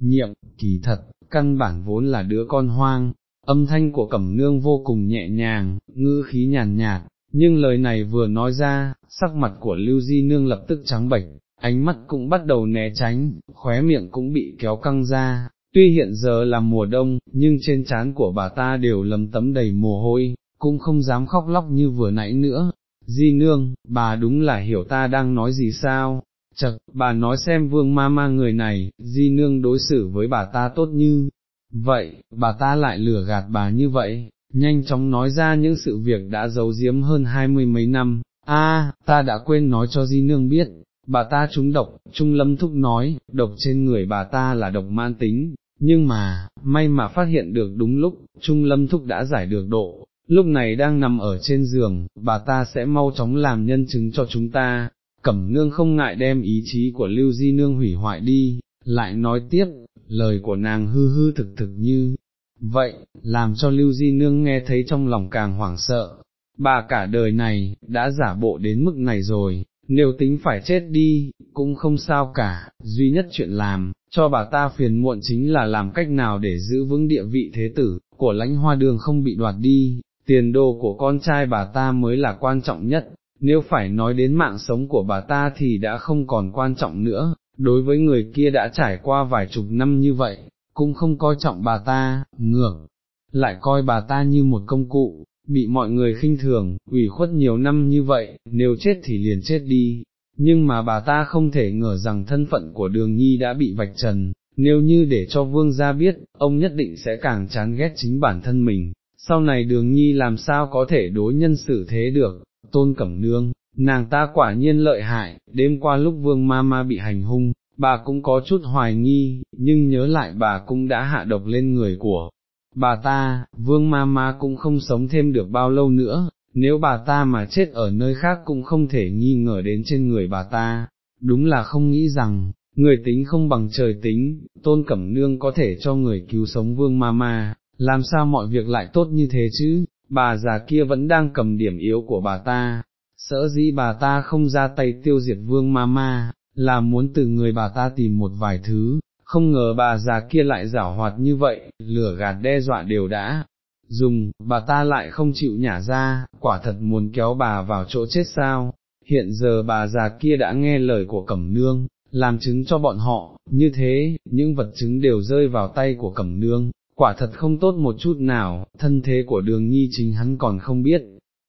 Nhiệm, kỳ thật, căn bản vốn là đứa con hoang, âm thanh của cẩm nương vô cùng nhẹ nhàng, ngữ khí nhàn nhạt, nhưng lời này vừa nói ra, sắc mặt của Lưu Di Nương lập tức trắng bệch, ánh mắt cũng bắt đầu né tránh, khóe miệng cũng bị kéo căng ra, tuy hiện giờ là mùa đông, nhưng trên trán của bà ta đều lấm tấm đầy mồ hôi, cũng không dám khóc lóc như vừa nãy nữa. Di Nương, bà đúng là hiểu ta đang nói gì sao? Chật, bà nói xem vương ma ma người này, Di Nương đối xử với bà ta tốt như, vậy, bà ta lại lừa gạt bà như vậy, nhanh chóng nói ra những sự việc đã giấu giếm hơn hai mươi mấy năm, a, ta đã quên nói cho Di Nương biết, bà ta trúng độc, Trung Lâm Thúc nói, độc trên người bà ta là độc man tính, nhưng mà, may mà phát hiện được đúng lúc, Trung Lâm Thúc đã giải được độ, lúc này đang nằm ở trên giường, bà ta sẽ mau chóng làm nhân chứng cho chúng ta, Cẩm Nương không ngại đem ý chí của Lưu Di Nương hủy hoại đi, lại nói tiếp, lời của nàng hư hư thực thực như, vậy, làm cho Lưu Di Nương nghe thấy trong lòng càng hoảng sợ, bà cả đời này, đã giả bộ đến mức này rồi, nếu tính phải chết đi, cũng không sao cả, duy nhất chuyện làm, cho bà ta phiền muộn chính là làm cách nào để giữ vững địa vị thế tử, của lãnh hoa đường không bị đoạt đi, tiền đồ của con trai bà ta mới là quan trọng nhất, nếu phải nói đến mạng sống của bà ta thì đã không còn quan trọng nữa, đối với người kia đã trải qua vài chục năm như vậy, cũng không coi trọng bà ta, ngược, lại coi bà ta như một công cụ, bị mọi người khinh thường, ủy khuất nhiều năm như vậy, nếu chết thì liền chết đi, nhưng mà bà ta không thể ngờ rằng thân phận của đường nhi đã bị vạch trần, nếu như để cho vương gia biết, ông nhất định sẽ càng chán ghét chính bản thân mình, sau này đường nhi làm sao có thể đối nhân xử thế được, tôn cẩm nương, nàng ta quả nhiên lợi hại, đêm qua lúc vương ma ma bị hành hung, bà cũng có chút hoài nghi, nhưng nhớ lại bà cũng đã hạ độc lên người của bà ta, vương ma ma cũng không sống thêm được bao lâu nữa, nếu bà ta mà chết ở nơi khác cũng không thể nghi ngờ đến trên người bà ta, đúng là không nghĩ rằng, người tính không bằng trời tính, tôn cẩm nương có thể cho người cứu sống vương ma ma, làm sao mọi việc lại tốt như thế chứ, bà già kia vẫn đang cầm điểm yếu của bà ta, sợ dĩ bà ta không ra tay tiêu diệt vương ma ma, là muốn từ người bà ta tìm một vài thứ, không ngờ bà già kia lại giảo hoạt như vậy, lửa gạt đe dọa đều đã, dùng, bà ta lại không chịu nhả ra, quả thật muốn kéo bà vào chỗ chết sao, hiện giờ bà già kia đã nghe lời của Cẩm Nương, làm chứng cho bọn họ, như thế, những vật chứng đều rơi vào tay của cẩm nương, quả thật không tốt một chút nào, thân thế của đường nhi chính hắn còn không biết,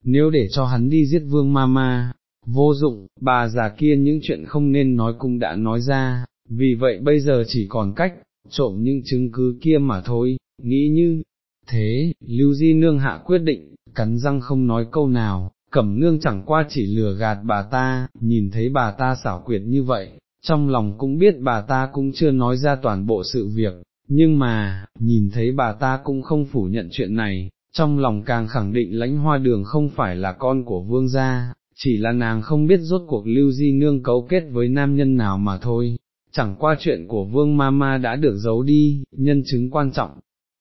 nếu để cho hắn đi giết vương ma ma, vô dụng, bà già kia những chuyện không nên nói cũng đã nói ra, vì vậy bây giờ chỉ còn cách, trộm những chứng cứ kia mà thôi, nghĩ như, thế, Lưu Di Nương hạ quyết định, cắn răng không nói câu nào, cẩm nương chẳng qua chỉ lừa gạt bà ta, nhìn thấy bà ta xảo quyệt như vậy, trong lòng cũng biết bà ta cũng chưa nói ra toàn bộ sự việc, nhưng mà, nhìn thấy bà ta cũng không phủ nhận chuyện này, trong lòng càng khẳng định lãnh hoa đường không phải là con của vương gia, chỉ là nàng không biết rốt cuộc lưu di nương cấu kết với nam nhân nào mà thôi, chẳng qua chuyện của vương ma ma đã được giấu đi, nhân chứng quan trọng.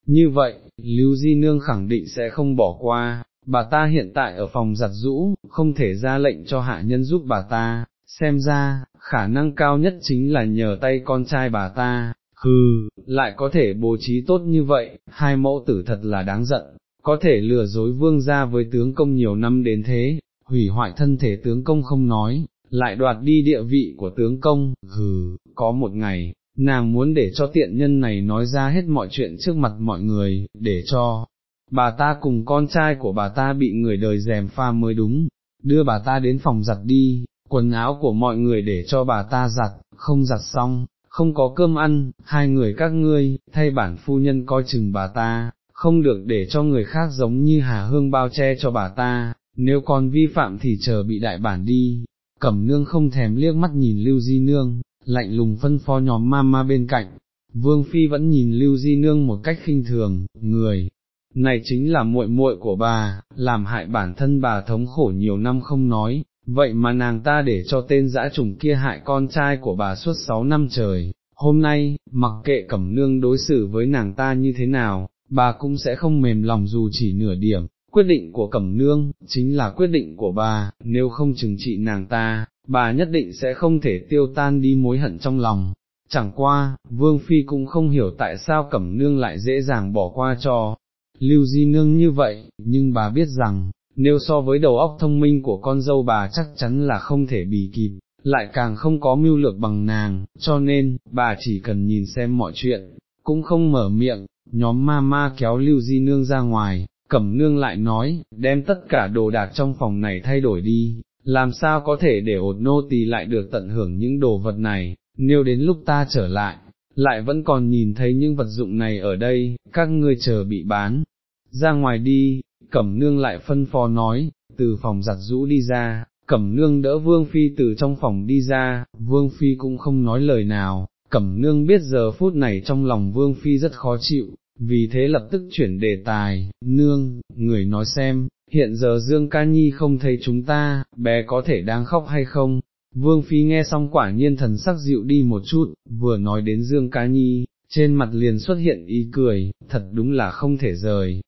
Như vậy, lưu di nương khẳng định sẽ không bỏ qua, bà ta hiện tại ở phòng giặt rũ, không thể ra lệnh cho hạ nhân giúp bà ta, xem ra, khả năng cao nhất chính là nhờ tay con trai bà ta, hừ, lại có thể bố trí tốt như vậy, hai mẫu tử thật là đáng giận, có thể lừa dối vương ra với tướng công nhiều năm đến thế, hủy hoại thân thể tướng công không nói, lại đoạt đi địa vị của tướng công, hừ, có một ngày, nàng muốn để cho tiện nhân này nói ra hết mọi chuyện trước mặt mọi người, để cho bà ta cùng con trai của bà ta bị người đời dèm pha mới đúng, đưa bà ta đến phòng giặt đi, quần áo của mọi người để cho bà ta giặt, không giặt xong, không có cơm ăn, hai người các ngươi, thay bản phu nhân coi chừng bà ta, không được để cho người khác giống như Hà Hương bao che cho bà ta, nếu còn vi phạm thì chờ bị đại bản đi. Cẩm nương không thèm liếc mắt nhìn Lưu Di Nương, lạnh lùng phân phó nhóm ma ma bên cạnh, Vương Phi vẫn nhìn Lưu Di Nương một cách khinh thường, người, này chính là muội muội của bà, làm hại bản thân bà thống khổ nhiều năm không nói, vậy mà nàng ta để cho tên dã trùng kia hại con trai của bà suốt sáu năm trời, hôm nay, mặc kệ cẩm nương đối xử với nàng ta như thế nào, bà cũng sẽ không mềm lòng dù chỉ nửa điểm, quyết định của cẩm nương, chính là quyết định của bà, nếu không chừng trị nàng ta, bà nhất định sẽ không thể tiêu tan đi mối hận trong lòng. Chẳng qua, Vương Phi cũng không hiểu tại sao Cẩm Nương lại dễ dàng bỏ qua cho Lưu Di Nương như vậy, nhưng bà biết rằng, nếu so với đầu óc thông minh của con dâu bà chắc chắn là không thể bì kịp, lại càng không có mưu lược bằng nàng, cho nên, bà chỉ cần nhìn xem mọi chuyện, cũng không mở miệng, nhóm ma ma kéo Lưu Di Nương ra ngoài, Cẩm Nương lại nói, đem tất cả đồ đạc trong phòng này thay đổi đi, làm sao có thể để ột nô tỳ lại được tận hưởng những đồ vật này, nếu đến lúc ta trở lại, lại vẫn còn nhìn thấy những vật dụng này ở đây, các ngươi chờ bị bán, ra ngoài đi, Cẩm Nương lại phân phó nói, từ phòng giặt rũ đi ra, Cẩm Nương đỡ Vương Phi từ trong phòng đi ra, Vương Phi cũng không nói lời nào, Cẩm Nương biết giờ phút này trong lòng Vương Phi rất khó chịu, vì thế lập tức chuyển đề tài, Nương, người nói xem, hiện giờ Dương Ca Nhi không thấy chúng ta, bé có thể đang khóc hay không? Vương Phi nghe xong quả nhiên thần sắc dịu đi một chút, vừa nói đến Dương Ca Nhi, trên mặt liền xuất hiện ý cười, thật đúng là không thể rời,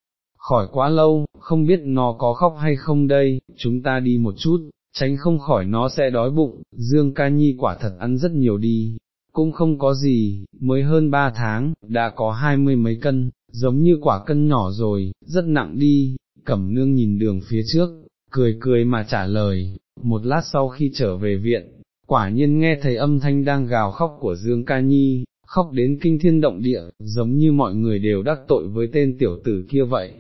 khỏi quá lâu, không biết nó có khóc hay không đây, chúng ta đi một chút, tránh không khỏi nó sẽ đói bụng, Dương Ca Nhi quả thật ăn rất nhiều đi, cũng không có gì, mới hơn ba tháng, đã có hai mươi mấy cân, giống như quả cân nhỏ rồi, rất nặng đi, cẩm nương nhìn đường phía trước, cười cười mà trả lời, một lát sau khi trở về viện, quả nhiên nghe thấy âm thanh đang gào khóc của Dương Ca Nhi, khóc đến kinh thiên động địa, giống như mọi người đều đắc tội với tên tiểu tử kia vậy,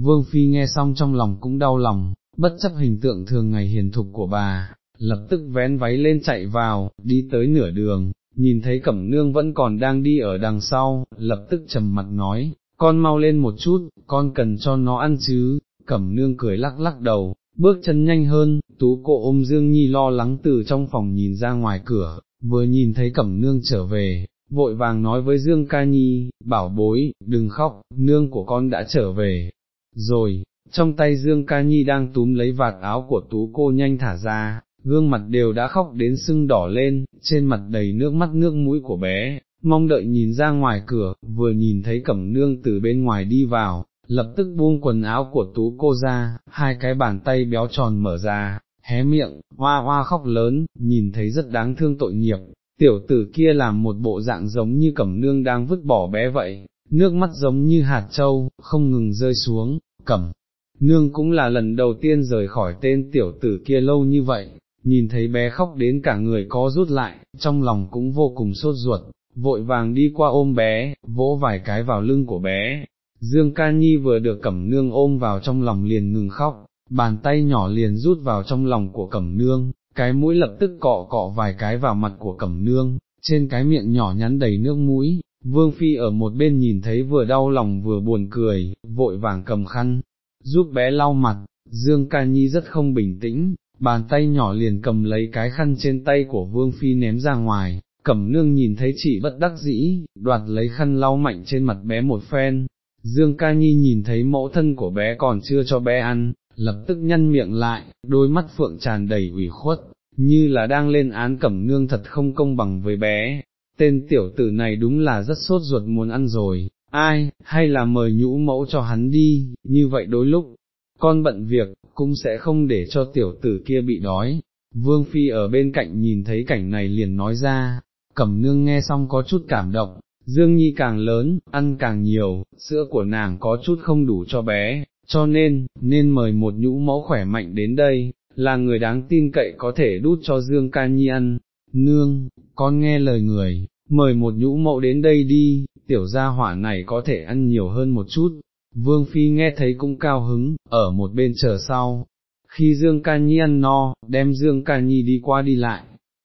Vương Phi nghe xong trong lòng cũng đau lòng, bất chấp hình tượng thường ngày hiền thục của bà, lập tức vén váy lên chạy vào, đi tới nửa đường, nhìn thấy Cẩm Nương vẫn còn đang đi ở đằng sau, lập tức trầm mặt nói, con mau lên một chút, con cần cho nó ăn chứ, Cẩm Nương cười lắc lắc đầu, bước chân nhanh hơn, tú cô ôm Dương Nhi lo lắng từ trong phòng nhìn ra ngoài cửa, vừa nhìn thấy Cẩm Nương trở về, vội vàng nói với Dương Ca Nhi, bảo bối, đừng khóc, nương của con đã trở về, rồi, trong tay Dương Ca Nhi đang túm lấy vạt áo của tú cô nhanh thả ra, gương mặt đều đã khóc đến sưng đỏ lên, trên mặt đầy nước mắt nước mũi của bé, mong đợi nhìn ra ngoài cửa, vừa nhìn thấy cẩm nương từ bên ngoài đi vào, lập tức buông quần áo của tú cô ra, hai cái bàn tay béo tròn mở ra, hé miệng, hoa hoa khóc lớn, nhìn thấy rất đáng thương tội nghiệp, tiểu tử kia làm một bộ dạng giống như cẩm nương đang vứt bỏ bé vậy, nước mắt giống như hạt châu, không ngừng rơi xuống, cẩm, nương cũng là lần đầu tiên rời khỏi tên tiểu tử kia lâu như vậy, nhìn thấy bé khóc đến cả người có rút lại, trong lòng cũng vô cùng sốt ruột, vội vàng đi qua ôm bé, vỗ vài cái vào lưng của bé. Dương Ca Nhi vừa được Cẩm Nương ôm vào trong lòng liền ngừng khóc, bàn tay nhỏ liền rút vào trong lòng của Cẩm Nương, cái mũi lập tức cọ cọ vài cái vào mặt của Cẩm Nương, trên cái miệng nhỏ nhắn đầy nước mũi, Vương Phi ở một bên nhìn thấy vừa đau lòng vừa buồn cười, vội vàng cầm khăn, giúp bé lau mặt, Dương Ca Nhi rất không bình tĩnh, bàn tay nhỏ liền cầm lấy cái khăn trên tay của Vương Phi ném ra ngoài, Cẩm nương nhìn thấy chị bất đắc dĩ, đoạt lấy khăn lau mạnh trên mặt bé một phen, Dương Ca Nhi nhìn thấy mẫu thân của bé còn chưa cho bé ăn, lập tức nhăn miệng lại, đôi mắt phượng tràn đầy ủy khuất, như là đang lên án Cẩm nương thật không công bằng với bé, tên tiểu tử này đúng là rất sốt ruột muốn ăn rồi, ai, hay là mời nhũ mẫu cho hắn đi, như vậy đôi lúc, con bận việc, cũng sẽ không để cho tiểu tử kia bị đói. Vương Phi ở bên cạnh nhìn thấy cảnh này liền nói ra, cẩm nương nghe xong có chút cảm động, Dương Nhi càng lớn, ăn càng nhiều, sữa của nàng có chút không đủ cho bé, cho nên, nên mời một nhũ mẫu khỏe mạnh đến đây, là người đáng tin cậy có thể đút cho Dương Ca Nhi ăn. Nương, con nghe lời người, mời một nhũ mẫu đến đây đi, tiểu gia hỏa này có thể ăn nhiều hơn một chút. Vương Phi nghe thấy cũng cao hứng, ở một bên chờ sau. Khi Dương Ca Nhi ăn no, đem Dương Ca Nhi đi qua đi lại,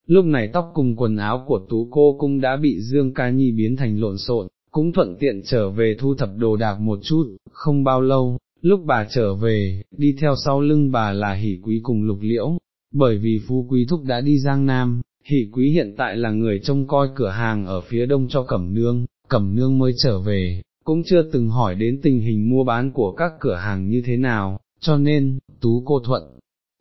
lúc này tóc cùng quần áo của tú cô cũng đã bị Dương Ca Nhi biến thành lộn xộn, cũng thuận tiện trở về thu thập đồ đạc một chút, không bao lâu, lúc bà trở về, đi theo sau lưng bà là hỷ quý cùng lục liễu, bởi vì phú quý thúc đã đi Giang Nam, hỷ quý hiện tại là người trông coi cửa hàng ở phía đông cho Cẩm Nương, Cẩm Nương mới trở về, cũng chưa từng hỏi đến tình hình mua bán của các cửa hàng như thế nào, cho nên, tú cô thuận,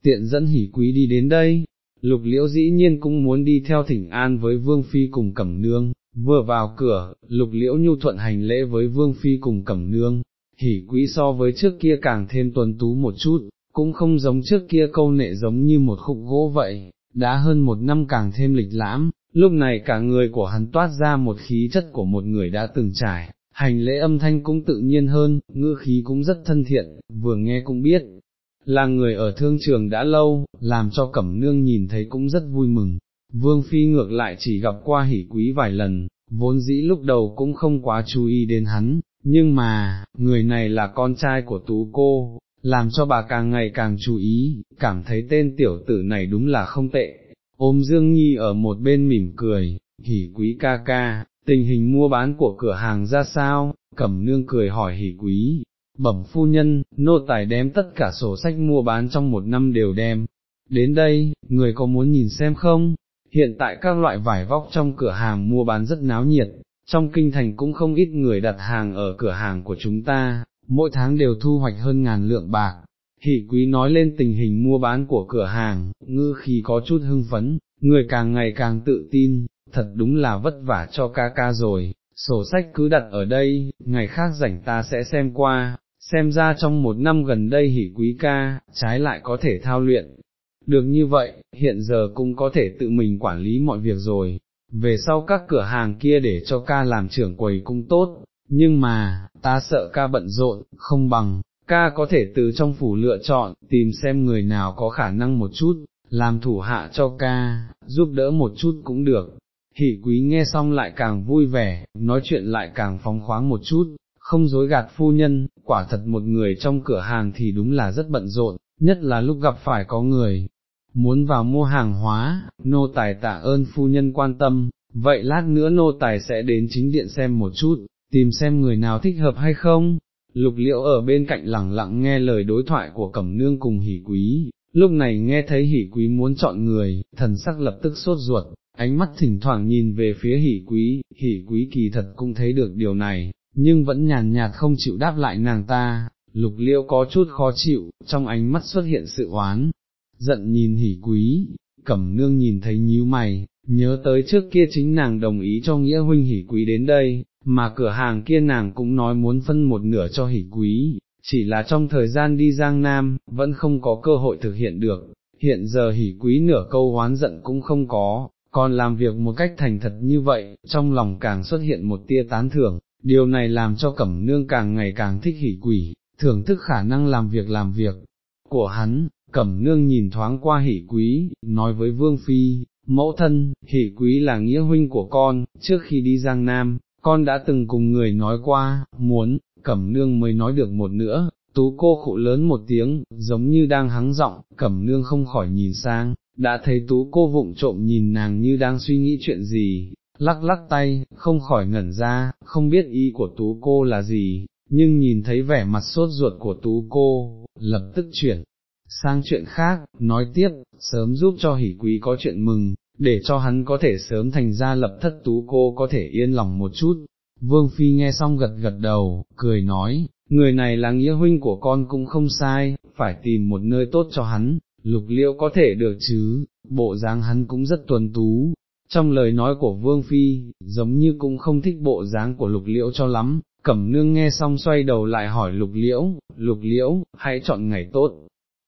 tiện dẫn hỷ quý đi đến đây, lục liễu dĩ nhiên cũng muốn đi theo thỉnh an với Vương Phi cùng Cẩm Nương, vừa vào cửa, lục liễu nhu thuận hành lễ với Vương Phi cùng Cẩm Nương, Hỷ quý so với trước kia càng thêm tuần tú một chút, cũng không giống trước kia câu nệ giống như một khúc gỗ vậy, đã hơn một năm càng thêm lịch lãm, lúc này cả người của hắn toát ra một khí chất của một người đã từng trải. Hành lễ âm thanh cũng tự nhiên hơn, ngữ khí cũng rất thân thiện, vừa nghe cũng biết, là người ở thương trường đã lâu, làm cho Cẩm Nương nhìn thấy cũng rất vui mừng. Vương Phi ngược lại chỉ gặp qua hỷ quý vài lần, vốn dĩ lúc đầu cũng không quá chú ý đến hắn, nhưng mà, người này là con trai của tú cô, làm cho bà càng ngày càng chú ý, cảm thấy tên tiểu tử này đúng là không tệ. Ôm Dương Nhi ở một bên mỉm cười, hỉ quý ca ca, tình hình mua bán của cửa hàng ra sao, cẩm nương cười hỏi hỉ quý, bẩm phu nhân, nô tài đem tất cả sổ sách mua bán trong một năm đều đem. Đến đây, người có muốn nhìn xem không? Hiện tại các loại vải vóc trong cửa hàng mua bán rất náo nhiệt, trong kinh thành cũng không ít người đặt hàng ở cửa hàng của chúng ta, mỗi tháng đều thu hoạch hơn ngàn lượng bạc. Hỷ quý nói lên tình hình mua bán của cửa hàng, ngư khi có chút hưng phấn, người càng ngày càng tự tin, thật đúng là vất vả cho ca ca rồi, sổ sách cứ đặt ở đây, ngày khác rảnh ta sẽ xem qua, xem ra trong một năm gần đây hỉ quý ca, trái lại có thể thao luyện. Được như vậy, hiện giờ cũng có thể tự mình quản lý mọi việc rồi, về sau các cửa hàng kia để cho ca làm trưởng quầy cũng tốt, nhưng mà, ta sợ ca bận rộn, không bằng, ca có thể từ trong phủ lựa chọn, tìm xem người nào có khả năng một chút, làm thủ hạ cho ca, giúp đỡ một chút cũng được. Hỷ quý nghe xong lại càng vui vẻ, nói chuyện lại càng phóng khoáng một chút, không dối gạt phu nhân, quả thật một người trong cửa hàng thì đúng là rất bận rộn, nhất là lúc gặp phải có người, muốn vào mua hàng hóa, nô tài tạ ơn phu nhân quan tâm, vậy lát nữa nô tài sẽ đến chính điện xem một chút, tìm xem người nào thích hợp hay không. Lục liễu ở bên cạnh lẳng lặng nghe lời đối thoại của cẩm nương cùng hỷ quý, lúc này nghe thấy hỷ quý muốn chọn người, thần sắc lập tức sốt ruột, ánh mắt thỉnh thoảng nhìn về phía hỷ quý, hỷ quý kỳ thật cũng thấy được điều này, nhưng vẫn nhàn nhạt không chịu đáp lại nàng ta, lục liễu có chút khó chịu, trong ánh mắt xuất hiện sự oán, giận nhìn hỉ quý, cẩm nương nhìn thấy nhíu mày, nhớ tới trước kia chính nàng đồng ý cho nghĩa huynh hỉ quý đến đây, mà cửa hàng kia nàng cũng nói muốn phân một nửa cho hỉ quý, chỉ là trong thời gian đi Giang Nam, vẫn không có cơ hội thực hiện được, hiện giờ hỉ quý nửa câu hoán giận cũng không có, còn làm việc một cách thành thật như vậy, trong lòng càng xuất hiện một tia tán thưởng, điều này làm cho cẩm nương càng ngày càng thích hỉ quỷ, thưởng thức khả năng làm việc làm việc của hắn, cẩm nương nhìn thoáng qua hỷ quý, nói với vương phi, mẫu thân, hỷ quý là nghĩa huynh của con, trước khi đi Giang Nam, con đã từng cùng người nói qua, muốn, cẩm nương mới nói được một nữa, tú cô khụ lớn một tiếng, giống như đang hắng giọng, cẩm nương không khỏi nhìn sang, đã thấy tú cô vụng trộm nhìn nàng như đang suy nghĩ chuyện gì, lắc lắc tay, không khỏi ngẩn ra, không biết ý của tú cô là gì, nhưng nhìn thấy vẻ mặt sốt ruột của tú cô, lập tức chuyển sang chuyện khác, nói tiếp, sớm giúp cho hỷ quý có chuyện mừng, để cho hắn có thể sớm thành ra lập thất tú cô có thể yên lòng một chút. Vương Phi nghe xong gật gật đầu, cười nói, người này là nghĩa huynh của con cũng không sai, phải tìm một nơi tốt cho hắn, lục liễu có thể được chứ, bộ dáng hắn cũng rất tuần tú. Trong lời nói của Vương Phi, giống như cũng không thích bộ dáng của lục liễu cho lắm, cẩm nương nghe xong xoay đầu lại hỏi lục liễu, lục liễu, hãy chọn ngày tốt,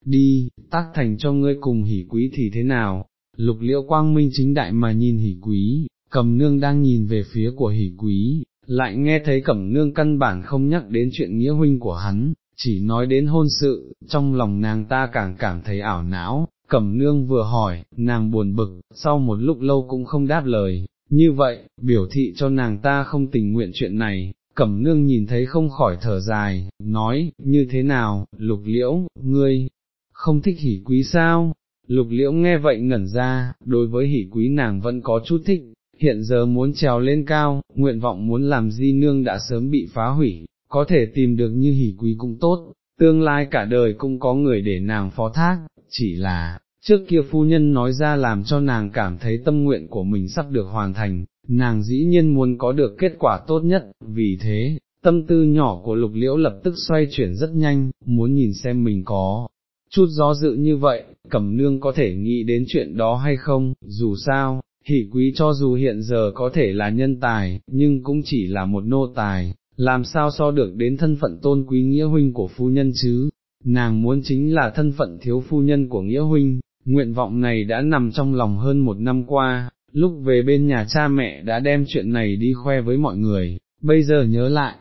đi, tác thành cho ngươi cùng hỉ quý thì thế nào, lục liễu quang minh chính đại mà nhìn hỉ quý, cầm nương đang nhìn về phía của hỉ quý, lại nghe thấy cẩm nương căn bản không nhắc đến chuyện nghĩa huynh của hắn, chỉ nói đến hôn sự, trong lòng nàng ta càng cảm thấy ảo não, cẩm nương vừa hỏi, nàng buồn bực, sau một lúc lâu cũng không đáp lời, như vậy, biểu thị cho nàng ta không tình nguyện chuyện này, cẩm nương nhìn thấy không khỏi thở dài, nói, như thế nào, lục liễu, ngươi, không thích hỉ quý sao? Lục liễu nghe vậy ngẩn ra, đối với hỉ quý nàng vẫn có chút thích, hiện giờ muốn trèo lên cao, nguyện vọng muốn làm di nương đã sớm bị phá hủy, có thể tìm được như hỉ quý cũng tốt, tương lai cả đời cũng có người để nàng phó thác, chỉ là, trước kia phu nhân nói ra làm cho nàng cảm thấy tâm nguyện của mình sắp được hoàn thành, nàng dĩ nhiên muốn có được kết quả tốt nhất, vì thế, tâm tư nhỏ của lục liễu lập tức xoay chuyển rất nhanh, muốn nhìn xem mình có chút do dự như vậy, cẩm nương có thể nghĩ đến chuyện đó hay không, dù sao, hỷ quý cho dù hiện giờ có thể là nhân tài, nhưng cũng chỉ là một nô tài, làm sao so được đến thân phận tôn quý nghĩa huynh của phu nhân chứ, nàng muốn chính là thân phận thiếu phu nhân của nghĩa huynh, nguyện vọng này đã nằm trong lòng hơn một năm qua, lúc về bên nhà cha mẹ đã đem chuyện này đi khoe với mọi người, bây giờ nhớ lại,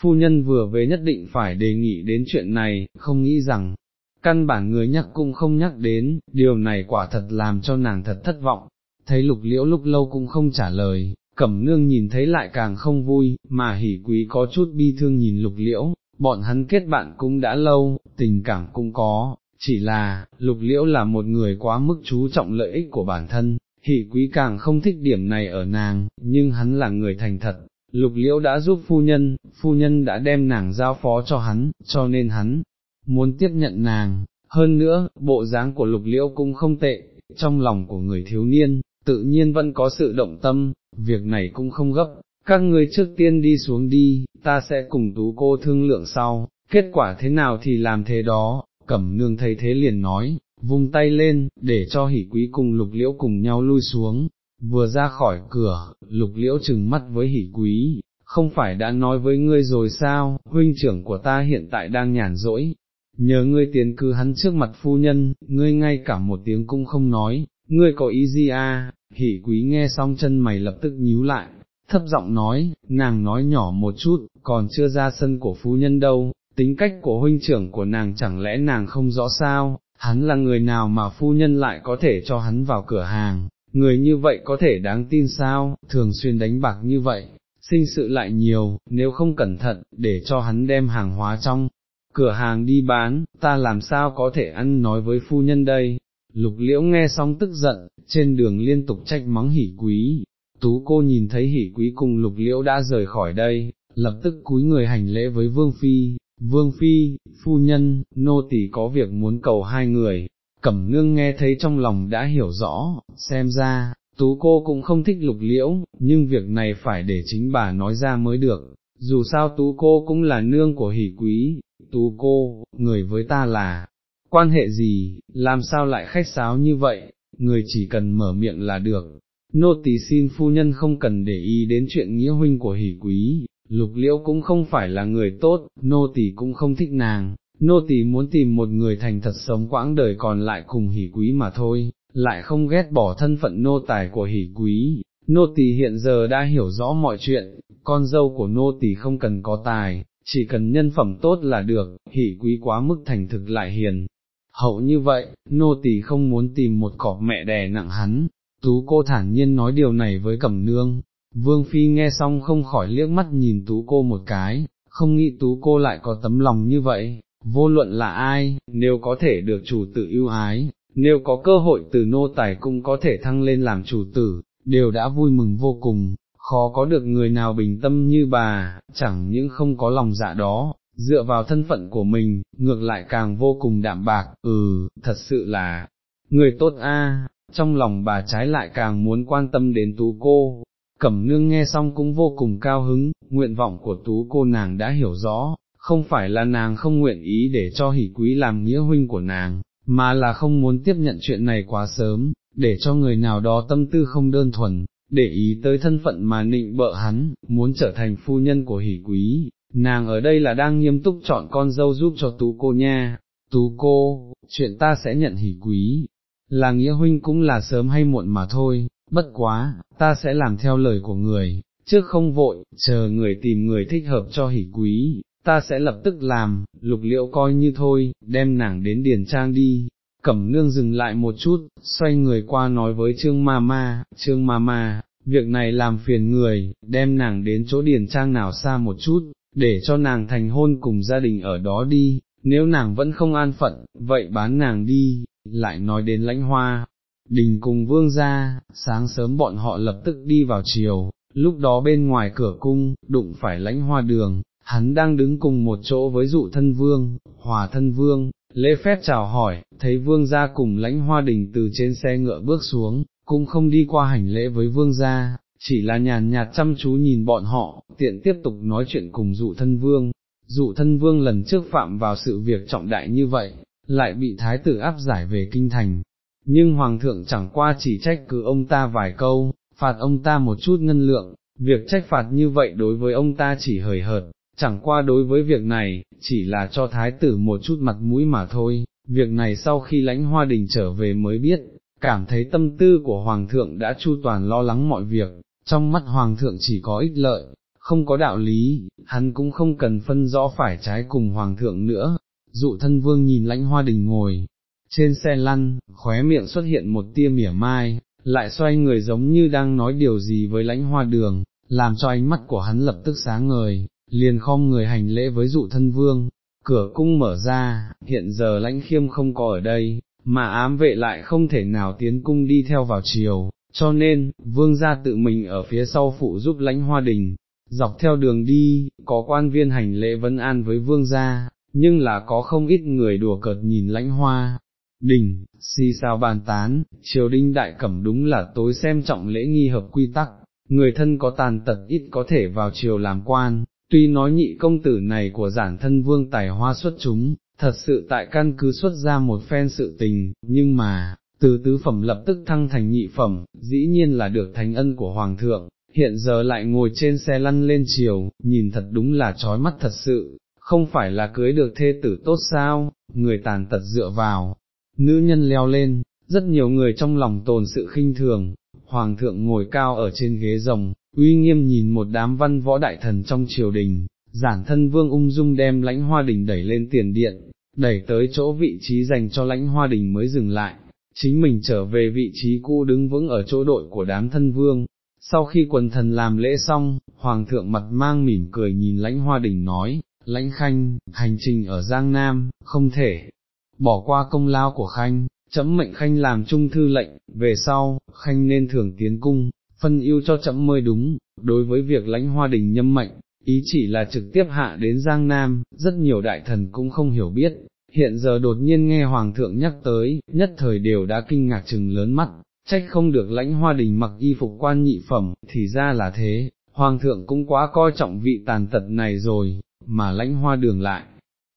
phu nhân vừa về nhất định phải đề nghị đến chuyện này, không nghĩ rằng, căn bản người nhắc cũng không nhắc đến, điều này quả thật làm cho nàng thật thất vọng, thấy lục liễu lúc lâu cũng không trả lời, cẩm nương nhìn thấy lại càng không vui, mà hỉ quý có chút bi thương nhìn lục liễu, bọn hắn kết bạn cũng đã lâu, tình cảm cũng có, chỉ là, lục liễu là một người quá mức chú trọng lợi ích của bản thân, hỉ quý càng không thích điểm này ở nàng, nhưng hắn là người thành thật. Lục liễu đã giúp phu nhân, phu nhân đã đem nàng giao phó cho hắn, cho nên hắn, muốn tiếp nhận nàng, hơn nữa, bộ dáng của lục liễu cũng không tệ, trong lòng của người thiếu niên, tự nhiên vẫn có sự động tâm, việc này cũng không gấp, các ngươi trước tiên đi xuống đi, ta sẽ cùng tú cô thương lượng sau, kết quả thế nào thì làm thế đó, cẩm nương thấy thế liền nói, vung tay lên, để cho hỷ quý cùng lục liễu cùng nhau lui xuống, vừa ra khỏi cửa, lục liễu chừng mắt với hỷ quý, không phải đã nói với ngươi rồi sao, huynh trưởng của ta hiện tại đang nhàn rỗi, nhớ ngươi tiến cư hắn trước mặt phu nhân, ngươi ngay cả một tiếng cũng không nói, ngươi có ý gì à, hỷ quý nghe xong chân mày lập tức nhíu lại, thấp giọng nói, nàng nói nhỏ một chút, còn chưa ra sân của phu nhân đâu, tính cách của huynh trưởng của nàng chẳng lẽ nàng không rõ sao, hắn là người nào mà phu nhân lại có thể cho hắn vào cửa hàng, người như vậy có thể đáng tin sao, thường xuyên đánh bạc như vậy, sinh sự lại nhiều, nếu không cẩn thận, để cho hắn đem hàng hóa trong cửa hàng đi bán, ta làm sao có thể ăn nói với phu nhân đây, lục liễu nghe xong tức giận, trên đường liên tục trách mắng hỉ quý, tú cô nhìn thấy hỉ quý cùng lục liễu đã rời khỏi đây, lập tức cúi người hành lễ với vương phi, vương phi, phu nhân, nô tỳ có việc muốn cầu hai người, cẩm nương nghe thấy trong lòng đã hiểu rõ, xem ra, tú cô cũng không thích lục liễu, nhưng việc này phải để chính bà nói ra mới được, dù sao tú cô cũng là nương của hỷ quý, tú cô, người với ta là, quan hệ gì, làm sao lại khách sáo như vậy, người chỉ cần mở miệng là được, nô tỳ xin phu nhân không cần để ý đến chuyện nghĩa huynh của hỷ quý, lục liễu cũng không phải là người tốt, nô tỳ cũng không thích nàng, nô tỳ muốn tìm một người thành thật sống quãng đời còn lại cùng hỷ quý mà thôi, lại không ghét bỏ thân phận nô tài của hỷ quý. Nô tỳ hiện giờ đã hiểu rõ mọi chuyện, con dâu của nô tỳ không cần có tài, chỉ cần nhân phẩm tốt là được, hỷ quý quá mức thành thực lại hiền, hậu như vậy, nô tỳ không muốn tìm một cọp mẹ đè nặng hắn, tú cô thản nhiên nói điều này với cẩm nương, vương phi nghe xong không khỏi liếc mắt nhìn tú cô một cái, không nghĩ tú cô lại có tấm lòng như vậy, vô luận là ai, nếu có thể được chủ tử yêu ái, nếu có cơ hội từ nô tài cũng có thể thăng lên làm chủ tử, đều đã vui mừng vô cùng, khó có được người nào bình tâm như bà, chẳng những không có lòng dạ đó, dựa vào thân phận của mình, ngược lại càng vô cùng đạm bạc, ừ, thật sự là, người tốt a. trong lòng bà trái lại càng muốn quan tâm đến tú cô. Cẩm nương nghe xong cũng vô cùng cao hứng, nguyện vọng của tú cô nàng đã hiểu rõ, không phải là nàng không nguyện ý để cho hỷ quý làm nghĩa huynh của nàng, mà là không muốn tiếp nhận chuyện này quá sớm, để cho người nào đó tâm tư không đơn thuần, để ý tới thân phận mà nịnh bợ hắn, muốn trở thành phu nhân của hỷ quý, nàng ở đây là đang nghiêm túc chọn con dâu giúp cho tú cô nha, tú cô, chuyện ta sẽ nhận hỷ quý, là nghĩa huynh cũng là sớm hay muộn mà thôi, bất quá, ta sẽ làm theo lời của người, trước không vội, chờ người tìm người thích hợp cho hỷ quý, ta sẽ lập tức làm, lục liệu coi như thôi, đem nàng đến điền trang đi. Cẩm nương dừng lại một chút, xoay người qua nói với Trương Ma Ma, Trương Ma Ma, việc này làm phiền người, đem nàng đến chỗ điền trang nào xa một chút, để cho nàng thành hôn cùng gia đình ở đó đi, nếu nàng vẫn không an phận, vậy bán nàng đi, lại nói đến lãnh hoa. Đình cùng vương ra, sáng sớm bọn họ lập tức đi vào chiều, lúc đó bên ngoài cửa cung, đụng phải lãnh hoa đường, hắn đang đứng cùng một chỗ với dụ thân vương, hòa thân vương, lễ phép chào hỏi, thấy vương gia cùng lãnh hoa đình từ trên xe ngựa bước xuống, cũng không đi qua hành lễ với vương gia, chỉ là nhàn nhạt chăm chú nhìn bọn họ, tiện tiếp tục nói chuyện cùng dụ thân vương. Dụ thân vương lần trước phạm vào sự việc trọng đại như vậy, lại bị thái tử áp giải về kinh thành, nhưng hoàng thượng chẳng qua chỉ trách cứ ông ta vài câu, phạt ông ta một chút ngân lượng, việc trách phạt như vậy đối với ông ta chỉ hời hợt, chẳng qua đối với việc này, chỉ là cho thái tử một chút mặt mũi mà thôi, việc này sau khi lãnh hoa đình trở về mới biết, cảm thấy tâm tư của hoàng thượng đã chu toàn lo lắng mọi việc, trong mắt hoàng thượng chỉ có ích lợi, không có đạo lý, hắn cũng không cần phân rõ phải trái cùng hoàng thượng nữa, dụ thân vương nhìn lãnh hoa đình ngồi, trên xe lăn, khóe miệng xuất hiện một tia mỉa mai, lại xoay người giống như đang nói điều gì với lãnh hoa đường, làm cho ánh mắt của hắn lập tức sáng ngời, liền khom người hành lễ với dụ thân vương, cửa cung mở ra, hiện giờ lãnh khiêm không có ở đây, mà ám vệ lại không thể nào tiến cung đi theo vào chiều, cho nên, vương gia tự mình ở phía sau phụ giúp lãnh hoa đình, dọc theo đường đi, có quan viên hành lễ vấn an với vương gia, nhưng là có không ít người đùa cợt nhìn lãnh hoa. Đình, si sao bàn tán, triều đinh đại cẩm đúng là tối xem trọng lễ nghi hợp quy tắc, người thân có tàn tật ít có thể vào triều làm quan, tuy nói nhị công tử này của giản thân vương tài hoa xuất chúng, thật sự tại căn cứ xuất ra một phen sự tình, nhưng mà, từ tứ phẩm lập tức thăng thành nhị phẩm, dĩ nhiên là được thành ân của Hoàng thượng, hiện giờ lại ngồi trên xe lăn lên chiều, nhìn thật đúng là trói mắt thật sự, không phải là cưới được thê tử tốt sao, người tàn tật dựa vào, nữ nhân leo lên, rất nhiều người trong lòng tồn sự khinh thường, Hoàng thượng ngồi cao ở trên ghế rồng, uy nghiêm nhìn một đám văn võ đại thần trong triều đình, giản thân vương ung dung đem lãnh hoa đình đẩy lên tiền điện, đẩy tới chỗ vị trí dành cho lãnh hoa đình mới dừng lại, chính mình trở về vị trí cũ đứng vững ở chỗ đội của đám thân vương. Sau khi quần thần làm lễ xong, hoàng thượng mặt mang mỉm cười nhìn lãnh hoa đình nói, lãnh khanh, hành trình ở Giang Nam, không thể, bỏ qua công lao của khanh, chấm mệnh khanh làm trung thư lệnh, về sau, khanh nên thường tiến cung, phân ưu cho chấm mới đúng, đối với việc lãnh hoa đình nhâm mệnh, ý chỉ là trực tiếp hạ đến Giang Nam, rất nhiều đại thần cũng không hiểu biết, hiện giờ đột nhiên nghe Hoàng thượng nhắc tới, nhất thời đều đã kinh ngạc chừng lớn mắt, trách không được lãnh hoa đình mặc y phục quan nhị phẩm, thì ra là thế, Hoàng thượng cũng quá coi trọng vị tàn tật này rồi, mà lãnh hoa đường lại,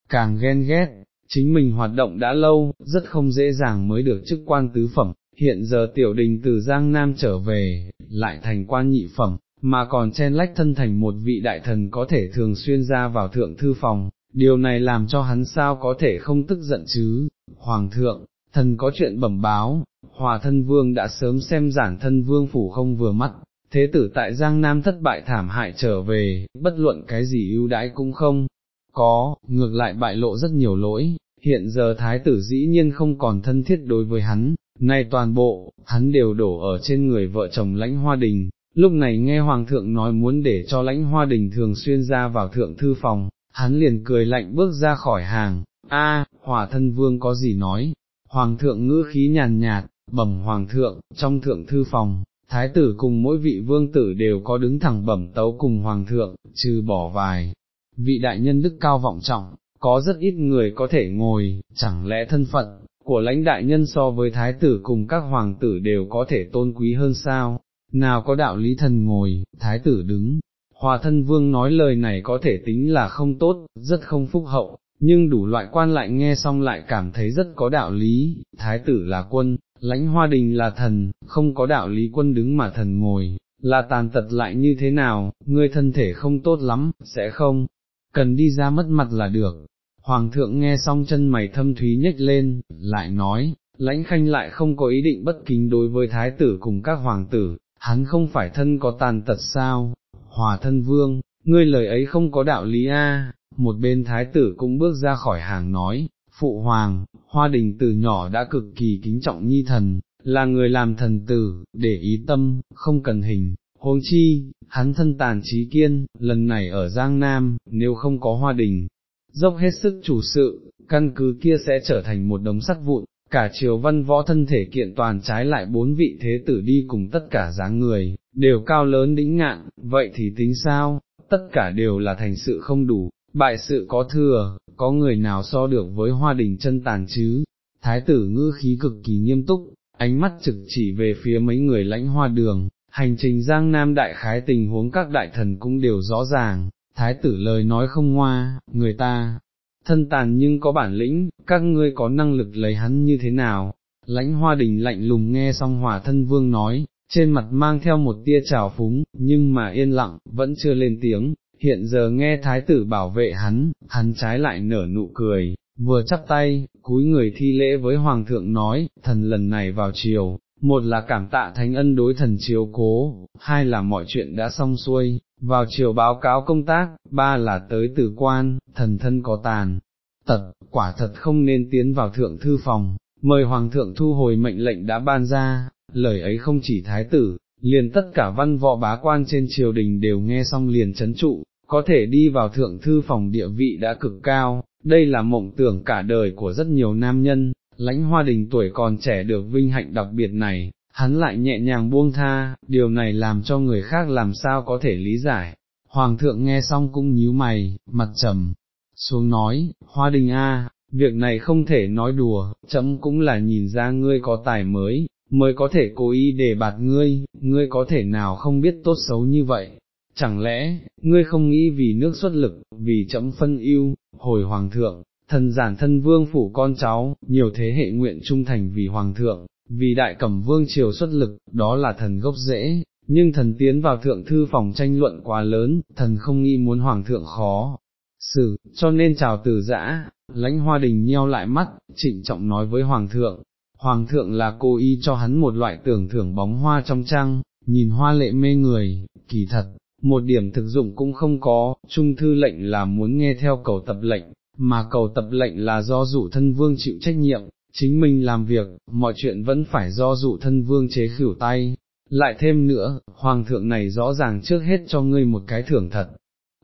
càng ghen ghét, chính mình hoạt động đã lâu, rất không dễ dàng mới được chức quan tứ phẩm, hiện giờ tiểu đình từ Giang Nam trở về, lại thành quan nhị phẩm, mà còn chen lách thân thành một vị đại thần có thể thường xuyên ra vào thượng thư phòng, điều này làm cho hắn sao có thể không tức giận chứ, Hoàng thượng, thần có chuyện bẩm báo, hòa thân vương đã sớm xem giản thân vương phủ không vừa mắt, thế tử tại Giang Nam thất bại thảm hại trở về, bất luận cái gì ưu đãi cũng không, có, ngược lại bại lộ rất nhiều lỗi, hiện giờ thái tử dĩ nhiên không còn thân thiết đối với hắn, nay toàn bộ, hắn đều đổ ở trên người vợ chồng lãnh hoa đình, lúc này nghe hoàng thượng nói muốn để cho lãnh hoa đình thường xuyên ra vào thượng thư phòng, hắn liền cười lạnh bước ra khỏi hàng, a, hỏa thân vương có gì nói, hoàng thượng ngữ khí nhàn nhạt, bẩm hoàng thượng, trong thượng thư phòng, thái tử cùng mỗi vị vương tử đều có đứng thẳng bẩm tấu cùng hoàng thượng, trừ bỏ vài, vị đại nhân đức cao vọng trọng, có rất ít người có thể ngồi, chẳng lẽ thân phận của lãnh đại nhân so với thái tử cùng các hoàng tử đều có thể tôn quý hơn sao, nào có đạo lý thần ngồi, thái tử đứng. Hòa thân vương nói lời này có thể tính là không tốt, rất không phúc hậu, nhưng đủ loại quan lại nghe xong lại cảm thấy rất có đạo lý, thái tử là quân, lãnh hoa đình là thần, không có đạo lý quân đứng mà thần ngồi, là tàn tật lại như thế nào, ngươi thân thể không tốt lắm, sẽ không, cần đi ra mất mặt là được. Hoàng thượng nghe xong chân mày thâm thúy nhếch lên, lại nói, lãnh khanh lại không có ý định bất kính đối với thái tử cùng các hoàng tử, hắn không phải thân có tàn tật sao, hòa thân vương, ngươi lời ấy không có đạo lý a. một bên thái tử cũng bước ra khỏi hàng nói, phụ hoàng, hoa đình từ nhỏ đã cực kỳ kính trọng nhi thần, là người làm thần tử, để ý tâm, không cần hình, huống chi, hắn thân tàn trí kiên, lần này ở Giang Nam, nếu không có hoa đình, dốc hết sức chủ sự, căn cứ kia sẽ trở thành một đống sắt vụn, cả triều văn võ thân thể kiện toàn trái lại bốn vị thế tử đi cùng tất cả dáng người, đều cao lớn đĩnh ngạn, vậy thì tính sao, tất cả đều là thành sự không đủ, bại sự có thừa, có người nào so được với hoa đình chân tàn chứ, thái tử ngữ khí cực kỳ nghiêm túc, ánh mắt trực chỉ về phía mấy người lãnh hoa đường, hành trình giang nam đại khái tình huống các đại thần cũng đều rõ ràng, thái tử lời nói không ngoa, người ta, thân tàn nhưng có bản lĩnh, các ngươi có năng lực lấy hắn như thế nào, lãnh hoa đình lạnh lùng nghe xong hỏa thân vương nói, trên mặt mang theo một tia trào phúng, nhưng mà yên lặng, vẫn chưa lên tiếng, hiện giờ nghe thái tử bảo vệ hắn, hắn trái lại nở nụ cười, vừa chắp tay, cúi người thi lễ với hoàng thượng nói, thần lần này vào chiều, một là cảm tạ thánh ân đối thần chiếu cố, hai là mọi chuyện đã xong xuôi, vào chiều báo cáo công tác, ba là tới tử quan, thần thân có tàn, tật, quả thật không nên tiến vào thượng thư phòng, mời hoàng thượng thu hồi mệnh lệnh đã ban ra, lời ấy không chỉ thái tử, liền tất cả văn võ bá quan trên triều đình đều nghe xong liền chấn trụ, có thể đi vào thượng thư phòng địa vị đã cực cao, đây là mộng tưởng cả đời của rất nhiều nam nhân, lãnh hoa đình tuổi còn trẻ được vinh hạnh đặc biệt này, hắn lại nhẹ nhàng buông tha, điều này làm cho người khác làm sao có thể lý giải. Hoàng thượng nghe xong cũng nhíu mày, mặt trầm, xuống nói, hoa đình a, việc này không thể nói đùa, chấm cũng là nhìn ra ngươi có tài mới, mới có thể cố ý để bạt ngươi, ngươi có thể nào không biết tốt xấu như vậy, chẳng lẽ, ngươi không nghĩ vì nước xuất lực, vì chấm phân ưu, hồi hoàng thượng, thần giản thân vương phủ con cháu, nhiều thế hệ nguyện trung thành vì hoàng thượng, vì đại cẩm vương triều xuất lực, đó là thần gốc rễ, nhưng thần tiến vào thượng thư phòng tranh luận quá lớn, thần không nghĩ muốn hoàng thượng khó xử, cho nên chào từ giã, lãnh hoa đình nheo lại mắt, trịnh trọng nói với hoàng thượng, hoàng thượng là cô y cho hắn một loại tưởng thưởng bóng hoa trong trăng, nhìn hoa lệ mê người, kỳ thật, một điểm thực dụng cũng không có, trung thư lệnh là muốn nghe theo cầu tập lệnh, mà cầu tập lệnh là do dụ thân vương chịu trách nhiệm, chính mình làm việc, mọi chuyện vẫn phải do dụ thân vương chế khỉu tay. Lại thêm nữa, hoàng thượng này rõ ràng trước hết cho ngươi một cái thưởng thật,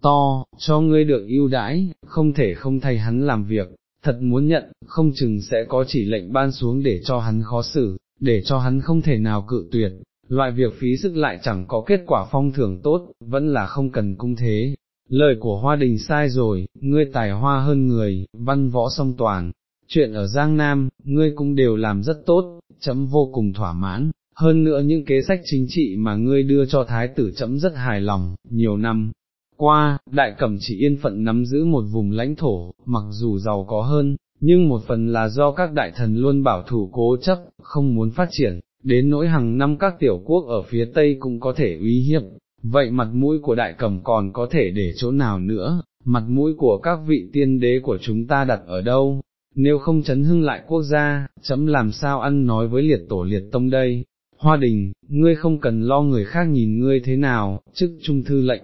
to, cho ngươi được ưu đãi, không thể không thay hắn làm việc, thật muốn nhận, không chừng sẽ có chỉ lệnh ban xuống để cho hắn khó xử, để cho hắn không thể nào cự tuyệt, loại việc phí sức lại chẳng có kết quả phong thưởng tốt, vẫn là không cần cung thế. Lời của Hoa Đình sai rồi, ngươi tài hoa hơn người, văn võ song toàn, chuyện ở Giang Nam, ngươi cũng đều làm rất tốt, chấm vô cùng thỏa mãn, hơn nữa những kế sách chính trị mà ngươi đưa cho thái tử chấm rất hài lòng, nhiều năm. Qua, đại cẩm chỉ yên phận nắm giữ một vùng lãnh thổ, mặc dù giàu có hơn, nhưng một phần là do các đại thần luôn bảo thủ cố chấp, không muốn phát triển, đến nỗi hàng năm các tiểu quốc ở phía Tây cũng có thể uy hiếp, vậy mặt mũi của đại cẩm còn có thể để chỗ nào nữa, mặt mũi của các vị tiên đế của chúng ta đặt ở đâu, nếu không chấn hưng lại quốc gia, chấm làm sao ăn nói với liệt tổ liệt tông đây, hoa đình, ngươi không cần lo người khác nhìn ngươi thế nào, chức trung thư lệnh.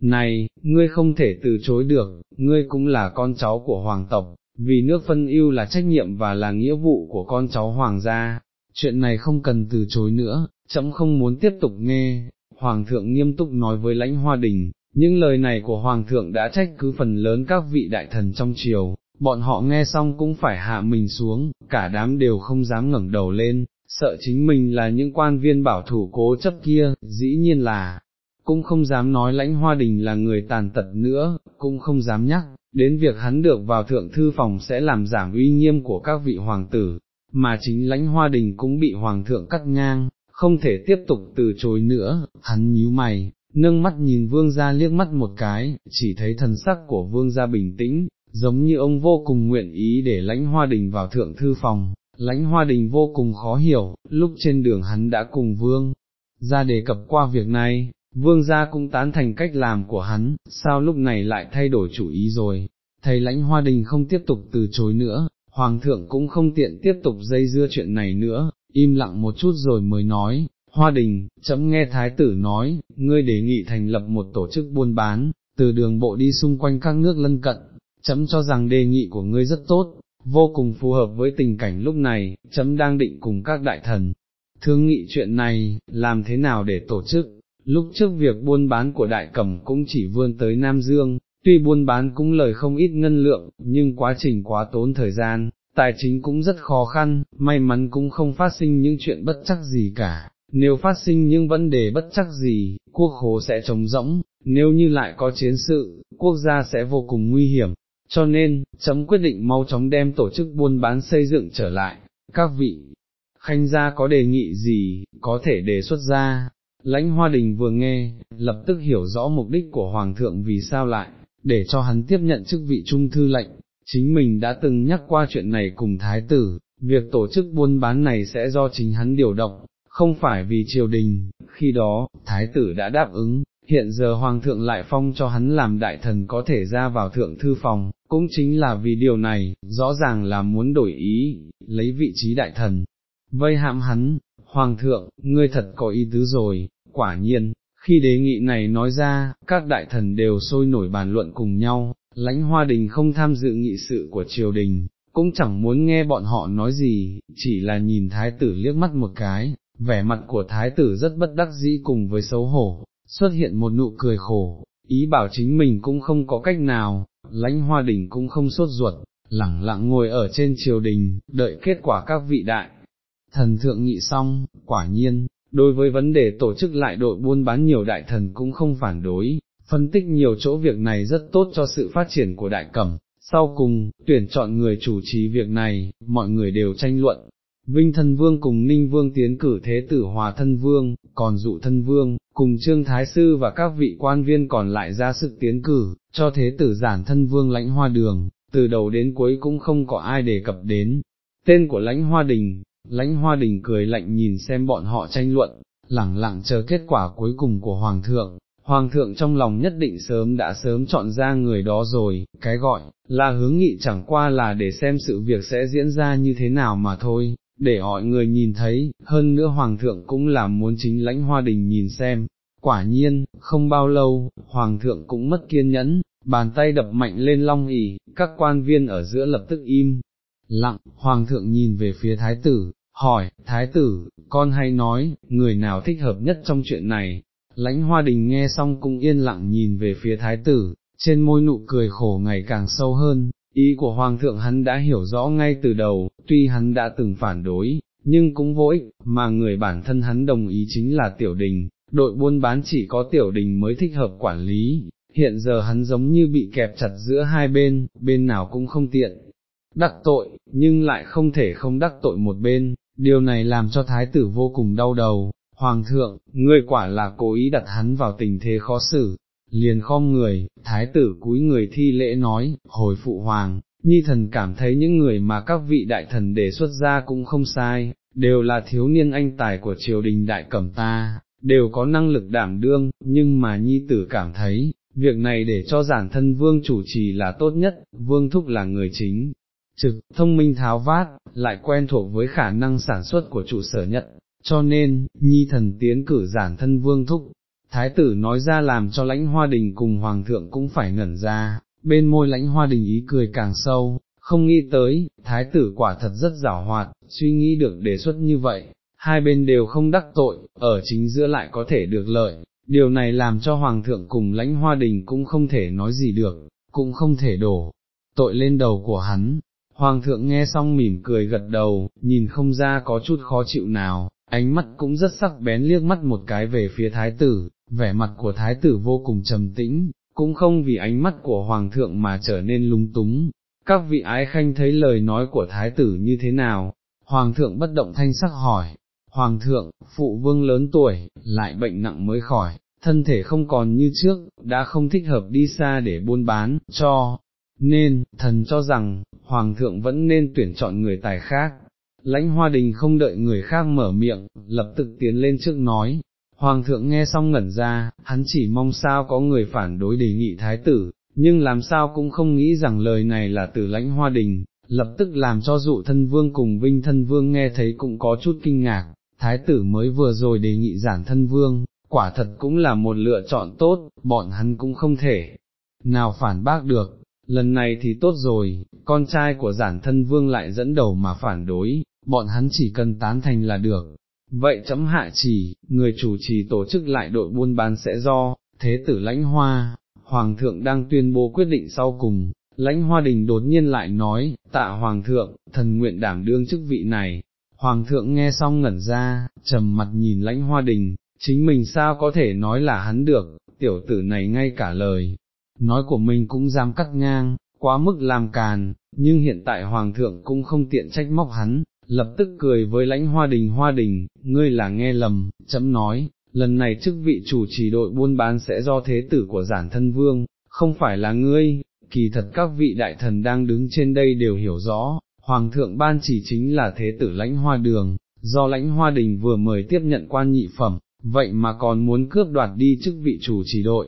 Này, ngươi không thể từ chối được, ngươi cũng là con cháu của hoàng tộc, vì nước phân ưu là trách nhiệm và là nghĩa vụ của con cháu hoàng gia, chuyện này không cần từ chối nữa, chấm không muốn tiếp tục nghe, hoàng thượng nghiêm túc nói với lãnh hoa đình, những lời này của hoàng thượng đã trách cứ phần lớn các vị đại thần trong triều, bọn họ nghe xong cũng phải hạ mình xuống, cả đám đều không dám ngẩng đầu lên, sợ chính mình là những quan viên bảo thủ cố chấp kia, dĩ nhiên là, cũng không dám nói lãnh hoa đình là người tàn tật nữa, cũng không dám nhắc, đến việc hắn được vào thượng thư phòng sẽ làm giảm uy nghiêm của các vị hoàng tử, mà chính lãnh hoa đình cũng bị hoàng thượng cắt ngang, không thể tiếp tục từ chối nữa, hắn nhíu mày, nâng mắt nhìn vương gia liếc mắt một cái, chỉ thấy thần sắc của vương gia bình tĩnh, giống như ông vô cùng nguyện ý để lãnh hoa đình vào thượng thư phòng, lãnh hoa đình vô cùng khó hiểu, lúc trên đường hắn đã cùng vương ra đề cập qua việc này, vương gia cũng tán thành cách làm của hắn, sao lúc này lại thay đổi chủ ý rồi, thầy lãnh hoa đình không tiếp tục từ chối nữa, hoàng thượng cũng không tiện tiếp tục dây dưa chuyện này nữa, im lặng một chút rồi mới nói, hoa đình, chấm nghe thái tử nói, ngươi đề nghị thành lập một tổ chức buôn bán, từ đường bộ đi xung quanh các nước lân cận, chấm cho rằng đề nghị của ngươi rất tốt, vô cùng phù hợp với tình cảnh lúc này, chấm đang định cùng các đại thần, thương nghị chuyện này, làm thế nào để tổ chức, lúc trước việc buôn bán của đại cẩm cũng chỉ vươn tới Nam Dương, tuy buôn bán cũng lời không ít ngân lượng, nhưng quá trình quá tốn thời gian, tài chính cũng rất khó khăn, may mắn cũng không phát sinh những chuyện bất chắc gì cả. Nếu phát sinh những vấn đề bất chắc gì, quốc khố sẽ trống rỗng, nếu như lại có chiến sự, quốc gia sẽ vô cùng nguy hiểm, cho nên, chấm quyết định mau chóng đem tổ chức buôn bán xây dựng trở lại, các vị, khanh gia có đề nghị gì, có thể đề xuất ra, lãnh hoa đình vừa nghe, lập tức hiểu rõ mục đích của Hoàng thượng vì sao lại, để cho hắn tiếp nhận chức vị trung thư lệnh, chính mình đã từng nhắc qua chuyện này cùng Thái tử, việc tổ chức buôn bán này sẽ do chính hắn điều động, không phải vì triều đình, khi đó, Thái tử đã đáp ứng, hiện giờ Hoàng thượng lại phong cho hắn làm đại thần có thể ra vào thượng thư phòng, cũng chính là vì điều này, rõ ràng là muốn đổi ý, lấy vị trí đại thần, vây hãm hắn, Hoàng thượng, ngươi thật có ý tứ rồi, quả nhiên, khi đề nghị này nói ra, các đại thần đều sôi nổi bàn luận cùng nhau, lãnh hoa đình không tham dự nghị sự của triều đình, cũng chẳng muốn nghe bọn họ nói gì, chỉ là nhìn thái tử liếc mắt một cái, vẻ mặt của thái tử rất bất đắc dĩ cùng với xấu hổ, xuất hiện một nụ cười khổ, ý bảo chính mình cũng không có cách nào, lãnh hoa đình cũng không sốt ruột, lẳng lặng ngồi ở trên triều đình, đợi kết quả các vị đại. Thần thượng nghị xong, quả nhiên, đối với vấn đề tổ chức lại đội buôn bán nhiều đại thần cũng không phản đối, phân tích nhiều chỗ việc này rất tốt cho sự phát triển của đại cẩm. Sau cùng, tuyển chọn người chủ trì việc này, mọi người đều tranh luận. Vinh thân vương cùng Ninh vương tiến cử thế tử hòa thân vương, còn dụ thân vương, cùng trương thái sư và các vị quan viên còn lại ra sức tiến cử, cho thế tử giản thân vương lãnh hoa đường, từ đầu đến cuối cũng không có ai đề cập đến. Tên của lãnh hoa đình, lãnh hoa đình cười lạnh nhìn xem bọn họ tranh luận, lẳng lặng chờ kết quả cuối cùng của Hoàng thượng. Hoàng thượng trong lòng nhất định sớm đã sớm chọn ra người đó rồi, cái gọi là hướng nghị chẳng qua là để xem sự việc sẽ diễn ra như thế nào mà thôi, để mọi người nhìn thấy, hơn nữa Hoàng thượng cũng là muốn chính lãnh hoa đình nhìn xem. Quả nhiên, không bao lâu, Hoàng thượng cũng mất kiên nhẫn, bàn tay đập mạnh lên long ỉ, các quan viên ở giữa lập tức im. Lặng, Hoàng thượng nhìn về phía thái tử, hỏi, thái tử, con hay nói, người nào thích hợp nhất trong chuyện này, lãnh hoa đình nghe xong cũng yên lặng nhìn về phía thái tử, trên môi nụ cười khổ ngày càng sâu hơn, ý của hoàng thượng hắn đã hiểu rõ ngay từ đầu, tuy hắn đã từng phản đối, nhưng cũng vô ích, mà người bản thân hắn đồng ý chính là tiểu đình, đội buôn bán chỉ có tiểu đình mới thích hợp quản lý, hiện giờ hắn giống như bị kẹp chặt giữa hai bên, bên nào cũng không tiện. Đắc tội, nhưng lại không thể không đắc tội một bên, điều này làm cho thái tử vô cùng đau đầu, hoàng thượng, ngươi quả là cố ý đặt hắn vào tình thế khó xử, liền khom người, thái tử cúi người thi lễ nói, hồi phụ hoàng, nhi thần cảm thấy những người mà các vị đại thần đề xuất ra cũng không sai, đều là thiếu niên anh tài của triều đình đại cẩm ta, đều có năng lực đảm đương, nhưng mà nhi tử cảm thấy, việc này để cho giản thân vương chủ trì là tốt nhất, vương thúc là người chính, trực, thông minh tháo vát, lại quen thuộc với khả năng sản xuất của trụ sở nhận, cho nên, nhi thần tiến cử giản thân vương thúc. Thái tử nói ra làm cho lãnh hoa đình cùng hoàng thượng cũng phải ngẩn ra, bên môi lãnh hoa đình ý cười càng sâu, không nghĩ tới, thái tử quả thật rất giảo hoạt, suy nghĩ được đề xuất như vậy, hai bên đều không đắc tội, ở chính giữa lại có thể được lợi, điều này làm cho hoàng thượng cùng lãnh hoa đình cũng không thể nói gì được, cũng không thể đổ tội lên đầu của hắn. Hoàng thượng nghe xong mỉm cười gật đầu, nhìn không ra có chút khó chịu nào, ánh mắt cũng rất sắc bén liếc mắt một cái về phía thái tử, vẻ mặt của thái tử vô cùng trầm tĩnh, cũng không vì ánh mắt của hoàng thượng mà trở nên lung túng. Các vị ái khanh thấy lời nói của thái tử như thế nào? Hoàng thượng bất động thanh sắc hỏi, Hoàng thượng, phụ vương lớn tuổi, lại bệnh nặng mới khỏi, thân thể không còn như trước, đã không thích hợp đi xa để buôn bán, cho, nên, thần cho rằng, Hoàng thượng vẫn nên tuyển chọn người tài khác. Lãnh hoa đình không đợi người khác mở miệng, lập tức tiến lên trước nói, Hoàng thượng nghe xong ngẩn ra, hắn chỉ mong sao có người phản đối đề nghị thái tử, nhưng làm sao cũng không nghĩ rằng lời này là từ lãnh hoa đình, lập tức làm cho dụ thân vương cùng vinh thân vương nghe thấy cũng có chút kinh ngạc, thái tử mới vừa rồi đề nghị giản thân vương, quả thật cũng là một lựa chọn tốt, bọn hắn cũng không thể nào phản bác được, lần này thì tốt rồi, con trai của giản thân vương lại dẫn đầu mà phản đối, bọn hắn chỉ cần tán thành là được. Vậy chấm hạ chỉ, người chủ trì tổ chức lại đội buôn bán sẽ do, thế tử lãnh hoa, hoàng thượng đang tuyên bố quyết định sau cùng, lãnh hoa đình đột nhiên lại nói, tạ hoàng thượng, thần nguyện đảm đương chức vị này, Hoàng thượng nghe xong ngẩn ra, trầm mặt nhìn lãnh hoa đình, chính mình sao có thể nói là hắn được, tiểu tử này ngay cả lời, nói của mình cũng dám cắt ngang, quá mức làm càn, nhưng hiện tại Hoàng thượng cũng không tiện trách móc hắn, lập tức cười với lãnh hoa đình hoa đình, ngươi là nghe lầm, chấm nói, lần này chức vị chủ trì đội buôn bán sẽ do thế tử của giản thân vương, không phải là ngươi, kỳ thật các vị đại thần đang đứng trên đây đều hiểu rõ, Hoàng thượng ban chỉ chính là thế tử lãnh hoa đường, do lãnh hoa đình vừa mời tiếp nhận quan nhị phẩm, vậy mà còn muốn cướp đoạt đi chức vị chủ chỉ đội.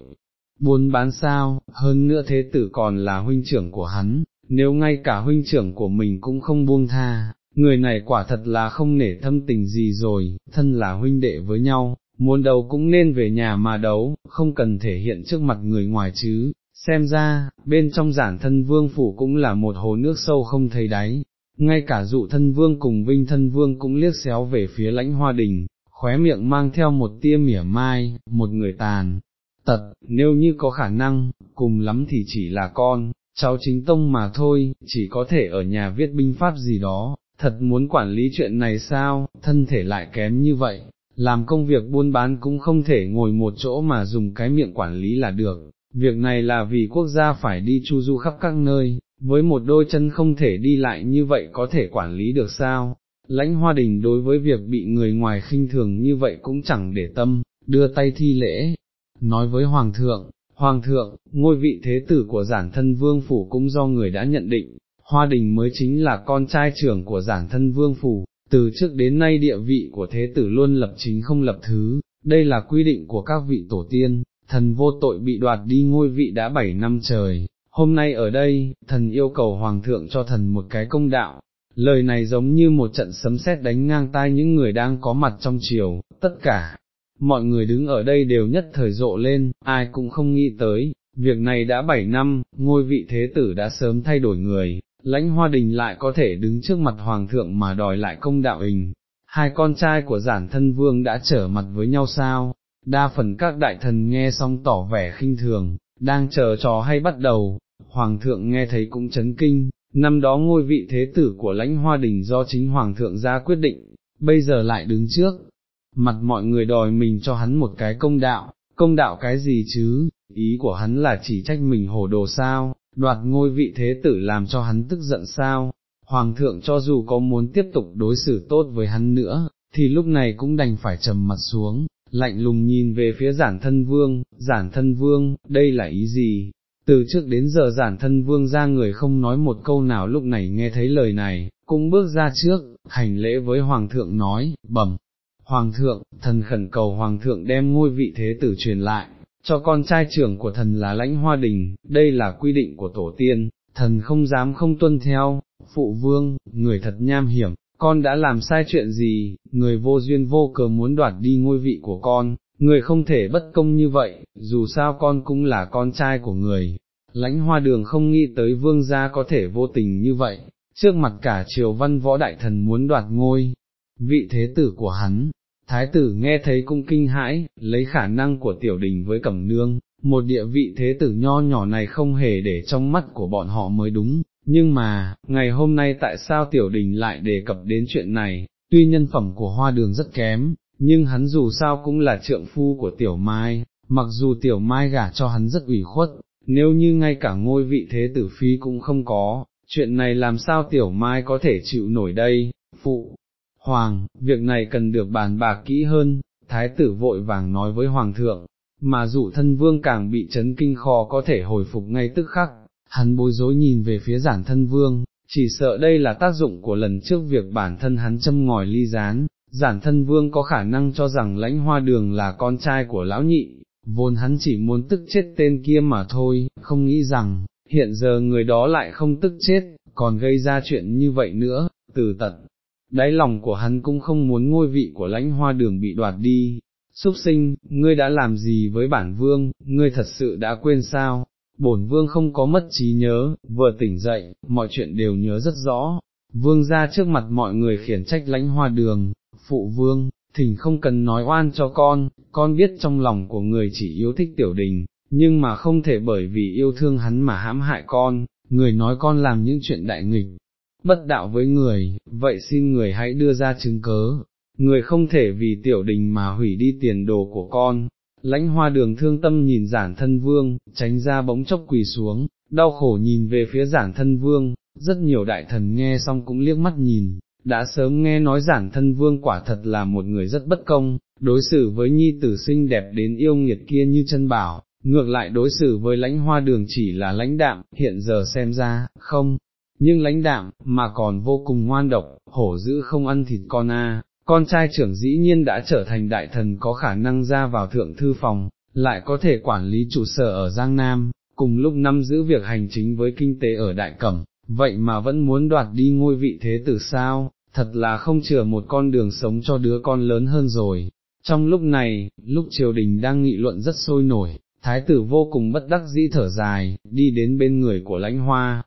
Buôn bán sao, hơn nữa thế tử còn là huynh trưởng của hắn, nếu ngay cả huynh trưởng của mình cũng không buông tha, người này quả thật là không nể thâm tình gì rồi, thân là huynh đệ với nhau, muốn đấu cũng nên về nhà mà đấu, không cần thể hiện trước mặt người ngoài chứ, xem ra, bên trong giản thân vương phủ cũng là một hồ nước sâu không thấy đáy, ngay cả dụ thân vương cùng vinh thân vương cũng liếc xéo về phía lãnh hoa đình, khóe miệng mang theo một tia mỉa mai, một người tàn, tật, nếu như có khả năng, cùng lắm thì chỉ là con, cháu chính tông mà thôi, chỉ có thể ở nhà viết binh pháp gì đó, thật muốn quản lý chuyện này sao, thân thể lại kém như vậy, làm công việc buôn bán cũng không thể ngồi một chỗ mà dùng cái miệng quản lý là được, việc này là vì quốc gia phải đi chu du khắp các nơi, với một đôi chân không thể đi lại như vậy có thể quản lý được sao, lãnh hoa đình đối với việc bị người ngoài khinh thường như vậy cũng chẳng để tâm, đưa tay thi lễ, nói với Hoàng thượng, Hoàng thượng, ngôi vị thế tử của giản thân vương phủ cũng do người đã nhận định, Hoa đình mới chính là con trai trưởng của giản thân vương phủ, từ trước đến nay địa vị của thế tử luôn lập chính không lập thứ, đây là quy định của các vị tổ tiên, thần vô tội bị đoạt đi ngôi vị đã bảy năm trời, hôm nay ở đây, thần yêu cầu hoàng thượng cho thần một cái công đạo, lời này giống như một trận sấm sét đánh ngang tai những người đang có mặt trong triều, tất cả, mọi người đứng ở đây đều nhất thời rộ lên, ai cũng không nghĩ tới, việc này đã bảy năm, ngôi vị thế tử đã sớm thay đổi người, lãnh hoa đình lại có thể đứng trước mặt hoàng thượng mà đòi lại công đạo hình, hai con trai của giản thân vương đã trở mặt với nhau sao, đa phần các đại thần nghe xong tỏ vẻ khinh thường, đang chờ trò hay bắt đầu, hoàng thượng nghe thấy cũng chấn kinh, năm đó ngôi vị thế tử của lãnh hoa đình do chính hoàng thượng ra quyết định, bây giờ lại đứng trước, mặt mọi người đòi mình cho hắn một cái công đạo, công đạo cái gì chứ, ý của hắn là chỉ trách mình hồ đồ sao, đoạt ngôi vị thế tử làm cho hắn tức giận sao, hoàng thượng cho dù có muốn tiếp tục đối xử tốt với hắn nữa, thì lúc này cũng đành phải trầm mặt xuống, lạnh lùng nhìn về phía giản thân vương, giản thân vương, đây là ý gì? Từ trước đến giờ giản thân vương ra người không nói một câu nào lúc này nghe thấy lời này, cũng bước ra trước, hành lễ với hoàng thượng nói, bẩm, hoàng thượng, thần khẩn cầu hoàng thượng đem ngôi vị thế tử truyền lại, cho con trai trưởng của thần là lãnh hoa đình, đây là quy định của tổ tiên, thần không dám không tuân theo, phụ vương, người thật nham hiểm, con đã làm sai chuyện gì, người vô duyên vô cớ muốn đoạt đi ngôi vị của con, người không thể bất công như vậy, dù sao con cũng là con trai của người, lãnh hoa đường không nghĩ tới vương gia có thể vô tình như vậy, trước mặt cả triều văn võ đại thần muốn đoạt ngôi, vị thế tử của hắn. Thái tử nghe thấy cung kinh hãi, lấy khả năng của tiểu đình với cẩm nương, một địa vị thế tử nho nhỏ này không hề để trong mắt của bọn họ mới đúng, nhưng mà, ngày hôm nay tại sao tiểu đình lại đề cập đến chuyện này, tuy nhân phẩm của hoa đường rất kém, nhưng hắn dù sao cũng là trượng phu của tiểu mai, mặc dù tiểu mai gả cho hắn rất ủy khuất, nếu như ngay cả ngôi vị thế tử phi cũng không có, chuyện này làm sao tiểu mai có thể chịu nổi đây, phụ, hoàng, việc này cần được bàn bạc kỹ hơn, thái tử vội vàng nói với hoàng thượng, mà dụ thân vương càng bị chấn kinh khó có thể hồi phục ngay tức khắc, hắn bối rối nhìn về phía giản thân vương, chỉ sợ đây là tác dụng của lần trước việc bản thân hắn châm ngòi ly gián, giản thân vương có khả năng cho rằng lãnh hoa đường là con trai của lão nhị, vốn hắn chỉ muốn tức chết tên kia mà thôi, không nghĩ rằng, hiện giờ người đó lại không tức chết, còn gây ra chuyện như vậy nữa, từ tận. Đáy lòng của hắn cũng không muốn ngôi vị của lãnh hoa đường bị đoạt đi, Súc sinh, ngươi đã làm gì với bản vương, ngươi thật sự đã quên sao, bổn vương không có mất trí nhớ, vừa tỉnh dậy, mọi chuyện đều nhớ rất rõ, vương ra trước mặt mọi người khiển trách lãnh hoa đường, phụ vương, thỉnh không cần nói oan cho con, con biết trong lòng của người chỉ yêu thích tiểu đình, nhưng mà không thể bởi vì yêu thương hắn mà hãm hại con, người nói con làm những chuyện đại nghịch, bất đạo với người, vậy xin người hãy đưa ra chứng cớ, người không thể vì tiểu đình mà hủy đi tiền đồ của con. Lãnh hoa đường thương tâm nhìn giản thân vương, tránh ra bỗng chốc quỳ xuống, đau khổ nhìn về phía giản thân vương, rất nhiều đại thần nghe xong cũng liếc mắt nhìn, đã sớm nghe nói giản thân vương quả thật là một người rất bất công, đối xử với nhi tử xinh đẹp đến yêu nghiệt kia như chân bảo, ngược lại đối xử với lãnh hoa đường chỉ là lãnh đạm, hiện giờ xem ra, không, nhưng lãnh đạm, mà còn vô cùng ngoan độc, hổ dữ không ăn thịt con a. Con trai trưởng dĩ nhiên đã trở thành đại thần có khả năng ra vào thượng thư phòng, lại có thể quản lý trụ sở ở Giang Nam, cùng lúc năm giữ việc hành chính với kinh tế ở Đại Cẩm, vậy mà vẫn muốn đoạt đi ngôi vị thế tử sao, thật là không chừa một con đường sống cho đứa con lớn hơn rồi. Trong lúc này, lúc triều đình đang nghị luận rất sôi nổi, thái tử vô cùng bất đắc dĩ thở dài, đi đến bên người của lãnh hoa,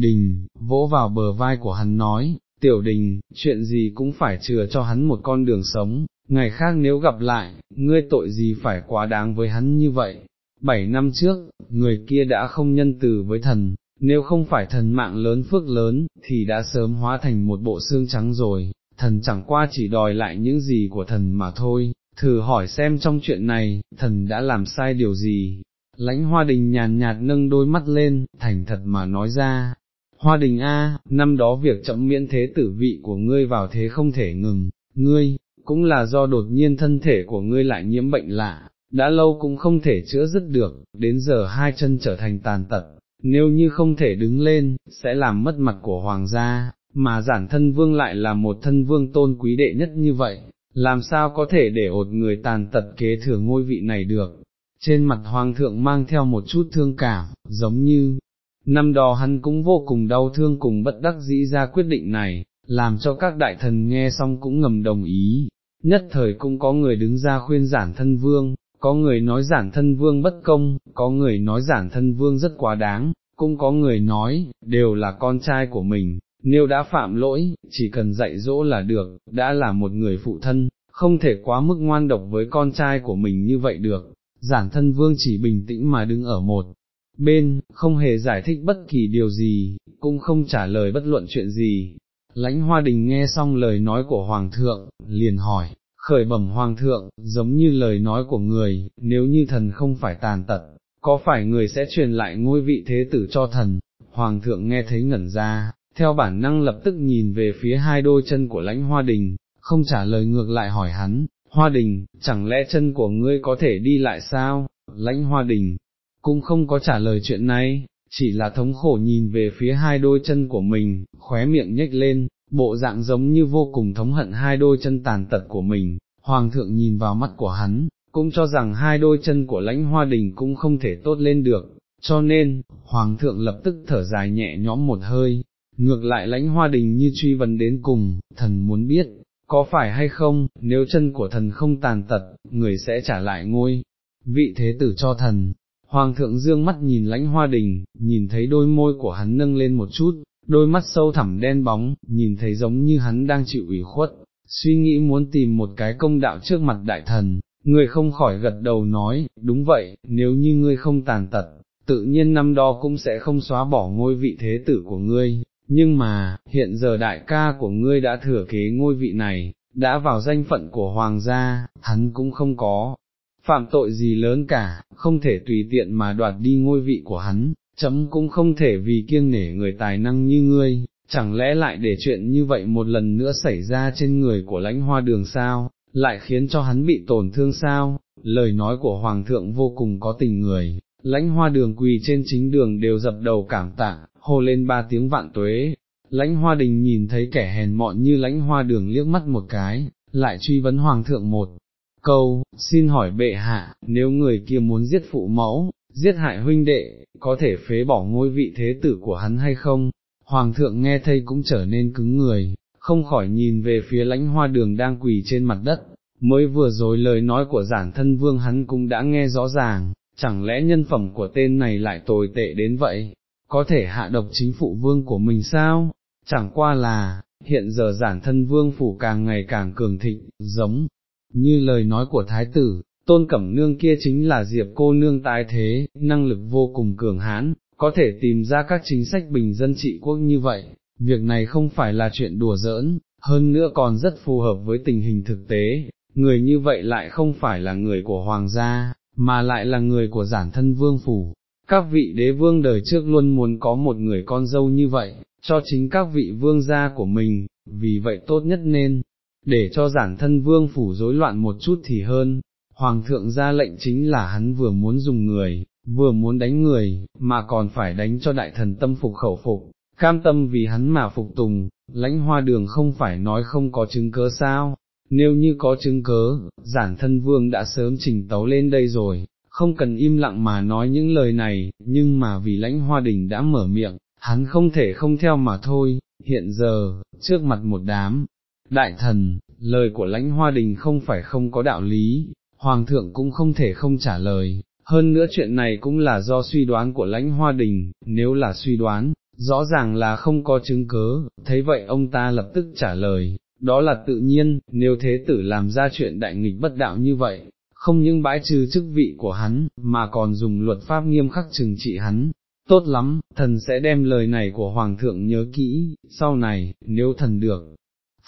đình, vỗ vào bờ vai của hắn nói, tiểu đình, chuyện gì cũng phải chừa cho hắn một con đường sống, ngày khác nếu gặp lại, ngươi tội gì phải quá đáng với hắn như vậy. Bảy năm trước, người kia đã không nhân từ với thần, nếu không phải thần mạng lớn phước lớn, thì đã sớm hóa thành một bộ xương trắng rồi, thần chẳng qua chỉ đòi lại những gì của thần mà thôi, thử hỏi xem trong chuyện này, thần đã làm sai điều gì. Lãnh hoa đình nhàn nhạt nâng đôi mắt lên, thành thật mà nói ra, Hoa đình A, năm đó việc chậm miễn thế tử vị của ngươi vào thế không thể ngừng, ngươi, cũng là do đột nhiên thân thể của ngươi lại nhiễm bệnh lạ, đã lâu cũng không thể chữa dứt được, đến giờ hai chân trở thành tàn tật, nếu như không thể đứng lên, sẽ làm mất mặt của hoàng gia, mà giản thân vương lại là một thân vương tôn quý đệ nhất như vậy, làm sao có thể để ột người tàn tật kế thừa ngôi vị này được. Trên mặt hoàng thượng mang theo một chút thương cảm, giống như, Năm đó hắn cũng vô cùng đau thương cùng bất đắc dĩ ra quyết định này, làm cho các đại thần nghe xong cũng ngầm đồng ý, nhất thời cũng có người đứng ra khuyên giản thân vương, có người nói giản thân vương bất công, có người nói giản thân vương rất quá đáng, cũng có người nói, đều là con trai của mình, nếu đã phạm lỗi, chỉ cần dạy dỗ là được, đã là một người phụ thân, không thể quá mức ngoan độc với con trai của mình như vậy được, giản thân vương chỉ bình tĩnh mà đứng ở một bên, không hề giải thích bất kỳ điều gì, cũng không trả lời bất luận chuyện gì. Lãnh hoa đình nghe xong lời nói của Hoàng thượng, liền hỏi, khởi bẩm Hoàng thượng, giống như lời nói của người, nếu như thần không phải tàn tật, có phải người sẽ truyền lại ngôi vị thế tử cho thần? Hoàng thượng nghe thấy ngẩn ra, theo bản năng lập tức nhìn về phía hai đôi chân của lãnh hoa đình, không trả lời ngược lại hỏi hắn, hoa đình, chẳng lẽ chân của ngươi có thể đi lại sao? Lãnh hoa đình, cũng không có trả lời chuyện này, chỉ là thống khổ nhìn về phía hai đôi chân của mình, khóe miệng nhếch lên, bộ dạng giống như vô cùng thống hận hai đôi chân tàn tật của mình, hoàng thượng nhìn vào mắt của hắn, cũng cho rằng hai đôi chân của lãnh hoa đình cũng không thể tốt lên được, cho nên, hoàng thượng lập tức thở dài nhẹ nhõm một hơi, ngược lại lãnh hoa đình như truy vấn đến cùng, thần muốn biết, có phải hay không, nếu chân của thần không tàn tật, người sẽ trả lại ngôi, vị thế tử cho thần, Hoàng thượng dương mắt nhìn lãnh hoa đình, nhìn thấy đôi môi của hắn nâng lên một chút, đôi mắt sâu thẳm đen bóng, nhìn thấy giống như hắn đang chịu ủy khuất, suy nghĩ muốn tìm một cái công đạo trước mặt đại thần, người không khỏi gật đầu nói, đúng vậy, nếu như ngươi không tàn tật, tự nhiên năm đó cũng sẽ không xóa bỏ ngôi vị thế tử của ngươi, nhưng mà, hiện giờ đại ca của ngươi đã thừa kế ngôi vị này, đã vào danh phận của hoàng gia, hắn cũng không có phạm tội gì lớn cả, không thể tùy tiện mà đoạt đi ngôi vị của hắn, chấm cũng không thể vì kiêng nể người tài năng như ngươi, chẳng lẽ lại để chuyện như vậy một lần nữa xảy ra trên người của lãnh hoa đường sao, lại khiến cho hắn bị tổn thương sao, lời nói của Hoàng thượng vô cùng có tình người, lãnh hoa đường quỳ trên chính đường đều dập đầu cảm tạ, hô lên ba tiếng vạn tuế. Lãnh hoa đình nhìn thấy kẻ hèn mọn như lãnh hoa đường liếc mắt một cái, lại truy vấn hoàng thượng một câu, xin hỏi bệ hạ, nếu người kia muốn giết phụ mẫu, giết hại huynh đệ, có thể phế bỏ ngôi vị thế tử của hắn hay không? Hoàng thượng nghe thấy cũng trở nên cứng người, không khỏi nhìn về phía lãnh hoa đường đang quỳ trên mặt đất, mới vừa rồi lời nói của giản thân vương hắn cũng đã nghe rõ ràng, chẳng lẽ nhân phẩm của tên này lại tồi tệ đến vậy, có thể hạ độc chính phụ vương của mình sao, chẳng qua là, hiện giờ giản thân vương phủ càng ngày càng cường thịnh, giống như lời nói của thái tử, tôn cẩm nương kia chính là diệp cô nương tái thế, năng lực vô cùng cường hãn, có thể tìm ra các chính sách bình dân trị quốc như vậy, việc này không phải là chuyện đùa giỡn, hơn nữa còn rất phù hợp với tình hình thực tế, người như vậy lại không phải là người của hoàng gia, mà lại là người của giản thân vương phủ. Các vị đế vương đời trước luôn muốn có một người con dâu như vậy, cho chính các vị vương gia của mình, vì vậy tốt nhất nên, để cho giản thân vương phủ rối loạn một chút thì hơn, hoàng thượng ra lệnh chính là hắn vừa muốn dùng người, vừa muốn đánh người, mà còn phải đánh cho đại thần tâm phục khẩu phục, cam tâm vì hắn mà phục tùng, lãnh hoa đường không phải nói không có chứng cớ sao, nếu như có chứng cớ, giản thân vương đã sớm trình tấu lên đây rồi, không cần im lặng mà nói những lời này, nhưng mà vì lãnh hoa đình đã mở miệng, hắn không thể không theo mà thôi, hiện giờ, trước mặt một đám, đại thần, lời của lãnh hoa đình không phải không có đạo lý, hoàng thượng cũng không thể không trả lời, hơn nữa chuyện này cũng là do suy đoán của lãnh hoa đình, nếu là suy đoán, rõ ràng là không có chứng cớ, thấy vậy ông ta lập tức trả lời, đó là tự nhiên, nếu thế tử làm ra chuyện đại nghịch bất đạo như vậy, không những bãi trừ chức vị của hắn, mà còn dùng luật pháp nghiêm khắc trừng trị hắn. Tốt lắm, thần sẽ đem lời này của Hoàng thượng nhớ kỹ, sau này, nếu thần được,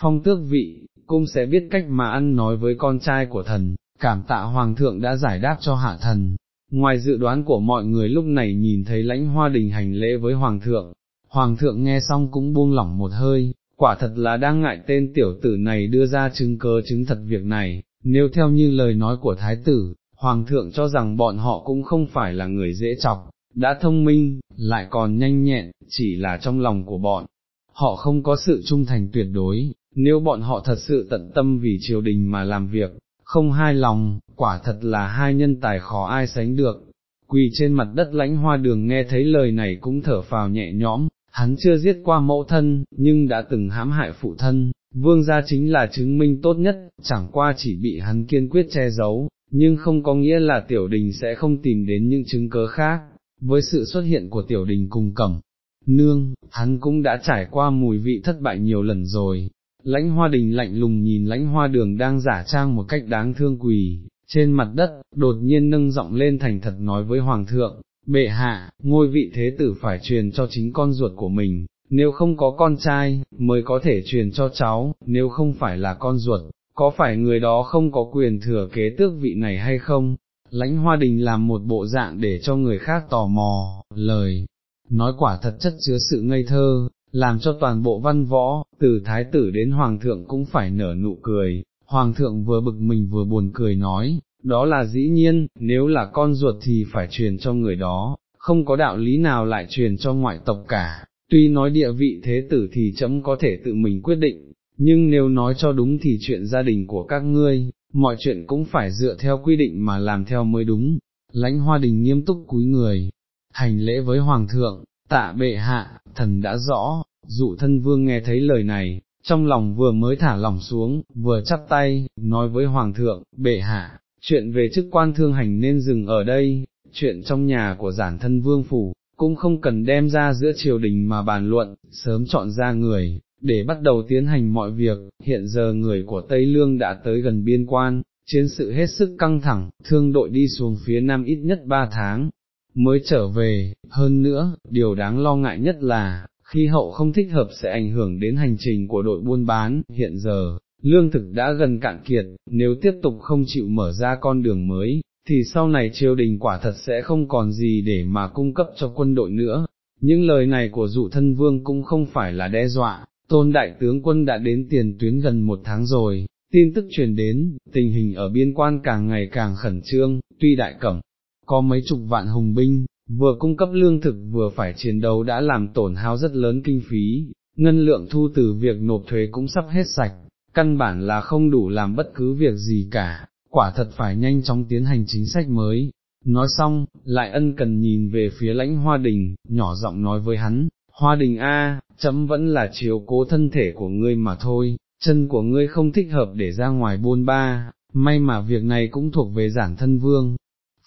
phong tước vị, cũng sẽ biết cách mà ăn nói với con trai của thần, cảm tạ Hoàng thượng đã giải đáp cho hạ thần. Ngoài dự đoán của mọi người lúc này nhìn thấy lãnh hoa đình hành lễ với Hoàng thượng, Hoàng thượng nghe xong cũng buông lỏng một hơi, quả thật là đang ngại tên tiểu tử này đưa ra chứng cớ chứng thật việc này, nếu theo như lời nói của Thái tử, Hoàng thượng cho rằng bọn họ cũng không phải là người dễ chọc, đã thông minh, lại còn nhanh nhẹn, chỉ là trong lòng của bọn, họ không có sự trung thành tuyệt đối, nếu bọn họ thật sự tận tâm vì triều đình mà làm việc, không hai lòng, quả thật là hai nhân tài khó ai sánh được. Quỳ trên mặt đất lãnh hoa đường nghe thấy lời này cũng thở phào nhẹ nhõm, hắn chưa giết qua mẫu thân, nhưng đã từng hãm hại phụ thân, vương gia chính là chứng minh tốt nhất, chẳng qua chỉ bị hắn kiên quyết che giấu, nhưng không có nghĩa là tiểu đình sẽ không tìm đến những chứng cớ khác, với sự xuất hiện của tiểu đình cùng cẩm. Nương, hắn cũng đã trải qua mùi vị thất bại nhiều lần rồi, lãnh hoa đình lạnh lùng nhìn lãnh hoa đường đang giả trang một cách đáng thương quỳ, trên mặt đất, đột nhiên nâng giọng lên thành thật nói với hoàng thượng, bệ hạ, ngôi vị thế tử phải truyền cho chính con ruột của mình, nếu không có con trai, mới có thể truyền cho cháu, nếu không phải là con ruột, có phải người đó không có quyền thừa kế tước vị này hay không? Lãnh hoa đình làm một bộ dạng để cho người khác tò mò, lời, nói quả thật chất chứa sự ngây thơ, làm cho toàn bộ văn võ, từ thái tử đến hoàng thượng cũng phải nở nụ cười, hoàng thượng vừa bực mình vừa buồn cười nói, đó là dĩ nhiên, nếu là con ruột thì phải truyền cho người đó, không có đạo lý nào lại truyền cho ngoại tộc cả, tuy nói địa vị thế tử thì chấm có thể tự mình quyết định, nhưng nếu nói cho đúng thì chuyện gia đình của các ngươi, mọi chuyện cũng phải dựa theo quy định mà làm theo mới đúng. Lãnh hoa đình nghiêm túc cúi người, hành lễ với hoàng thượng, tạ bệ hạ, thần đã rõ, dụ thân vương nghe thấy lời này, trong lòng vừa mới thả lỏng xuống, vừa chắp tay, nói với hoàng thượng, bệ hạ, chuyện về chức quan thương hành nên dừng ở đây, chuyện trong nhà của giản thân vương phủ, cũng không cần đem ra giữa triều đình mà bàn luận, sớm chọn ra người, để bắt đầu tiến hành mọi việc, hiện giờ người của Tây Lương đã tới gần biên quan, chiến sự hết sức căng thẳng, thương đội đi xuống phía nam ít nhất ba tháng, mới trở về, hơn nữa, điều đáng lo ngại nhất là, khi hậu không thích hợp sẽ ảnh hưởng đến hành trình của đội buôn bán, hiện giờ, lương thực đã gần cạn kiệt, nếu tiếp tục không chịu mở ra con đường mới, thì sau này triều đình quả thật sẽ không còn gì để mà cung cấp cho quân đội nữa. Những lời này của dụ thân vương cũng không phải là đe dọa, tôn đại tướng quân đã đến tiền tuyến gần một tháng rồi, tin tức truyền đến, tình hình ở biên quan càng ngày càng khẩn trương, tuy đại cẩm, có mấy chục vạn hùng binh, vừa cung cấp lương thực vừa phải chiến đấu đã làm tổn hao rất lớn kinh phí, ngân lượng thu từ việc nộp thuế cũng sắp hết sạch, căn bản là không đủ làm bất cứ việc gì cả, quả thật phải nhanh chóng tiến hành chính sách mới. Nói xong, lại ân cần nhìn về phía lãnh hoa đình, nhỏ giọng nói với hắn, hoa đình a, chấm vẫn là chiếu cố thân thể của ngươi mà thôi, chân của ngươi không thích hợp để ra ngoài bôn ba, may mà việc này cũng thuộc về giản thân vương.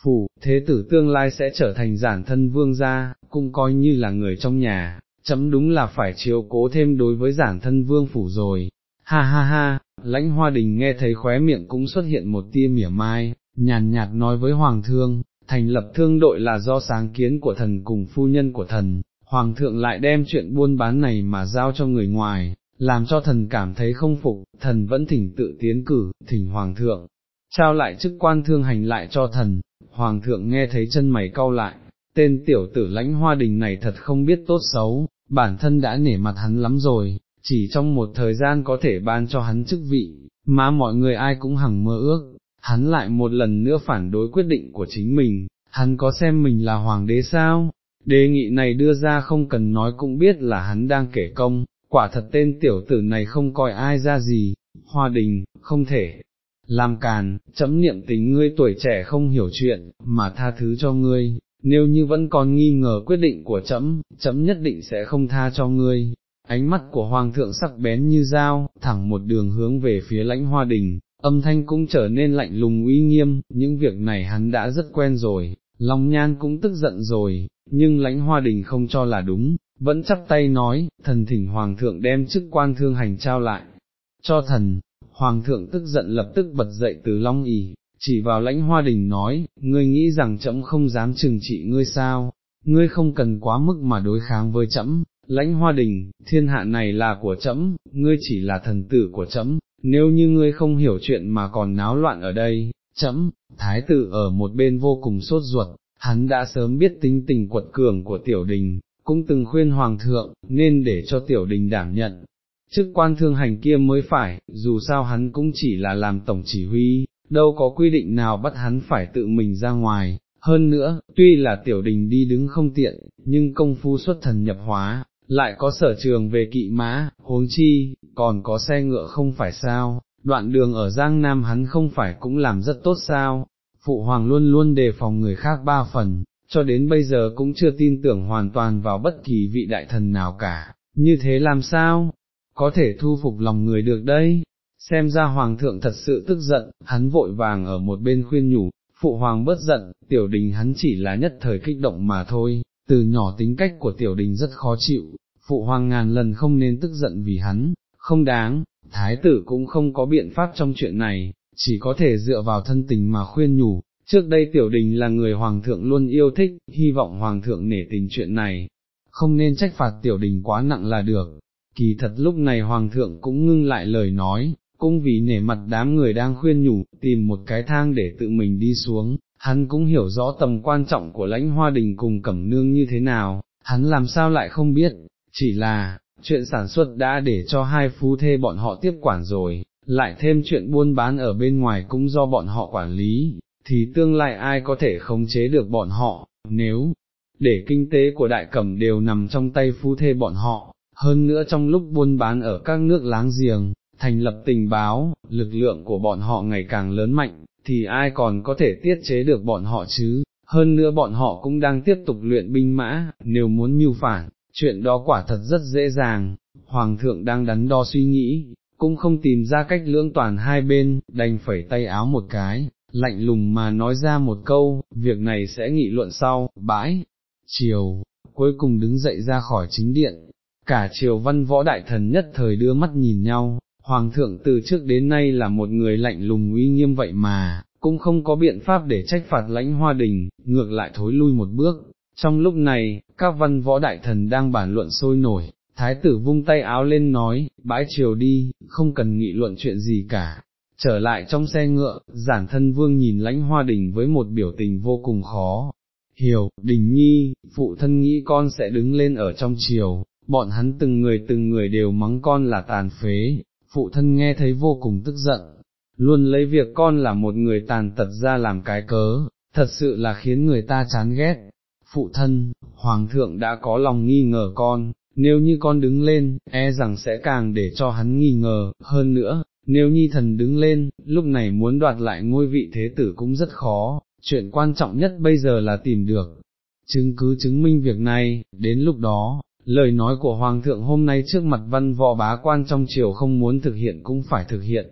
Phủ, thế tử tương lai sẽ trở thành giản thân vương gia, cũng coi như là người trong nhà, chấm đúng là phải chiếu cố thêm đối với giản thân vương phủ rồi. Ha ha ha, lãnh hoa đình nghe thấy khóe miệng cũng xuất hiện một tia mỉa mai, nhàn nhạt nói với hoàng thương, thành lập thương đội là do sáng kiến của thần cùng phu nhân của thần, hoàng thượng lại đem chuyện buôn bán này mà giao cho người ngoài, làm cho thần cảm thấy không phục, thần vẫn thỉnh tự tiến cử, thỉnh hoàng thượng, trao lại chức quan thương hành lại cho thần, hoàng thượng nghe thấy chân mày cau lại, tên tiểu tử lãnh hoa đình này thật không biết tốt xấu, bản thân đã nể mặt hắn lắm rồi, chỉ trong một thời gian có thể ban cho hắn chức vị, mà mọi người ai cũng hằng mơ ước, hắn lại một lần nữa phản đối quyết định của chính mình, hắn có xem mình là hoàng đế sao? Đề nghị này đưa ra không cần nói cũng biết là hắn đang kể công, quả thật tên tiểu tử này không coi ai ra gì, hoa đình, không thể, làm càn, chấm niệm tính ngươi tuổi trẻ không hiểu chuyện, mà tha thứ cho ngươi, nếu như vẫn còn nghi ngờ quyết định của chấm, chấm nhất định sẽ không tha cho ngươi. Ánh mắt của hoàng thượng sắc bén như dao, thẳng một đường hướng về phía lãnh hoa đình, âm thanh cũng trở nên lạnh lùng uy nghiêm, những việc này hắn đã rất quen rồi, Long Nhan cũng tức giận rồi, nhưng lãnh hoa đình không cho là đúng, vẫn chắp tay nói, thần thỉnh hoàng thượng đem chức quan thương hành trao lại, cho thần, hoàng thượng tức giận lập tức bật dậy từ long ỉ, chỉ vào lãnh hoa đình nói, ngươi nghĩ rằng trẫm không dám trừng trị ngươi sao, ngươi không cần quá mức mà đối kháng với trẫm. Lãnh hoa đình, thiên hạ này là của trẫm, ngươi chỉ là thần tử của trẫm, nếu như ngươi không hiểu chuyện mà còn náo loạn ở đây, trẫm, thái tử ở một bên vô cùng sốt ruột, hắn đã sớm biết tính tình quật cường của tiểu đình, cũng từng khuyên hoàng thượng, nên để cho tiểu đình đảm nhận, chức quan thương hành kia mới phải, dù sao hắn cũng chỉ là làm tổng chỉ huy, đâu có quy định nào bắt hắn phải tự mình ra ngoài, hơn nữa, tuy là tiểu đình đi đứng không tiện, nhưng công phu xuất thần nhập hóa, lại có sở trường về kỵ mã, huống chi, còn có xe ngựa không phải sao, đoạn đường ở Giang Nam hắn không phải cũng làm rất tốt sao, Phụ Hoàng luôn luôn đề phòng người khác ba phần, cho đến bây giờ cũng chưa tin tưởng hoàn toàn vào bất kỳ vị đại thần nào cả, như thế làm sao, có thể thu phục lòng người được đây, xem ra Hoàng thượng thật sự tức giận, hắn vội vàng ở một bên khuyên nhủ, Phụ Hoàng bớt giận, tiểu đình hắn chỉ là nhất thời kích động mà thôi, từ nhỏ tính cách của tiểu đình rất khó chịu, Phụ Hoàng ngàn lần không nên tức giận vì hắn, không đáng, Thái tử cũng không có biện pháp trong chuyện này, chỉ có thể dựa vào thân tình mà khuyên nhủ, trước đây tiểu đình là người hoàng thượng luôn yêu thích, hy vọng hoàng thượng nể tình chuyện này, không nên trách phạt tiểu đình quá nặng là được. Kỳ thật lúc này hoàng thượng cũng ngưng lại lời nói, cũng vì nể mặt đám người đang khuyên nhủ, tìm một cái thang để tự mình đi xuống, hắn cũng hiểu rõ tầm quan trọng của lãnh hoa đình cùng cẩm nương như thế nào, hắn làm sao lại không biết, chỉ là, chuyện sản xuất đã để cho hai phú thê bọn họ tiếp quản rồi, lại thêm chuyện buôn bán ở bên ngoài cũng do bọn họ quản lý, thì tương lai ai có thể khống chế được bọn họ, nếu để kinh tế của đại cẩm đều nằm trong tay phu thê bọn họ, hơn nữa trong lúc buôn bán ở các nước láng giềng, thành lập tình báo, lực lượng của bọn họ ngày càng lớn mạnh, thì ai còn có thể tiết chế được bọn họ chứ, hơn nữa bọn họ cũng đang tiếp tục luyện binh mã, nếu muốn mưu phản, chuyện đó quả thật rất dễ dàng, Hoàng thượng đang đắn đo suy nghĩ, cũng không tìm ra cách lưỡng toàn hai bên, đành phẩy tay áo một cái, lạnh lùng mà nói ra một câu, việc này sẽ nghị luận sau, bãi, chiều, cuối cùng đứng dậy ra khỏi chính điện, cả triều văn võ đại thần nhất thời đưa mắt nhìn nhau, hoàng thượng từ trước đến nay là một người lạnh lùng uy nghiêm vậy mà, cũng không có biện pháp để trách phạt lãnh hoa đình, ngược lại thối lui một bước. Trong lúc này, các văn võ đại thần đang bàn luận sôi nổi, thái tử vung tay áo lên nói, bãi triều đi, không cần nghị luận chuyện gì cả. Trở lại trong xe ngựa, giản thân vương nhìn lãnh hoa đình với một biểu tình vô cùng khó. Hiểu, đình nhi, phụ thân nghĩ con sẽ đứng lên ở trong triều, bọn hắn từng người từng người đều mắng con là tàn phế, phụ thân nghe thấy vô cùng tức giận, luôn lấy việc con là một người tàn tật ra làm cái cớ, thật sự là khiến người ta chán ghét. Phụ thân, Hoàng thượng đã có lòng nghi ngờ con, nếu như con đứng lên, e rằng sẽ càng để cho hắn nghi ngờ, hơn nữa, nếu nhi thần đứng lên, lúc này muốn đoạt lại ngôi vị thế tử cũng rất khó, chuyện quan trọng nhất bây giờ là tìm được. Chứng cứ chứng minh việc này, đến lúc đó, lời nói của Hoàng thượng hôm nay trước mặt văn võ bá quan trong triều không muốn thực hiện cũng phải thực hiện.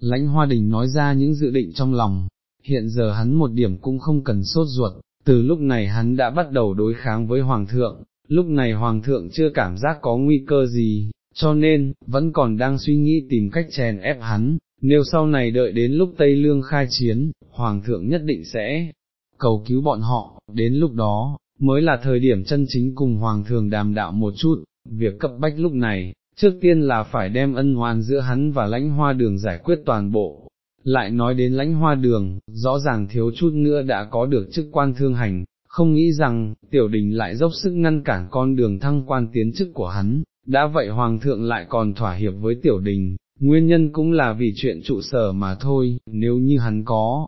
Lãnh Hoa Đình nói ra những dự định trong lòng, hiện giờ hắn một điểm cũng không cần sốt ruột, từ lúc này hắn đã bắt đầu đối kháng với Hoàng thượng, lúc này Hoàng thượng chưa cảm giác có nguy cơ gì, cho nên, vẫn còn đang suy nghĩ tìm cách chèn ép hắn, nếu sau này đợi đến lúc Tây Lương khai chiến, Hoàng thượng nhất định sẽ cầu cứu bọn họ, đến lúc đó, mới là thời điểm chân chính cùng Hoàng thượng đàm đạo một chút, việc cấp bách lúc này, trước tiên là phải đem ân hoàn giữa hắn và lãnh hoa đường giải quyết toàn bộ. Lại nói đến lãnh hoa đường, rõ ràng thiếu chút nữa đã có được chức quan thương hành, không nghĩ rằng, tiểu đình lại dốc sức ngăn cản con đường thăng quan tiến chức của hắn, đã vậy hoàng thượng lại còn thỏa hiệp với tiểu đình, nguyên nhân cũng là vì chuyện trụ sở mà thôi, nếu như hắn có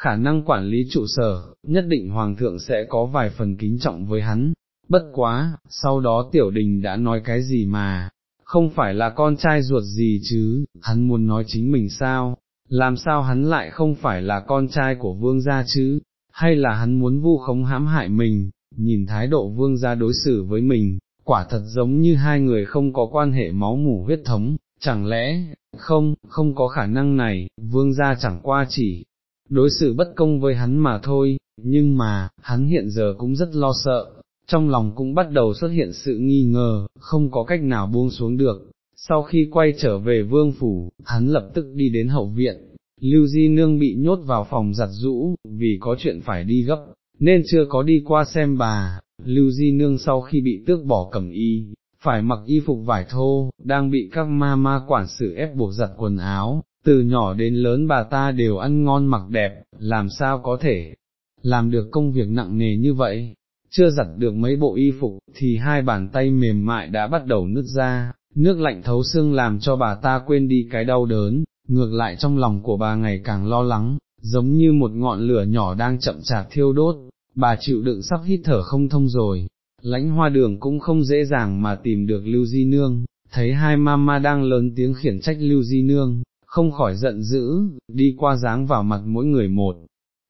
khả năng quản lý trụ sở, nhất định hoàng thượng sẽ có vài phần kính trọng với hắn. Bất quá, sau đó tiểu đình đã nói cái gì mà, không phải là con trai ruột gì chứ, hắn muốn nói chính mình sao, làm sao hắn lại không phải là con trai của vương gia chứ, hay là hắn muốn vu khống hãm hại mình, nhìn thái độ vương gia đối xử với mình, quả thật giống như hai người không có quan hệ máu mủ huyết thống, chẳng lẽ, không, không có khả năng này, vương gia chẳng qua chỉ đối xử bất công với hắn mà thôi, nhưng mà, hắn hiện giờ cũng rất lo sợ, trong lòng cũng bắt đầu xuất hiện sự nghi ngờ, không có cách nào buông xuống được. Sau khi quay trở về vương phủ, hắn lập tức đi đến hậu viện, Lưu Di Nương bị nhốt vào phòng giặt rũ, vì có chuyện phải đi gấp, nên chưa có đi qua xem bà, Lưu Di Nương sau khi bị tước bỏ cẩm y, phải mặc y phục vải thô, đang bị các ma ma quản sự ép buộc giặt quần áo, từ nhỏ đến lớn bà ta đều ăn ngon mặc đẹp, làm sao có thể làm được công việc nặng nề như vậy, chưa giặt được mấy bộ y phục, thì hai bàn tay mềm mại đã bắt đầu nứt ra, nước lạnh thấu xương làm cho bà ta quên đi cái đau đớn, ngược lại trong lòng của bà ngày càng lo lắng, giống như một ngọn lửa nhỏ đang chậm chạp thiêu đốt, bà chịu đựng sắp hít thở không thông rồi. Lãnh hoa đường cũng không dễ dàng mà tìm được Lưu Di Nương, thấy hai mama đang lớn tiếng khiển trách Lưu Di Nương, không khỏi giận dữ, đi qua dáng vào mặt mỗi người một.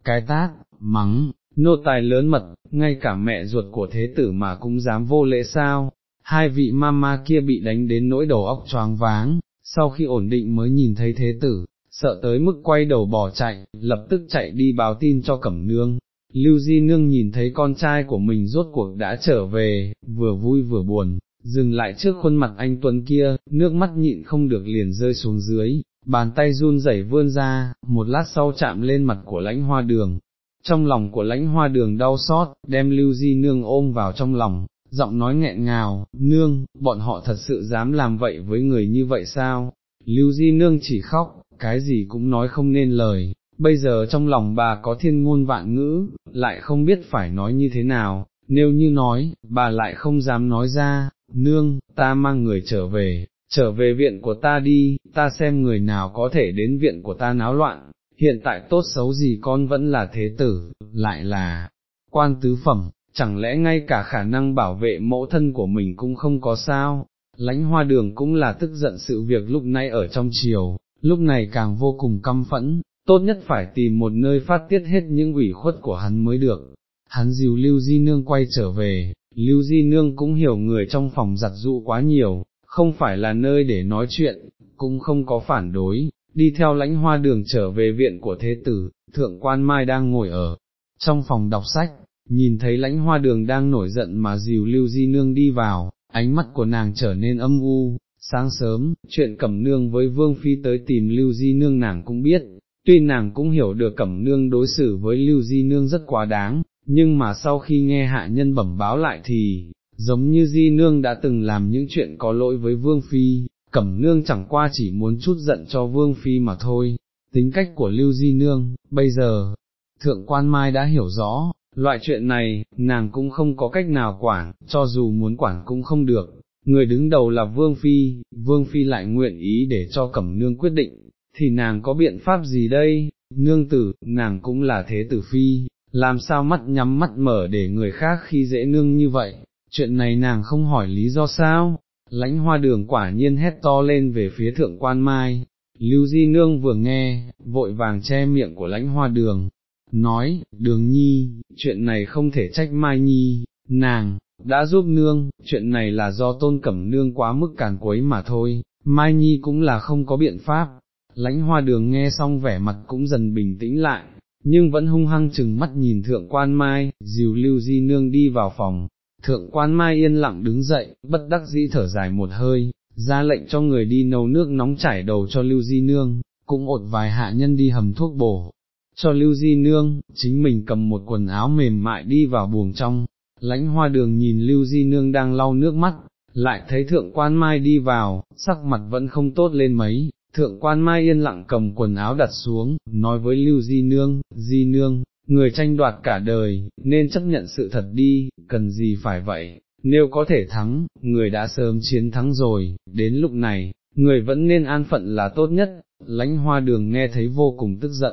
Cái tát, mắng, nô tài lớn mật, ngay cả mẹ ruột của thế tử mà cũng dám vô lễ sao, hai vị mama kia bị đánh đến nỗi đầu óc choáng váng, sau khi ổn định mới nhìn thấy thế tử, sợ tới mức quay đầu bỏ chạy, lập tức chạy đi báo tin cho cẩm nương. Lưu Di Nương nhìn thấy con trai của mình rốt cuộc đã trở về, vừa vui vừa buồn, dừng lại trước khuôn mặt anh Tuấn kia, nước mắt nhịn không được liền rơi xuống dưới, bàn tay run rẩy vươn ra, một lát sau chạm lên mặt của lãnh hoa đường. Trong lòng của lãnh hoa đường đau xót, đem Lưu Di Nương ôm vào trong lòng, giọng nói nghẹn ngào, nương, bọn họ thật sự dám làm vậy với người như vậy sao? Lưu Di Nương chỉ khóc, cái gì cũng nói không nên lời, bây giờ trong lòng bà có thiên ngôn vạn ngữ, lại không biết phải nói như thế nào, nếu như nói, bà lại không dám nói ra, nương, ta mang người trở về, trở về viện của ta đi, ta xem người nào có thể đến viện của ta náo loạn, hiện tại tốt xấu gì con vẫn là thế tử, lại là quan tứ phẩm, chẳng lẽ ngay cả khả năng bảo vệ mẫu thân của mình cũng không có sao, lãnh hoa đường cũng là tức giận sự việc lúc nay ở trong chiều, lúc này càng vô cùng căm phẫn, tốt nhất phải tìm một nơi phát tiết hết những ủy khuất của hắn mới được. Hắn dìu Lưu Di Nương quay trở về, Lưu Di Nương cũng hiểu người trong phòng giặt dụ quá nhiều, không phải là nơi để nói chuyện, cũng không có phản đối, đi theo lãnh hoa đường trở về viện của thế tử, thượng quan mai đang ngồi ở trong phòng đọc sách, nhìn thấy lãnh hoa đường đang nổi giận mà dìu lưu di nương đi vào, ánh mắt của nàng trở nên âm u, sáng sớm, chuyện cẩm nương với vương phi tới tìm lưu di nương nàng cũng biết, tuy nàng cũng hiểu được cẩm nương đối xử với lưu di nương rất quá đáng, nhưng mà sau khi nghe hạ nhân bẩm báo lại thì, giống như di nương đã từng làm những chuyện có lỗi với vương phi, cẩm nương chẳng qua chỉ muốn chút giận cho vương phi mà thôi, tính cách của lưu di nương, bây giờ, thượng quan mai đã hiểu rõ, loại chuyện này, nàng cũng không có cách nào quản, cho dù muốn quản cũng không được, người đứng đầu là vương phi, vương phi lại nguyện ý để cho cẩm nương quyết định, thì nàng có biện pháp gì đây, nương tử, nàng cũng là thế tử phi, làm sao mắt nhắm mắt mở để người khác khi dễ nương như vậy, chuyện này nàng không hỏi lý do sao, lãnh hoa đường quả nhiên hét to lên về phía thượng quan mai, lưu di nương vừa nghe, vội vàng che miệng của lãnh hoa đường, nói, đường nhi, chuyện này không thể trách mai nhi, nàng, đã giúp nương, chuyện này là do tôn cẩm nương quá mức càn quấy mà thôi, mai nhi cũng là không có biện pháp, lãnh hoa đường nghe xong vẻ mặt cũng dần bình tĩnh lại, nhưng vẫn hung hăng chừng mắt nhìn thượng quan mai, dìu lưu di nương đi vào phòng, thượng quan mai yên lặng đứng dậy, bất đắc dĩ thở dài một hơi, ra lệnh cho người đi nấu nước nóng chảy đầu cho lưu di nương, cũng ột vài hạ nhân đi hầm thuốc bổ. Cho lưu di nương, chính mình cầm một quần áo mềm mại đi vào buồng trong, lãnh hoa đường nhìn lưu di nương đang lau nước mắt, lại thấy thượng quan mai đi vào, sắc mặt vẫn không tốt lên mấy, thượng quan mai yên lặng cầm quần áo đặt xuống, nói với lưu di nương, di nương, người tranh đoạt cả đời, nên chấp nhận sự thật đi, cần gì phải vậy, nếu có thể thắng, người đã sớm chiến thắng rồi, đến lúc này, người vẫn nên an phận là tốt nhất, lãnh hoa đường nghe thấy vô cùng tức giận,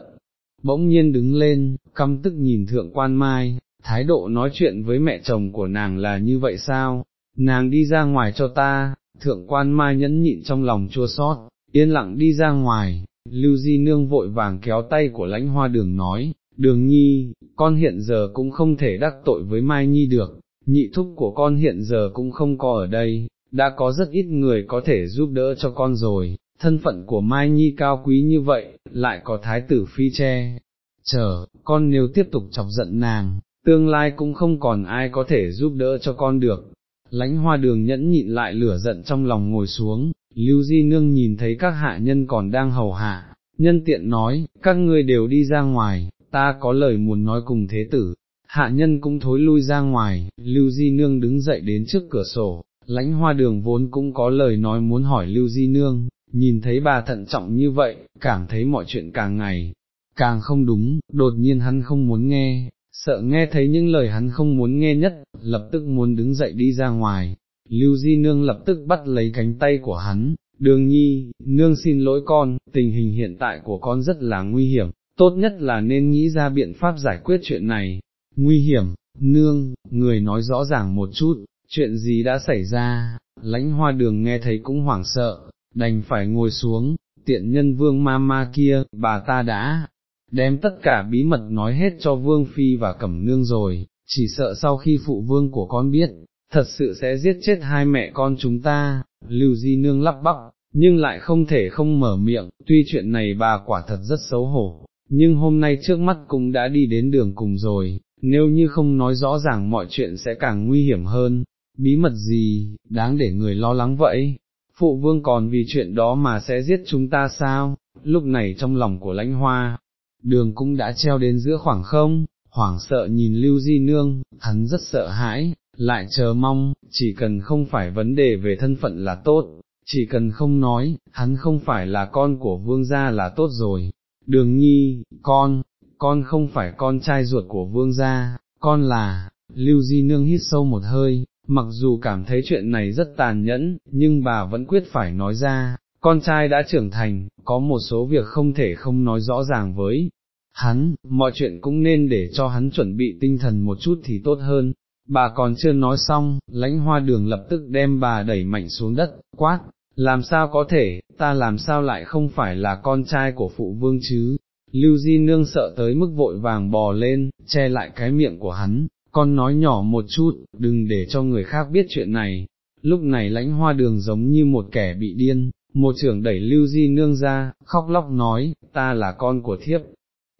bỗng nhiên đứng lên, căm tức nhìn thượng quan mai, thái độ nói chuyện với mẹ chồng của nàng là như vậy sao, nàng đi ra ngoài cho ta, thượng quan mai nhẫn nhịn trong lòng chua sót, yên lặng đi ra ngoài, lưu di nương vội vàng kéo tay của lãnh hoa đường nói, đường nhi, con hiện giờ cũng không thể đắc tội với mai nhi được, nhị thúc của con hiện giờ cũng không có ở đây, đã có rất ít người có thể giúp đỡ cho con rồi, thân phận của mai nhi cao quý như vậy, lại có thái tử phi che. Chờ, con nếu tiếp tục chọc giận nàng, tương lai cũng không còn ai có thể giúp đỡ cho con được. Lánh hoa đường nhẫn nhịn lại lửa giận trong lòng ngồi xuống, Lưu Di Nương nhìn thấy các hạ nhân còn đang hầu hạ, nhân tiện nói, các ngươi đều đi ra ngoài, ta có lời muốn nói cùng thế tử. Hạ nhân cũng thối lui ra ngoài, Lưu Di Nương đứng dậy đến trước cửa sổ, lãnh hoa đường vốn cũng có lời nói muốn hỏi Lưu Di Nương, nhìn thấy bà thận trọng như vậy, cảm thấy mọi chuyện càng ngày, càng không đúng, đột nhiên hắn không muốn nghe, sợ nghe thấy những lời hắn không muốn nghe nhất, lập tức muốn đứng dậy đi ra ngoài, Lưu Di Nương lập tức bắt lấy cánh tay của hắn, đường nhi, nương xin lỗi con, tình hình hiện tại của con rất là nguy hiểm, tốt nhất là nên nghĩ ra biện pháp giải quyết chuyện này, nguy hiểm, nương, người nói rõ ràng một chút, chuyện gì đã xảy ra, lãnh hoa đường nghe thấy cũng hoảng sợ, đành phải ngồi xuống, tiện nhân vương ma ma kia, bà ta đã đem tất cả bí mật nói hết cho vương phi và cẩm nương rồi, chỉ sợ sau khi phụ vương của con biết, thật sự sẽ giết chết hai mẹ con chúng ta, lưu di nương lắp bắp, nhưng lại không thể không mở miệng, tuy chuyện này bà quả thật rất xấu hổ, nhưng hôm nay trước mắt cũng đã đi đến đường cùng rồi, nếu như không nói rõ ràng mọi chuyện sẽ càng nguy hiểm hơn, bí mật gì, đáng để người lo lắng vậy, phụ vương còn vì chuyện đó mà sẽ giết chúng ta sao, lúc này trong lòng của lãnh hoa, đường cũng đã treo đến giữa khoảng không, hoảng sợ nhìn lưu di nương, hắn rất sợ hãi, lại chờ mong, chỉ cần không phải vấn đề về thân phận là tốt, chỉ cần không nói, hắn không phải là con của vương gia là tốt rồi, đường nhi, con, con không phải con trai ruột của vương gia, con là, lưu di nương hít sâu một hơi, mặc dù cảm thấy chuyện này rất tàn nhẫn, nhưng bà vẫn quyết phải nói ra, con trai đã trưởng thành, có một số việc không thể không nói rõ ràng với hắn, mọi chuyện cũng nên để cho hắn chuẩn bị tinh thần một chút thì tốt hơn. Bà còn chưa nói xong, lãnh hoa đường lập tức đem bà đẩy mạnh xuống đất, quát, làm sao có thể, ta làm sao lại không phải là con trai của phụ vương chứ, lưu di nương sợ tới mức vội vàng bò lên, che lại cái miệng của hắn, con nói nhỏ một chút, đừng để cho người khác biết chuyện này, lúc này lãnh hoa đường giống như một kẻ bị điên, một trưởng đẩy lưu di nương ra, khóc lóc nói, ta là con của thiếp,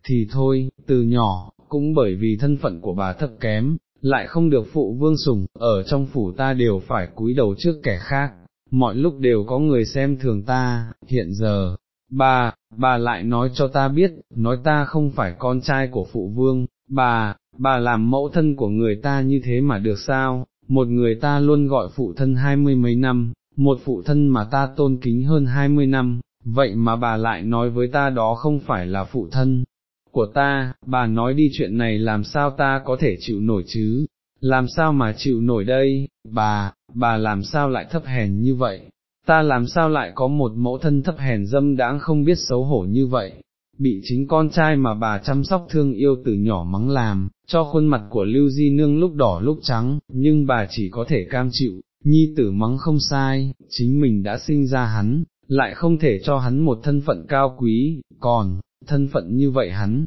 thì thôi, từ nhỏ, cũng bởi vì thân phận của bà thấp kém, lại không được phụ vương sủng, ở trong phủ ta đều phải cúi đầu trước kẻ khác, mọi lúc đều có người xem thường ta, hiện giờ, bà, bà lại nói cho ta biết, nói ta không phải con trai của phụ vương, bà, bà làm mẫu thân của người ta như thế mà được sao, một người ta luôn gọi phụ thân hai mươi mấy năm, một phụ thân mà ta tôn kính hơn hai mươi năm, vậy mà bà lại nói với ta đó không phải là phụ thân của ta, bà nói đi chuyện này làm sao ta có thể chịu nổi chứ, làm sao mà chịu nổi đây, bà, bà làm sao lại thấp hèn như vậy, ta làm sao lại có một mẫu thân thấp hèn dâm đãng không biết xấu hổ như vậy, bị chính con trai mà bà chăm sóc thương yêu từ nhỏ mắng làm, cho khuôn mặt của Lưu Di Nương lúc đỏ lúc trắng, nhưng bà chỉ có thể cam chịu, nhi tử mắng không sai, chính mình đã sinh ra hắn, lại không thể cho hắn một thân phận cao quý, còn, thân phận như vậy hắn,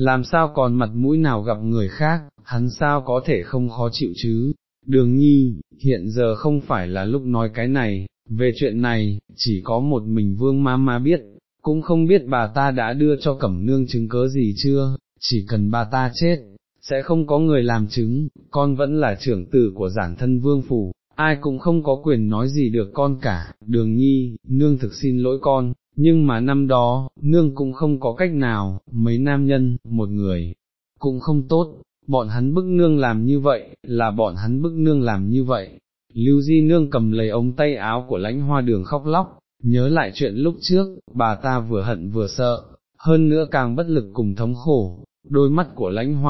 làm sao còn mặt mũi nào gặp người khác, hắn sao có thể không khó chịu chứ, đường nhi, hiện giờ không phải là lúc nói cái này, về chuyện này, chỉ có một mình vương ma ma biết, cũng không biết bà ta đã đưa cho cẩm nương chứng cớ gì chưa, chỉ cần bà ta chết, sẽ không có người làm chứng, con vẫn là trưởng tử của giản thân vương phủ, ai cũng không có quyền nói gì được con cả, đường nhi, nương thực xin lỗi con, nhưng mà năm đó, nương cũng không có cách nào, mấy nam nhân, một người, cũng không tốt, bọn hắn bức nương làm như vậy, là bọn hắn bức nương làm như vậy. Lưu Di Nương cầm lấy ống tay áo của lãnh hoa đường khóc lóc, nhớ lại chuyện lúc trước, bà ta vừa hận vừa sợ, hơn nữa càng bất lực cùng thống khổ, đôi mắt của lãnh hoa